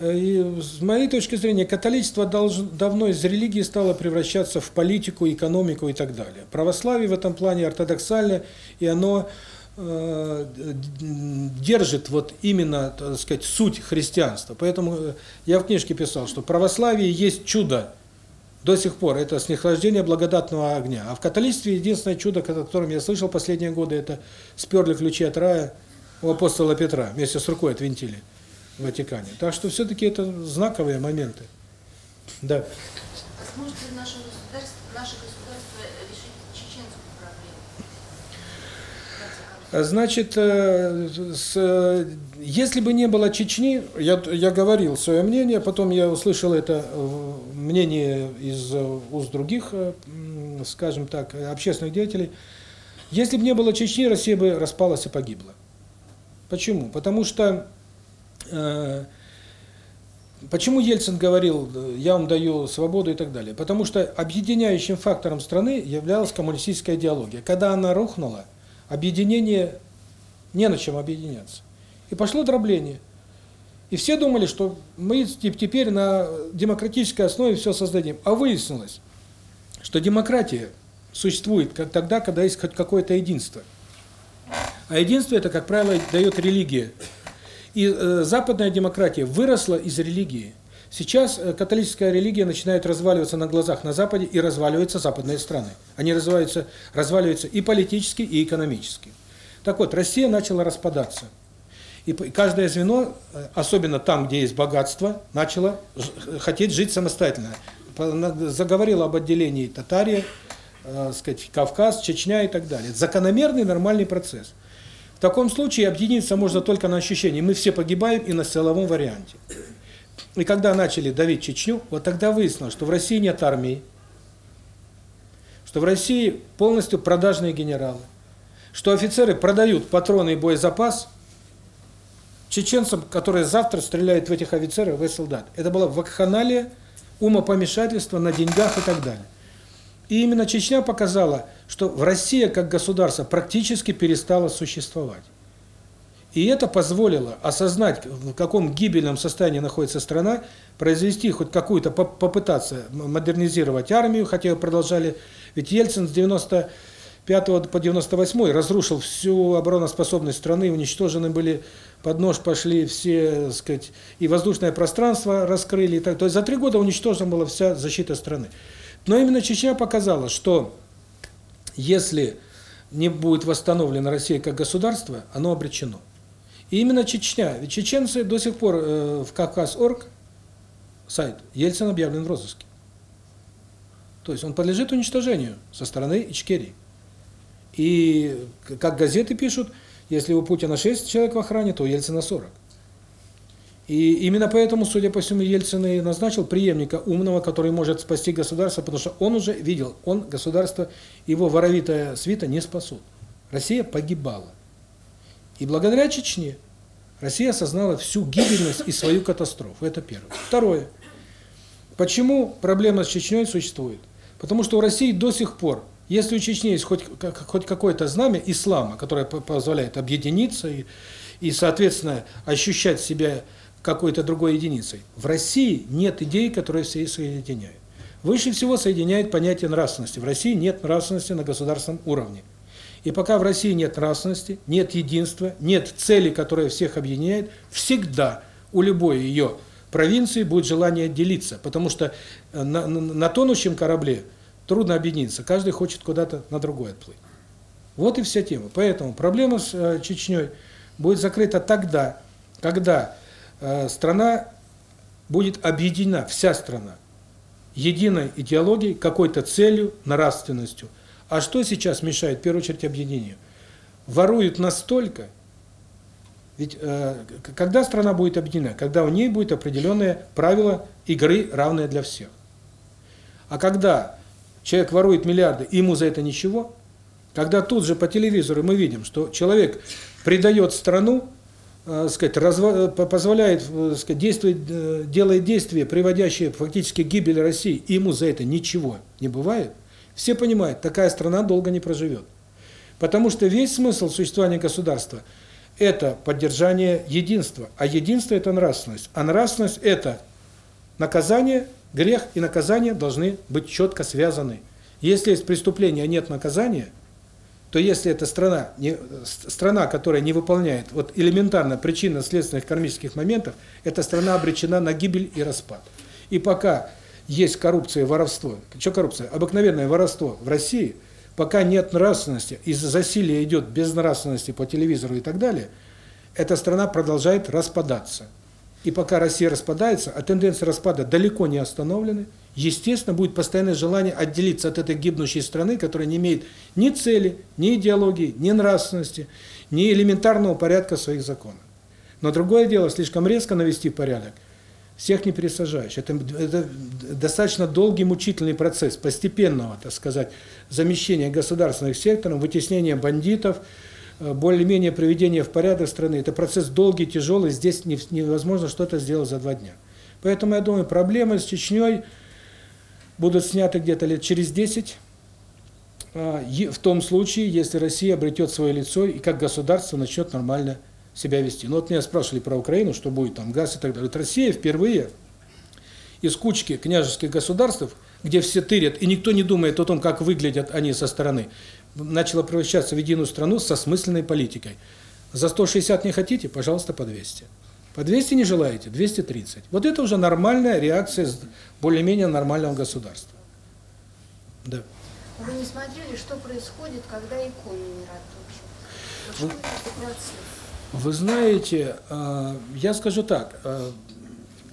э, с моей точки зрения, католичество давно из религии стало превращаться в политику, экономику и так далее. Православие в этом плане ортодоксальное, и оно э, держит вот именно, так сказать, суть христианства. Поэтому э, я в книжке писал, что православие есть чудо до сих пор, это снисхождение благодатного огня. А в католичестве единственное чудо, о котором я слышал последние годы, это сперли ключи от рая у апостола Петра, вместе с рукой отвинтили в Ватикане. Так что все-таки это знаковые моменты. Да. А сможет ли наше государство, наше государство решить чеченскую проблему? Значит, э, с, если бы не было Чечни, я, я говорил свое мнение, потом я услышал это э, мнение из уст других, э, скажем так, общественных деятелей. Если бы не было Чечни, Россия бы распалась и погибла. Почему? Потому что э, почему Ельцин говорил, э, я вам даю свободу и так далее? Потому что объединяющим фактором страны являлась коммунистическая идеология. Когда она рухнула, объединение не на чем объединяться. И пошло дробление. И все думали, что мы теп- теперь на демократической основе все создадим. А выяснилось, что демократия существует как тогда, когда есть хоть какое-то единство. А единство это, как правило, дает религия. И э, западная демократия выросла из религии. Сейчас э, католическая религия начинает разваливаться на глазах на Западе, и разваливаются западные страны. Они разваливаются, разваливаются и политически, и экономически. Так вот, Россия начала распадаться. И каждое звено, э, особенно там, где есть богатство, начало ж- хотеть жить самостоятельно. Заговорила об отделении Татарии, э, сказать, Кавказ, Чечня и так далее. Закономерный нормальный процесс. В таком случае объединиться можно только на ощущении. Мы все погибаем и на силовом варианте. И когда начали давить Чечню, вот тогда выяснилось, что в России нет армии, что в России полностью продажные генералы, что офицеры продают патроны и боезапас чеченцам, которые завтра стреляют в этих офицеров, этих солдат. Это было вакханалия, умопомешательство на деньгах и так далее. И именно Чечня показала, что в России как государство практически перестало существовать. И это позволило осознать, в каком гибельном состоянии находится страна, произвести хоть какую-то, попытаться модернизировать армию, хотя продолжали. Ведь Ельцин с 95 по 98 разрушил всю обороноспособность страны, уничтожены были, под нож пошли все, так сказать, и воздушное пространство раскрыли. И так. То есть за три года уничтожена была вся защита страны. Но именно Чечня показала, что если не будет восстановлена Россия как государство, оно обречено. И именно Чечня, ведь чеченцы до сих пор э, в Кавказ.орг сайт Ельцин объявлен в розыске. То есть он подлежит уничтожению со стороны Ичкерии. И как газеты пишут, если у Путина 6 человек в охране, то у Ельцина 40. И именно поэтому, судя по всему, Ельцин и назначил преемника умного, который может спасти государство, потому что он уже видел, он государство, его воровитая свита не спасут. Россия погибала. И благодаря Чечне Россия осознала всю гибельность и свою катастрофу. Это первое. Второе. Почему проблема с Чечней существует? Потому что у России до сих пор, если у Чечни есть хоть, хоть какое-то знамя ислама, которое позволяет объединиться и, и, соответственно, ощущать себя какой-то другой единицей, в России нет идей, которые все соединяют. Выше всего соединяет понятие нравственности. В России нет нравственности на государственном уровне. И пока в России нет нравственности, нет единства, нет цели, которая всех объединяет, всегда у любой ее провинции будет желание делиться, потому что на, на, на тонущем корабле трудно объединиться, каждый хочет куда-то на другой отплыть. Вот и вся тема. Поэтому проблема с э, Чечней будет закрыта тогда, когда э, страна будет объединена, вся страна, единой идеологией, какой-то целью, нравственностью – а что сейчас мешает, в первую очередь, объединению? Воруют настолько, ведь э, когда страна будет объединена? Когда у ней будет определенное правило игры, равное для всех. А когда человек ворует миллиарды, и ему за это ничего, когда тут же по телевизору мы видим, что человек предает страну, э, сказать, разво, э, позволяет, э, сказать, действовать, э, делает действия, приводящие фактически к гибели России, и ему за это ничего не бывает – все понимают, такая страна долго не проживет. Потому что весь смысл существования государства – это поддержание единства. А единство – это нравственность. А нравственность – это наказание, грех и наказание должны быть четко связаны. Если есть преступление, а нет наказания, то если это страна, не, страна, которая не выполняет вот элементарно причинно-следственных кармических моментов, эта страна обречена на гибель и распад. И пока есть коррупция и воровство. Что коррупция? Обыкновенное воровство в России, пока нет нравственности, из-за засилия идет безнравственности по телевизору и так далее, эта страна продолжает распадаться. И пока Россия распадается, а тенденции распада далеко не остановлены, естественно, будет постоянное желание отделиться от этой гибнущей страны, которая не имеет ни цели, ни идеологии, ни нравственности, ни элементарного порядка своих законов. Но другое дело, слишком резко навести порядок, всех не пересажаешь. Это, это достаточно долгий мучительный процесс постепенного, так сказать, замещения государственных секторов, вытеснения бандитов, более-менее приведения в порядок страны. Это процесс долгий, тяжелый, здесь невозможно что-то сделать за два дня. Поэтому, я думаю, проблемы с Чечней будут сняты где-то лет через 10, а, в том случае, если Россия обретет свое лицо и как государство начнет нормально себя вести. Ну вот меня спрашивали про Украину, что будет там газ и так далее. Вот Россия впервые из кучки княжеских государств, где все тырят, и никто не думает о том, как выглядят они со стороны, начала превращаться в единую страну со смысленной политикой. За 160 не хотите? Пожалуйста, по 200. По 200 не желаете? 230. Вот это уже нормальная реакция более-менее нормального государства. Да. Вы не смотрели, что происходит, когда иконы не растут? Вот вы знаете, э, я скажу так, э,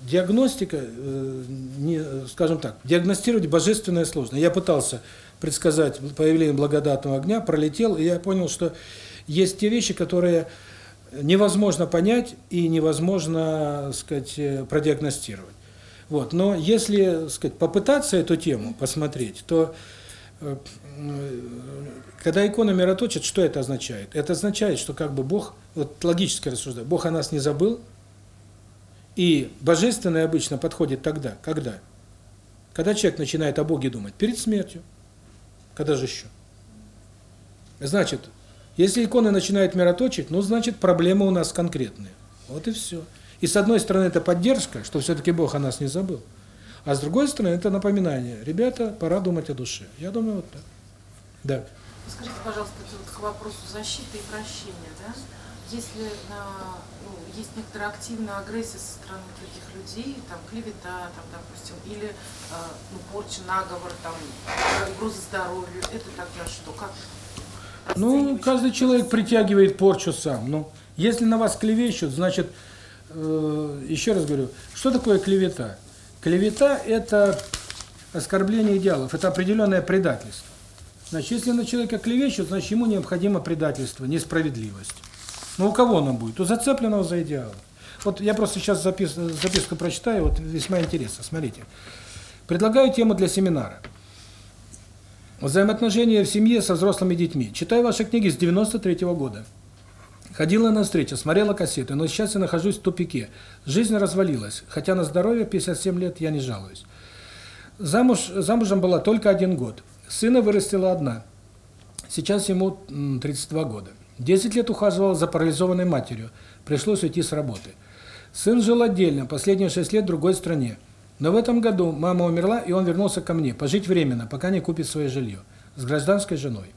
диагностика, э, не, скажем так, диагностировать божественное сложно. Я пытался предсказать появление благодатного огня, пролетел, и я понял, что есть те вещи, которые невозможно понять и невозможно, сказать, э, продиагностировать. Вот. Но если, сказать, попытаться эту тему посмотреть, то э, когда икона мироточит, что это означает? Это означает, что как бы Бог, вот логически рассуждая, Бог о нас не забыл, и божественное обычно подходит тогда, когда? Когда человек начинает о Боге думать? Перед смертью. Когда же еще? Значит, если икона начинает мироточить, ну, значит, проблемы у нас конкретные. Вот и все. И с одной стороны, это поддержка, что все-таки Бог о нас не забыл. А с другой стороны, это напоминание. Ребята, пора думать о душе. Я думаю, вот так. Да. Скажите, пожалуйста, вот к вопросу защиты и прощения, да? Если на, ну, есть некоторая активная агрессия со стороны других людей, там клевета, там, допустим, или э, ну, порча, наговор, там, угроза здоровью, это тогда что? Как Ну, каждый человек притягивает порчу сам. Ну, если на вас клевещут, значит, э, еще раз говорю, что такое клевета? Клевета – это оскорбление идеалов, это определенное предательство. Значит, если на человека клевещут, значит, ему необходимо предательство, несправедливость. Ну, у кого она будет? У зацепленного за идеал. Вот я просто сейчас запис, записку прочитаю, вот весьма интересно, смотрите. Предлагаю тему для семинара. Взаимоотношения в семье со взрослыми детьми. Читаю ваши книги с 93 -го года. Ходила на встречу, смотрела кассеты, но сейчас я нахожусь в тупике. Жизнь развалилась, хотя на здоровье 57 лет я не жалуюсь. Замуж, замужем была только один год. Сына вырастила одна. Сейчас ему 32 года. 10 лет ухаживала за парализованной матерью. Пришлось уйти с работы. Сын жил отдельно, последние 6 лет в другой стране. Но в этом году мама умерла, и он вернулся ко мне, пожить временно, пока не купит свое жилье. С гражданской женой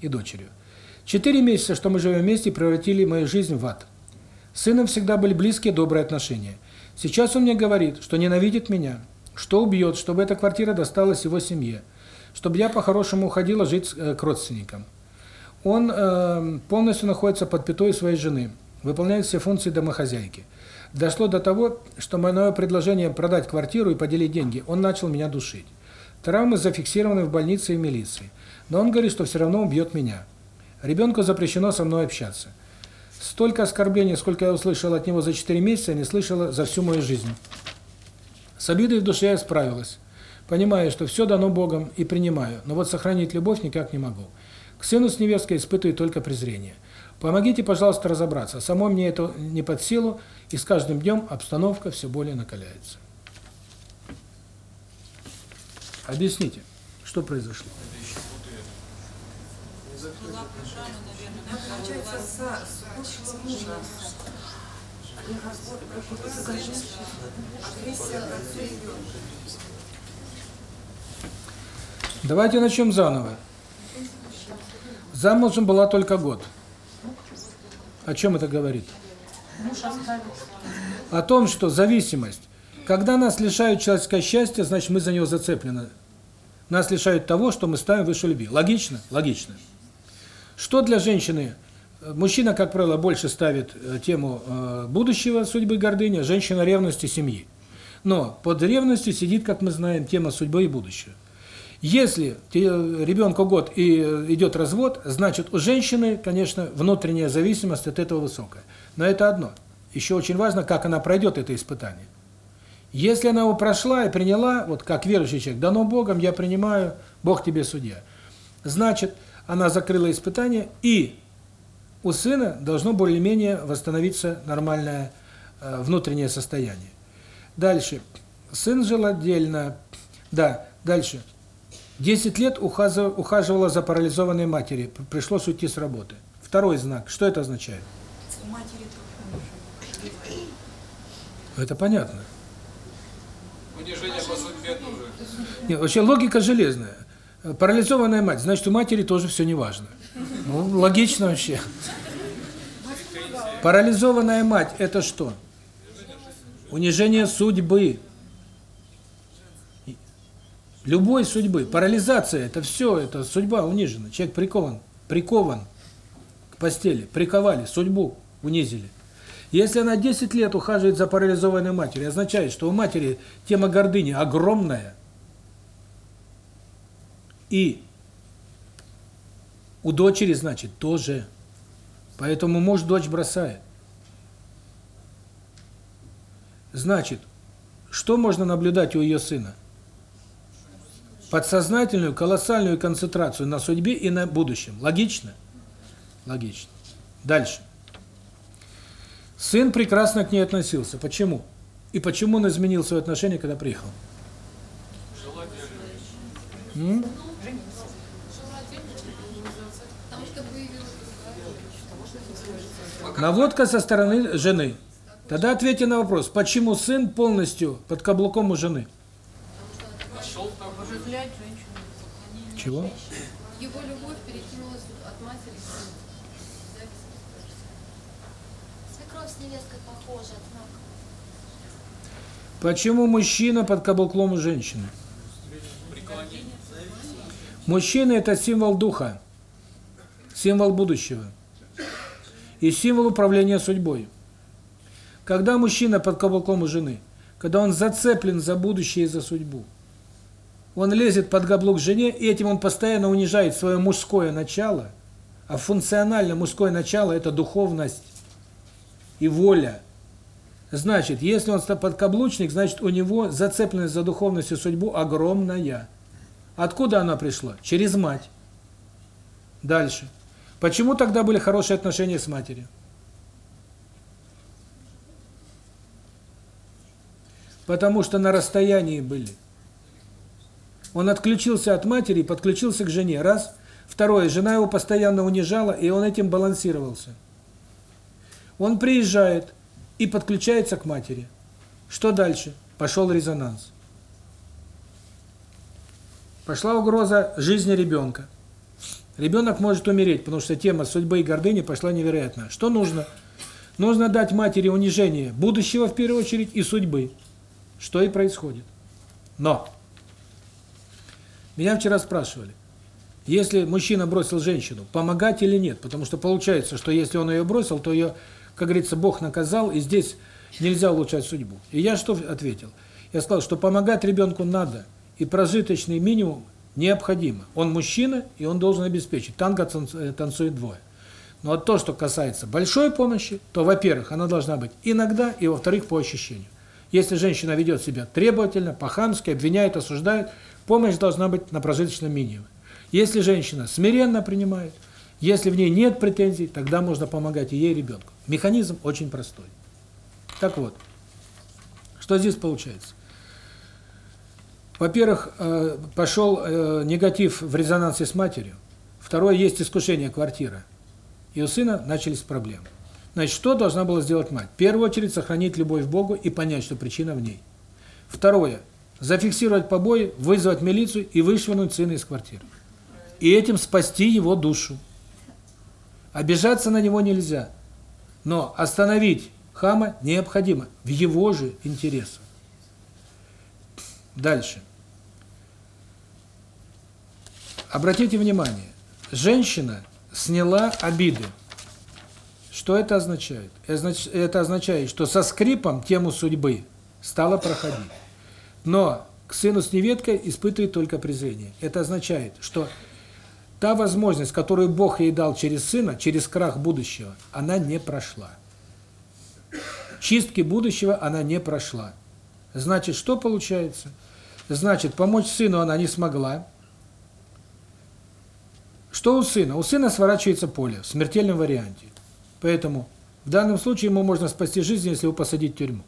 и дочерью. Четыре месяца, что мы живем вместе, превратили мою жизнь в ад. С сыном всегда были близкие, добрые отношения. Сейчас он мне говорит, что ненавидит меня, что убьет, чтобы эта квартира досталась его семье, чтобы я по-хорошему уходила жить э, к родственникам. Он э, полностью находится под пятой своей жены, выполняет все функции домохозяйки. Дошло до того, что мое предложение продать квартиру и поделить деньги, он начал меня душить. Травмы зафиксированы в больнице и милиции. Но он говорит, что все равно убьет меня. Ребенку запрещено со мной общаться. Столько оскорблений, сколько я услышал от него за 4 месяца, не слышала за всю мою жизнь. С обидой в душе я справилась. Понимаю, что все дано Богом и принимаю, но вот сохранить любовь никак не могу. К сыну с невесткой испытываю только презрение. Помогите, пожалуйста, разобраться. Самой мне это не под силу, и с каждым днем обстановка все более накаляется. Объясните, что произошло? Давайте начнем заново. Замужем была только год. О чем это говорит? О том, что зависимость. Когда нас лишают человеческого счастья, значит, мы за него зацеплены. Нас лишают того, что мы ставим выше любви. Логично? Логично. Что для женщины? Мужчина, как правило, больше ставит э, тему э, будущего судьбы гордыни, а женщина ревности семьи. Но под ревностью сидит, как мы знаем, тема судьбы и будущего. Если ребенку год и идет развод, значит, у женщины, конечно, внутренняя зависимость от этого высокая. Но это одно. Еще очень важно, как она пройдет это испытание. Если она его прошла и приняла, вот как верующий человек, дано Богом, я принимаю, Бог тебе судья. Значит, она закрыла испытание, и у сына должно более-менее восстановиться нормальное э, внутреннее состояние. Дальше. Сын жил отдельно. Да, дальше. 10 лет ухаживала за парализованной матерью, пришлось уйти с работы. Второй знак. Что это означает? У матери тоже Это понятно. Унижение по судьбе тоже. Нет, вообще логика железная. Парализованная мать, значит, у матери тоже все неважно. Ну, логично вообще. Парализованная мать – это что? Унижение судьбы. Любой судьбы. Парализация – это все, это судьба унижена. Человек прикован, прикован к постели, приковали, судьбу унизили. Если она 10 лет ухаживает за парализованной матерью, означает, что у матери тема гордыни огромная. И у дочери, значит, тоже. Поэтому муж дочь бросает. Значит, что можно наблюдать у ее сына? Подсознательную, колоссальную концентрацию на судьбе и на будущем. Логично? Логично. Дальше. Сын прекрасно к ней относился. Почему? И почему он изменил свое отношение, когда приехал? М? Наводка со стороны жены. Тогда ответьте на вопрос, почему сын полностью под каблуком у жены? Оживлять женщину. Чего? Его любовь перекинулась от матери к сыну. Свекровь с невесткой похожа, однако. Почему мужчина под каблуком у женщины? Мужчина – это символ духа, символ будущего и символ управления судьбой. Когда мужчина под каблуком у жены, когда он зацеплен за будущее и за судьбу, он лезет под каблук жене, и этим он постоянно унижает свое мужское начало, а функционально мужское начало – это духовность и воля. Значит, если он подкаблучник, значит, у него зацепленность за духовность и судьбу огромная. Откуда она пришла? Через мать. Дальше. Почему тогда были хорошие отношения с матерью? Потому что на расстоянии были. Он отключился от матери и подключился к жене. Раз. Второе. Жена его постоянно унижала, и он этим балансировался. Он приезжает и подключается к матери. Что дальше? Пошел резонанс. Пошла угроза жизни ребенка. Ребенок может умереть, потому что тема судьбы и гордыни пошла невероятно. Что нужно? Нужно дать матери унижение будущего в первую очередь и судьбы. Что и происходит. Но меня вчера спрашивали, если мужчина бросил женщину, помогать или нет? Потому что получается, что если он ее бросил, то ее, как говорится, Бог наказал, и здесь нельзя улучшать судьбу. И я что ответил? Я сказал, что помогать ребенку надо, и прожиточный минимум необходимо. Он мужчина, и он должен обеспечить. Танго танцует двое. Но вот то, что касается большой помощи, то, во-первых, она должна быть иногда, и, во-вторых, по ощущению. Если женщина ведет себя требовательно, по-хамски, обвиняет, осуждает, помощь должна быть на прожиточном минимуме. Если женщина смиренно принимает, если в ней нет претензий, тогда можно помогать и ей, и ребенку. Механизм очень простой. Так вот, что здесь получается? Во-первых, э, пошел э, негатив в резонансе с матерью. Второе, есть искушение квартира. И у сына начались проблемы. Значит, что должна была сделать мать? В первую очередь сохранить любовь к Богу и понять, что причина в ней. Второе, зафиксировать побои, вызвать милицию и вышвырнуть сына из квартиры. И этим спасти его душу. Обижаться на него нельзя. Но остановить хама необходимо в его же интересах. Дальше. Обратите внимание, женщина сняла обиды. Что это означает? Это означает, что со скрипом тему судьбы стала проходить. Но к сыну с неветкой испытывает только презрение. Это означает, что та возможность, которую Бог ей дал через сына, через крах будущего, она не прошла. Чистки будущего она не прошла. Значит, что получается? Значит, помочь сыну она не смогла. Что у сына? У сына сворачивается поле в смертельном варианте. Поэтому в данном случае ему можно спасти жизнь, если его посадить в тюрьму.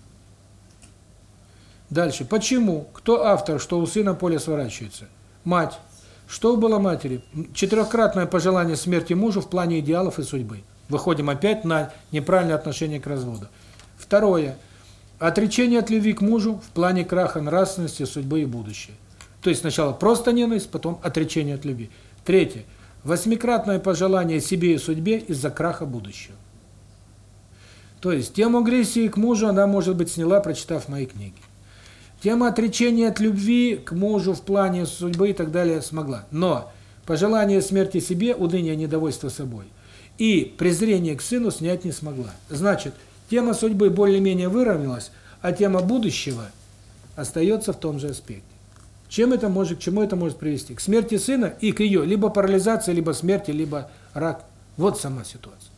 Дальше. Почему? Кто автор, что у сына поле сворачивается? Мать. Что было матери? Четырехкратное пожелание смерти мужу в плане идеалов и судьбы. Выходим опять на неправильное отношение к разводу. Второе. Отречение от любви к мужу в плане краха нравственности, судьбы и будущего. То есть сначала просто ненависть, потом отречение от любви. Третье. Восьмикратное пожелание себе и судьбе из-за краха будущего. То есть тему агрессии к мужу она, может быть, сняла, прочитав мои книги. Тема отречения от любви к мужу в плане судьбы и так далее смогла. Но пожелание смерти себе, уныние, недовольство собой и презрение к сыну снять не смогла. Значит, тема судьбы более-менее выровнялась, а тема будущего остается в том же аспекте. Чем это может, к чему это может привести? К смерти сына и к ее либо парализации, либо смерти, либо рак. Вот сама ситуация.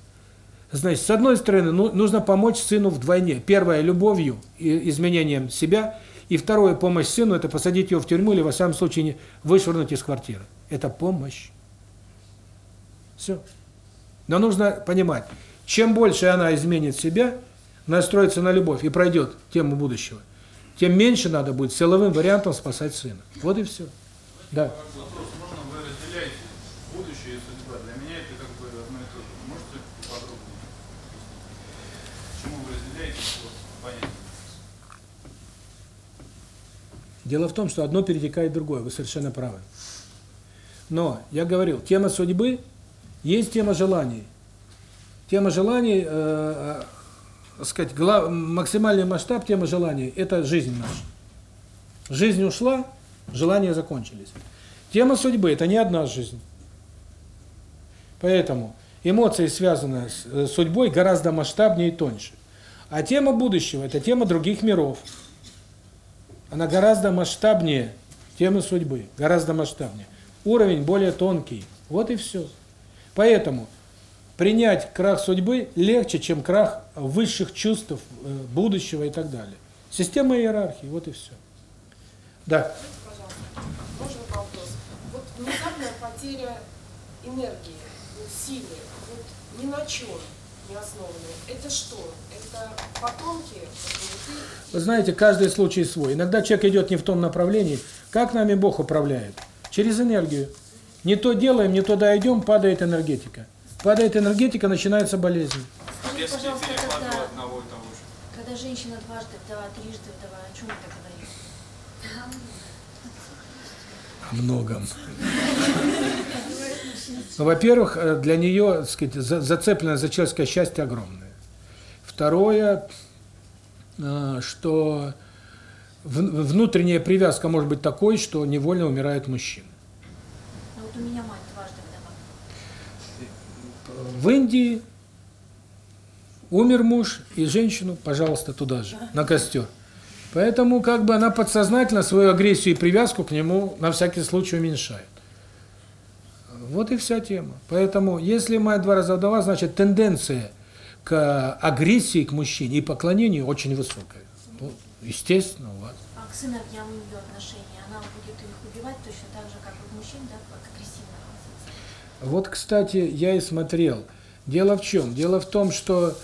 Значит, с одной стороны, ну, нужно помочь сыну вдвойне. Первое – любовью и изменением себя. И второе – помощь сыну – это посадить его в тюрьму или, во всяком случае, вышвырнуть из квартиры. Это помощь. Все. Но нужно понимать, чем больше она изменит себя, настроится на любовь и пройдет тему будущего, тем меньше надо будет силовым вариантом спасать сына. Вот и все. Да. Вопрос, можно вы разделяете будущее и судьба? Для меня это как бы одно и то же. Можете поподробнее объяснить? Почему вы разделяете вот, понятие? Дело в том, что одно перетекает в другое, вы совершенно правы. Но, я говорил, тема судьбы есть тема желаний. Тема желаний, э, э, сказать, глав, максимальный масштаб темы желаний – это жизнь наша. Жизнь ушла, желания закончились. Тема судьбы – это не одна жизнь. Поэтому эмоции, связанные с э, судьбой, гораздо масштабнее и тоньше. А тема будущего – это тема других миров. Она гораздо масштабнее темы судьбы, гораздо масштабнее. Уровень более тонкий. Вот и все. Поэтому принять крах судьбы легче, чем крах высших чувств, э, будущего и так далее. Система иерархии, вот и все. Да. Внезапная потеря энергии, силы, вот ни на чем не основанная. Это что? Это потомки? Вы знаете, каждый случай свой. Иногда человек идет не в том направлении. Как нами Бог управляет? Через энергию. Не то делаем, не туда идем, падает энергетика. Падает энергетика, начинается болезнь. Скажите, пожалуйста, когда, одного и того же. когда женщина дважды вдова, трижды вдова, о чем это говорит? О многом. Ну, Во-первых, э, для нее, так сказать, за- зацепленность за человеческое счастье огромное. Второе, э, что внутренняя привязка может быть такой, что невольно умирает мужчина. Вот у меня мать дважды вдова. В Индии умер муж, и женщину, пожалуйста, туда же, на костер. Поэтому как бы она подсознательно свою агрессию и привязку к нему на всякий случай уменьшает. Вот и вся тема. Поэтому, если мать два раза вдова, значит тенденция к агрессии к мужчине и поклонению очень высокая. Ну, естественно, у вас. А к сыновьям у нее отношения, она будет их убивать точно так же, как и мужчин, да, как агрессивно относиться? Вот, кстати, я и смотрел. Дело в чем? Дело в том, что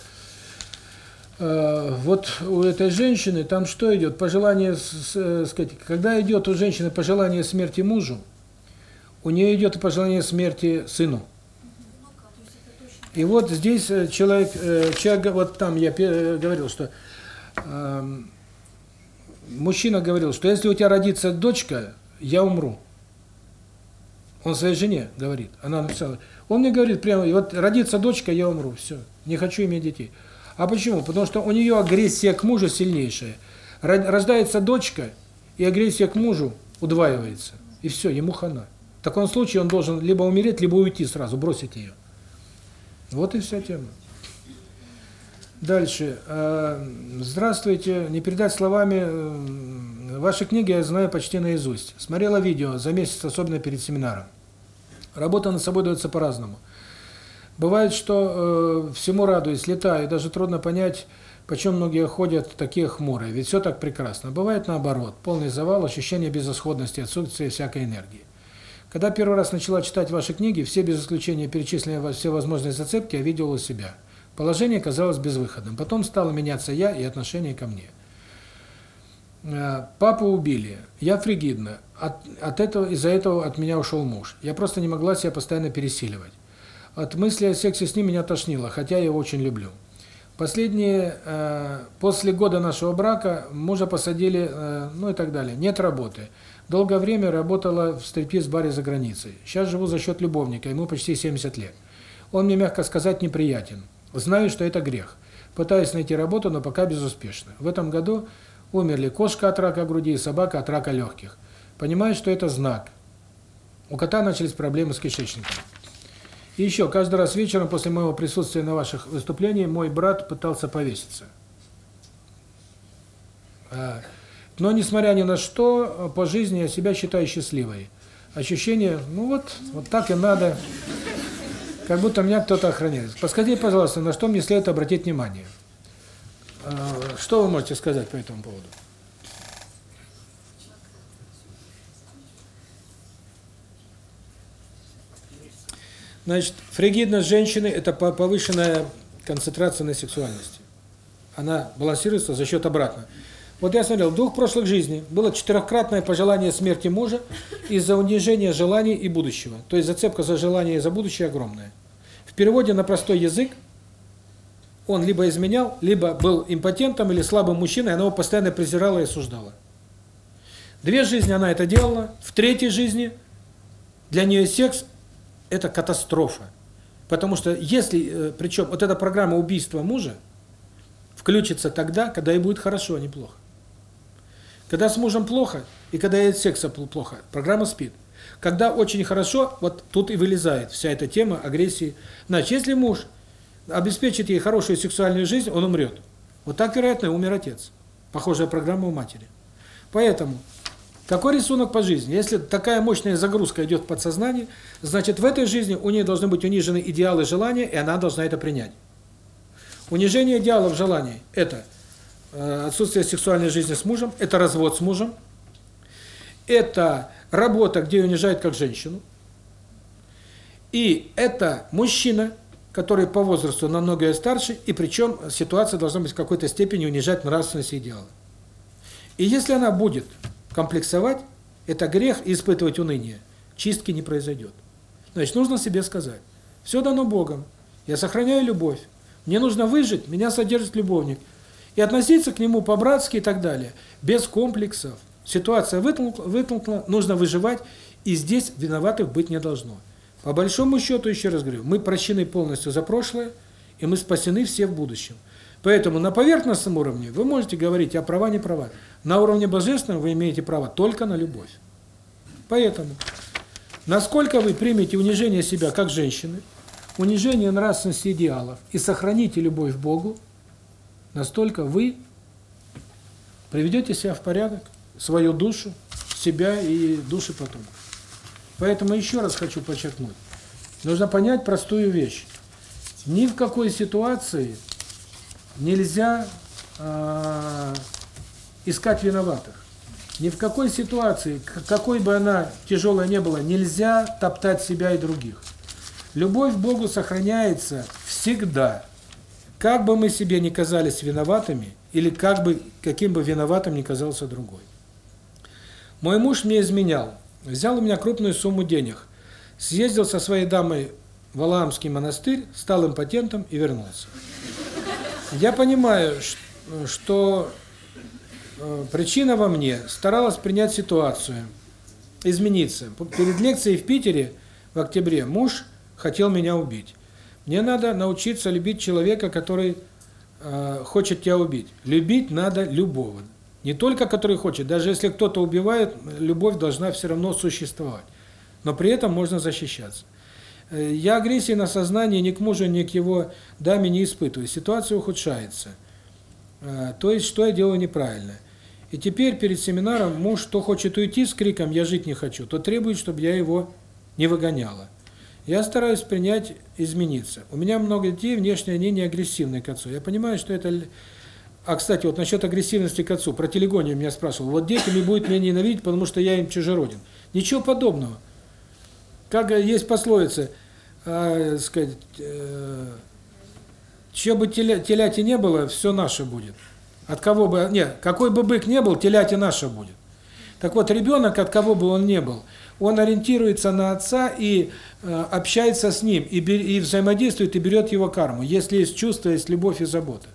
э, вот у этой женщины там что идет? Пожелание, с- с- э, сказать, когда идет у женщины пожелание смерти мужу, у нее идет и пожелание смерти сыну. И вот здесь э, человек, э, человек, вот там я пе- говорил, что эм, мужчина говорил, что если у тебя родится дочка, я умру. Он своей жене говорит, она написала. Он мне говорит прямо, вот родится дочка, я умру, все, не хочу иметь детей. А почему? Потому что у нее агрессия к мужу сильнейшая. Ро- Рождается дочка, и агрессия к мужу удваивается. И все, ему хана. В таком случае он должен либо умереть, либо уйти сразу, бросить ее. Вот и вся тема. Дальше. Э, Здравствуйте. Не передать словами. э, Ваши книги я знаю почти наизусть. Смотрела видео за месяц, особенно перед семинаром. Работа над собой дается по-разному. Бывает, что э, всему радуюсь, летаю, даже трудно понять, почему многие ходят такие хмурые, ведь все так прекрасно. Бывает наоборот, полный завал, ощущение безысходности, отсутствие всякой энергии. Когда первый раз начала читать ваши книги, все без исключения перечисленные все возможные зацепки я видел у себя. Положение казалось безвыходным. Потом стало меняться я и отношение ко мне. Э, Папу убили. Я фригидна. От, от этого из-за этого от меня ушел муж. Я просто не могла себя постоянно пересиливать. От мысли о сексе с ним меня тошнило, хотя я его очень люблю. Последние э, после года нашего брака мужа посадили, э, ну и так далее. Нет работы. Долгое время работала в стриптиз-баре за границей. Сейчас живу за счет любовника, ему почти 70 лет. Он мне, мягко сказать, неприятен. Знаю, что это грех. Пытаюсь найти работу, но пока безуспешно. В этом году умерли кошка от рака груди и собака от рака легких. Понимаю, что это знак. У кота начались проблемы с кишечником. И еще, каждый раз вечером после моего присутствия на ваших выступлениях мой брат пытался повеситься. Но, несмотря ни на что, по жизни я себя считаю счастливой. Ощущение, ну вот, вот так и надо. Как будто меня кто-то охраняет. Подскажите, пожалуйста, на что мне следует обратить внимание? А, Что вы можете сказать по этому поводу? Значит, фригидность женщины – это по- повышенная концентрация на сексуальности. Она балансируется за счет обратно. Вот я смотрел, в двух прошлых жизней было четырехкратное пожелание смерти мужа из-за унижения желаний и будущего. То есть зацепка за желание и за будущее огромная. В переводе на простой язык он либо изменял, либо был импотентом или слабым мужчиной, она его постоянно презирала и осуждала. Две жизни она это делала, в третьей жизни для нее секс – это катастрофа. Потому что если, э, причем вот эта программа убийства мужа включится тогда, когда ей будет хорошо, а не плохо. Когда с мужем плохо, и когда ей от секса пл- плохо, программа спит. Когда очень хорошо, вот тут и вылезает вся эта тема агрессии. Значит, если муж обеспечит ей хорошую сексуальную жизнь, он умрет. Вот так, вероятно, умер отец. Похожая программа у матери. Поэтому, какой рисунок по жизни? Если такая мощная загрузка идет в подсознание, значит, в этой жизни у нее должны быть унижены идеалы желания, и она должна это принять. Унижение идеалов желаний – это отсутствие сексуальной жизни с мужем, это развод с мужем, это работа, где унижают как женщину, и это мужчина, который по возрасту намного старше, и причем ситуация должна быть в какой-то степени унижать нравственность и идеалы. И если она будет комплексовать, это грех и испытывать уныние, чистки не произойдет. Значит, нужно себе сказать, все дано Богом, я сохраняю любовь, мне нужно выжить, меня содержит любовник. И относиться к нему по-братски и так далее, без комплексов. Ситуация вытолкнула, нужно выживать, и здесь виноватых быть не должно. По большому счету, еще раз говорю, мы прощены полностью за прошлое, и мы спасены все в будущем. Поэтому на поверхностном уровне вы можете говорить о права, не права. На уровне божественном вы имеете право только на любовь. Поэтому, насколько вы примете унижение себя как женщины, унижение нравственности идеалов и сохраните любовь к Богу, настолько вы приведете себя в порядок, свою душу, себя и души потомков. Поэтому еще раз хочу подчеркнуть, нужно понять простую вещь. Ни в какой ситуации нельзя э, искать виноватых. Ни в какой ситуации, какой бы она тяжелая не была, нельзя топтать себя и других. Любовь к Богу сохраняется всегда. Как бы мы себе не казались виноватыми, или как бы каким бы виноватым ни казался другой. Мой муж мне изменял. Взял у меня крупную сумму денег. Съездил со своей дамой в Алаамский монастырь, стал импотентом и вернулся. Я понимаю, что причина во мне. Старалась принять ситуацию, измениться. Перед лекцией в Питере в октябре муж хотел меня убить. Мне надо научиться любить человека, который э, хочет тебя убить. Любить надо любого. Не только который хочет, даже если кто-то убивает, любовь должна все равно существовать. Но при этом можно защищаться. Я агрессии на сознание ни к мужу, ни к его даме не испытываю. Ситуация ухудшается. То есть, что я делаю неправильно. И теперь перед семинаром муж, то хочет уйти с криком «я жить не хочу», то требует, чтобы я его не выгоняла. Я стараюсь принять, измениться. У меня много детей, внешне они не агрессивные к отцу. Я понимаю, что это... А, кстати, вот насчет агрессивности к отцу, про телегонию меня спрашивал. Вот дети не будут меня ненавидеть, потому что я им чужероден. Ничего подобного. Как есть пословица, э, сказать, э, чье бы теля, теляти не было, все наше будет. От кого бы... Нет, какой бы бык не был, теляти наше будет. Так вот, ребенок, от кого бы он не был, он ориентируется на отца и э, общается с ним, и, и взаимодействует, и берет его карму, если есть чувство, есть любовь и забота.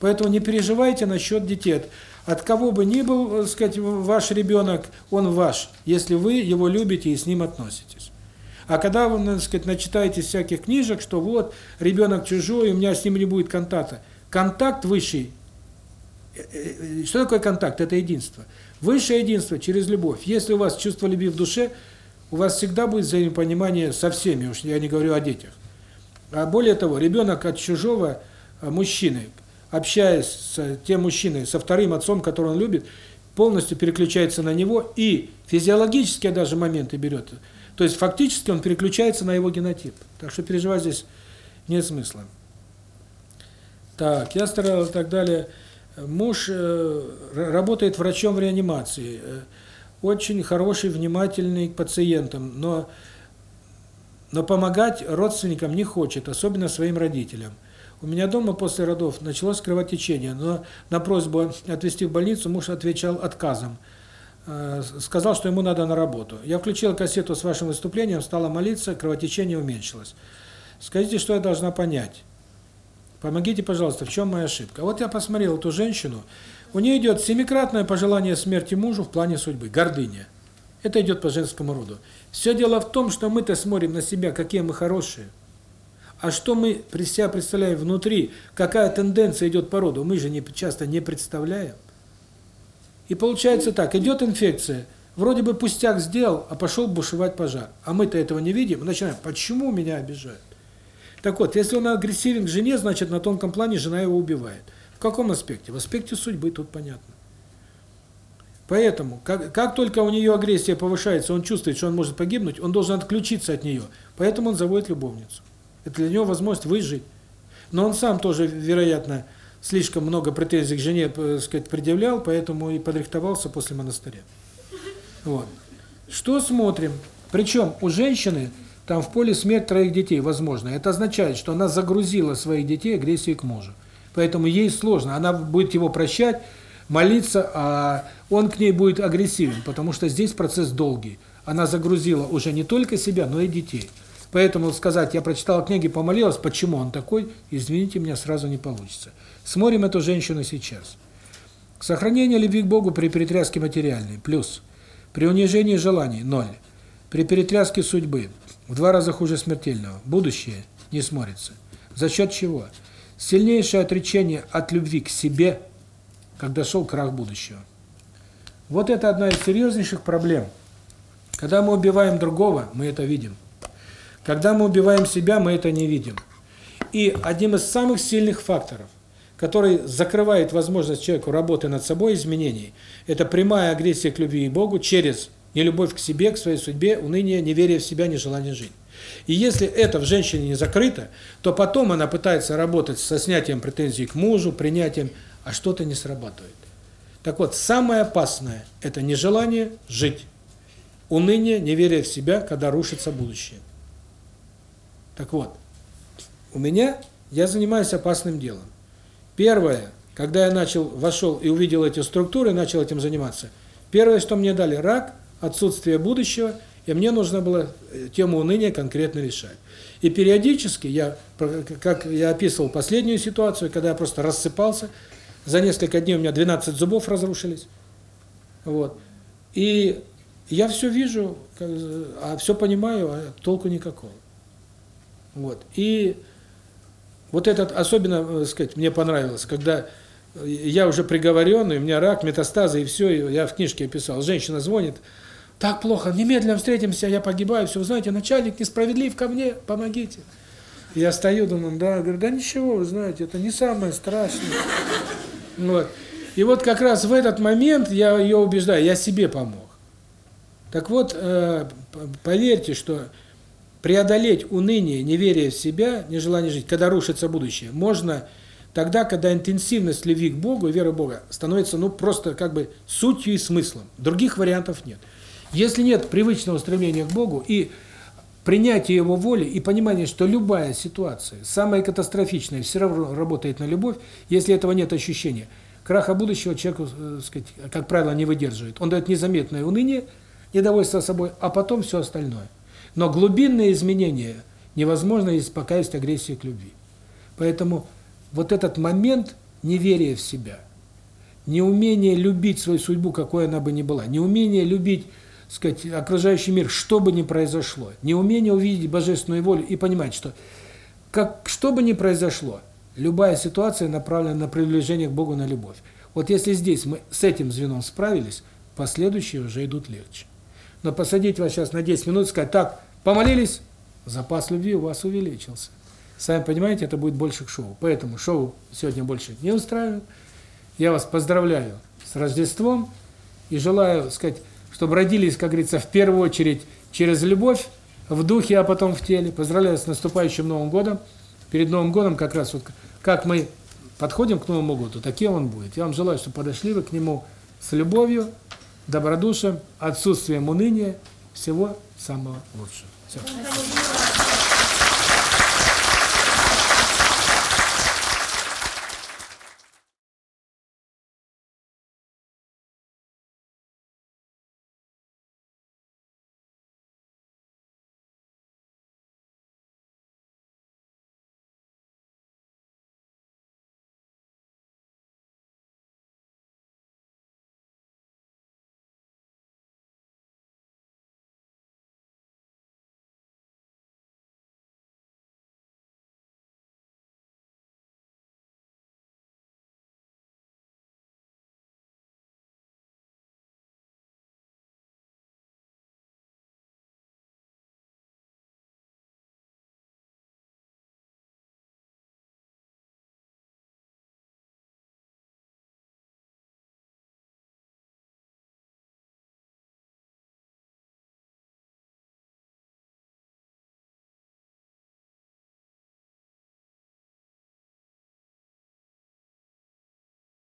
Поэтому не переживайте насчет детей. От, кого бы ни был, так сказать, ваш ребенок, он ваш, если вы его любите и с ним относитесь. А когда вы, так сказать, начитаете всяких книжек, что вот, ребенок чужой, у меня с ним не будет контакта. Контакт высший. Что такое контакт? Это единство. Высшее единство через любовь. Если у вас чувство любви в душе, у вас всегда будет взаимопонимание со всеми, уж я не говорю о детях. А более того, ребенок от чужого мужчины, общаясь с тем мужчиной, со вторым отцом, которого он любит, полностью переключается на него и физиологические даже моменты берет. То есть фактически он переключается на его генотип. Так что переживать здесь нет смысла. Так, я старался и так далее. Муж э, работает врачом в реанимации. Очень хороший, внимательный к пациентам, но но помогать родственникам не хочет, особенно своим родителям. У меня дома после родов началось кровотечение, но на просьбу отвезти в больницу муж отвечал отказом. Э, сказал, что ему надо на работу. Я включил кассету с вашим выступлением, стала молиться, кровотечение уменьшилось. Скажите, что я должна понять? Помогите, пожалуйста, в чем моя ошибка? Вот я посмотрел эту женщину, у нее идет семикратное пожелание смерти мужу в плане судьбы, гордыня. Это идет по женскому роду. Все дело в том, что мы-то смотрим на себя, какие мы хорошие. А что мы при себя представляем внутри, какая тенденция идет по роду, мы же не, часто не представляем. И получается так, идет инфекция, вроде бы пустяк сделал, а пошел бушевать пожар. А мы-то этого не видим, мы начинаем, почему меня обижают? Так вот, если он агрессивен к жене, значит на тонком плане жена его убивает. Каком аспекте? В аспекте судьбы, тут понятно. Поэтому, как, как только у нее агрессия повышается, он чувствует, что он может погибнуть, он должен отключиться от нее. Поэтому он заводит любовницу. Это для него возможность выжить. Но он сам тоже, вероятно, слишком много претензий к жене, э, сказать, предъявлял, поэтому и подрихтовался после монастыря. Вот. Что смотрим? Причем у женщины там в поле смерть троих детей, возможно. Это означает, что она загрузила своих детей агрессией к мужу. Поэтому ей сложно. Она будет его прощать, молиться, а он к ней будет агрессивен, потому что здесь процесс долгий. Она загрузила уже не только себя, но и детей. Поэтому сказать, я прочитала книги, помолилась, почему он такой, извините меня, сразу не получится. Смотрим эту женщину сейчас. Сохранение любви к Богу при перетряске материальной – плюс. При унижении желаний – ноль. При перетряске судьбы – в два раза хуже смертельного. Будущее не смотрится. За счет чего? Сильнейшее отречение от любви к себе – когда шел крах будущего. Вот это одна из серьезнейших проблем. Когда мы убиваем другого, мы это видим. Когда мы убиваем себя, мы это не видим. И одним из самых сильных факторов, который закрывает возможность человеку работы над собой, изменений, это прямая агрессия к любви и Богу через нелюбовь к себе, к своей судьбе, уныние, неверие в себя, нежелание жить. И если это в женщине не закрыто, то потом она пытается работать со снятием претензий к мужу, принятием а что-то не срабатывает. Так вот, самое опасное – это нежелание жить. Уныние, неверие в себя, когда рушится будущее. Так вот, у меня, я занимаюсь опасным делом. Первое, когда я начал, вошел и увидел эти структуры, начал этим заниматься, первое, что мне дали – рак, отсутствие будущего, и мне нужно было э, тему уныния конкретно решать. И периодически я, как я описывал последнюю ситуацию, когда я просто рассыпался – за несколько дней у меня 12 зубов разрушились. Вот. И я все вижу, а все понимаю, а толку никакого. Вот. И вот этот особенно, так сказать, мне понравилось, когда я уже приговоренный, у меня рак, метастазы и все, я в книжке описал. Женщина звонит, так плохо, немедленно встретимся, я погибаю, все, вы знаете, начальник несправедлив ко мне, помогите. Я стою, думаю, да, говорю, да ничего, вы знаете, это не самое страшное. Вот. И вот как раз в этот момент я ее убеждаю, я себе помог. Так вот, э, поверьте, что преодолеть уныние, неверие в себя, нежелание жить, когда рушится будущее, можно тогда, когда интенсивность любви к Богу веры в Бога становится ну просто как бы сутью и смыслом. Других вариантов нет. Если нет привычного стремления к Богу и принятие его воли и понимание, что любая ситуация, самая катастрофичная, все равно работает на любовь, если этого нет ощущения. Краха будущего человек, э, сказать, как правило, не выдерживает. Он дает незаметное уныние, недовольство собой, а потом все остальное. Но глубинные изменения невозможно, пока есть агрессия к любви. Поэтому вот этот момент неверия в себя, неумение любить свою судьбу, какой она бы ни была, неумение любить сказать, окружающий мир, что бы ни произошло, неумение увидеть божественную волю и понимать, что как что бы ни произошло, любая ситуация направлена на приближение к Богу, на любовь. Вот если здесь мы с этим звеном справились, последующие уже идут легче. Но посадить вас сейчас на 10 минут и сказать, так, помолились, запас любви у вас увеличился. Сами понимаете, это будет больше к шоу. Поэтому шоу сегодня больше не устраивает. Я вас поздравляю с Рождеством и желаю, сказать, чтобы родились, как говорится, в первую очередь через любовь, в духе, а потом в теле. Поздравляю с наступающим Новым годом. Перед Новым годом как раз вот как мы подходим к Новому году, таким он будет. Я вам желаю, чтобы подошли вы к нему с любовью, добродушием, отсутствием уныния, всего самого лучшего. Всё.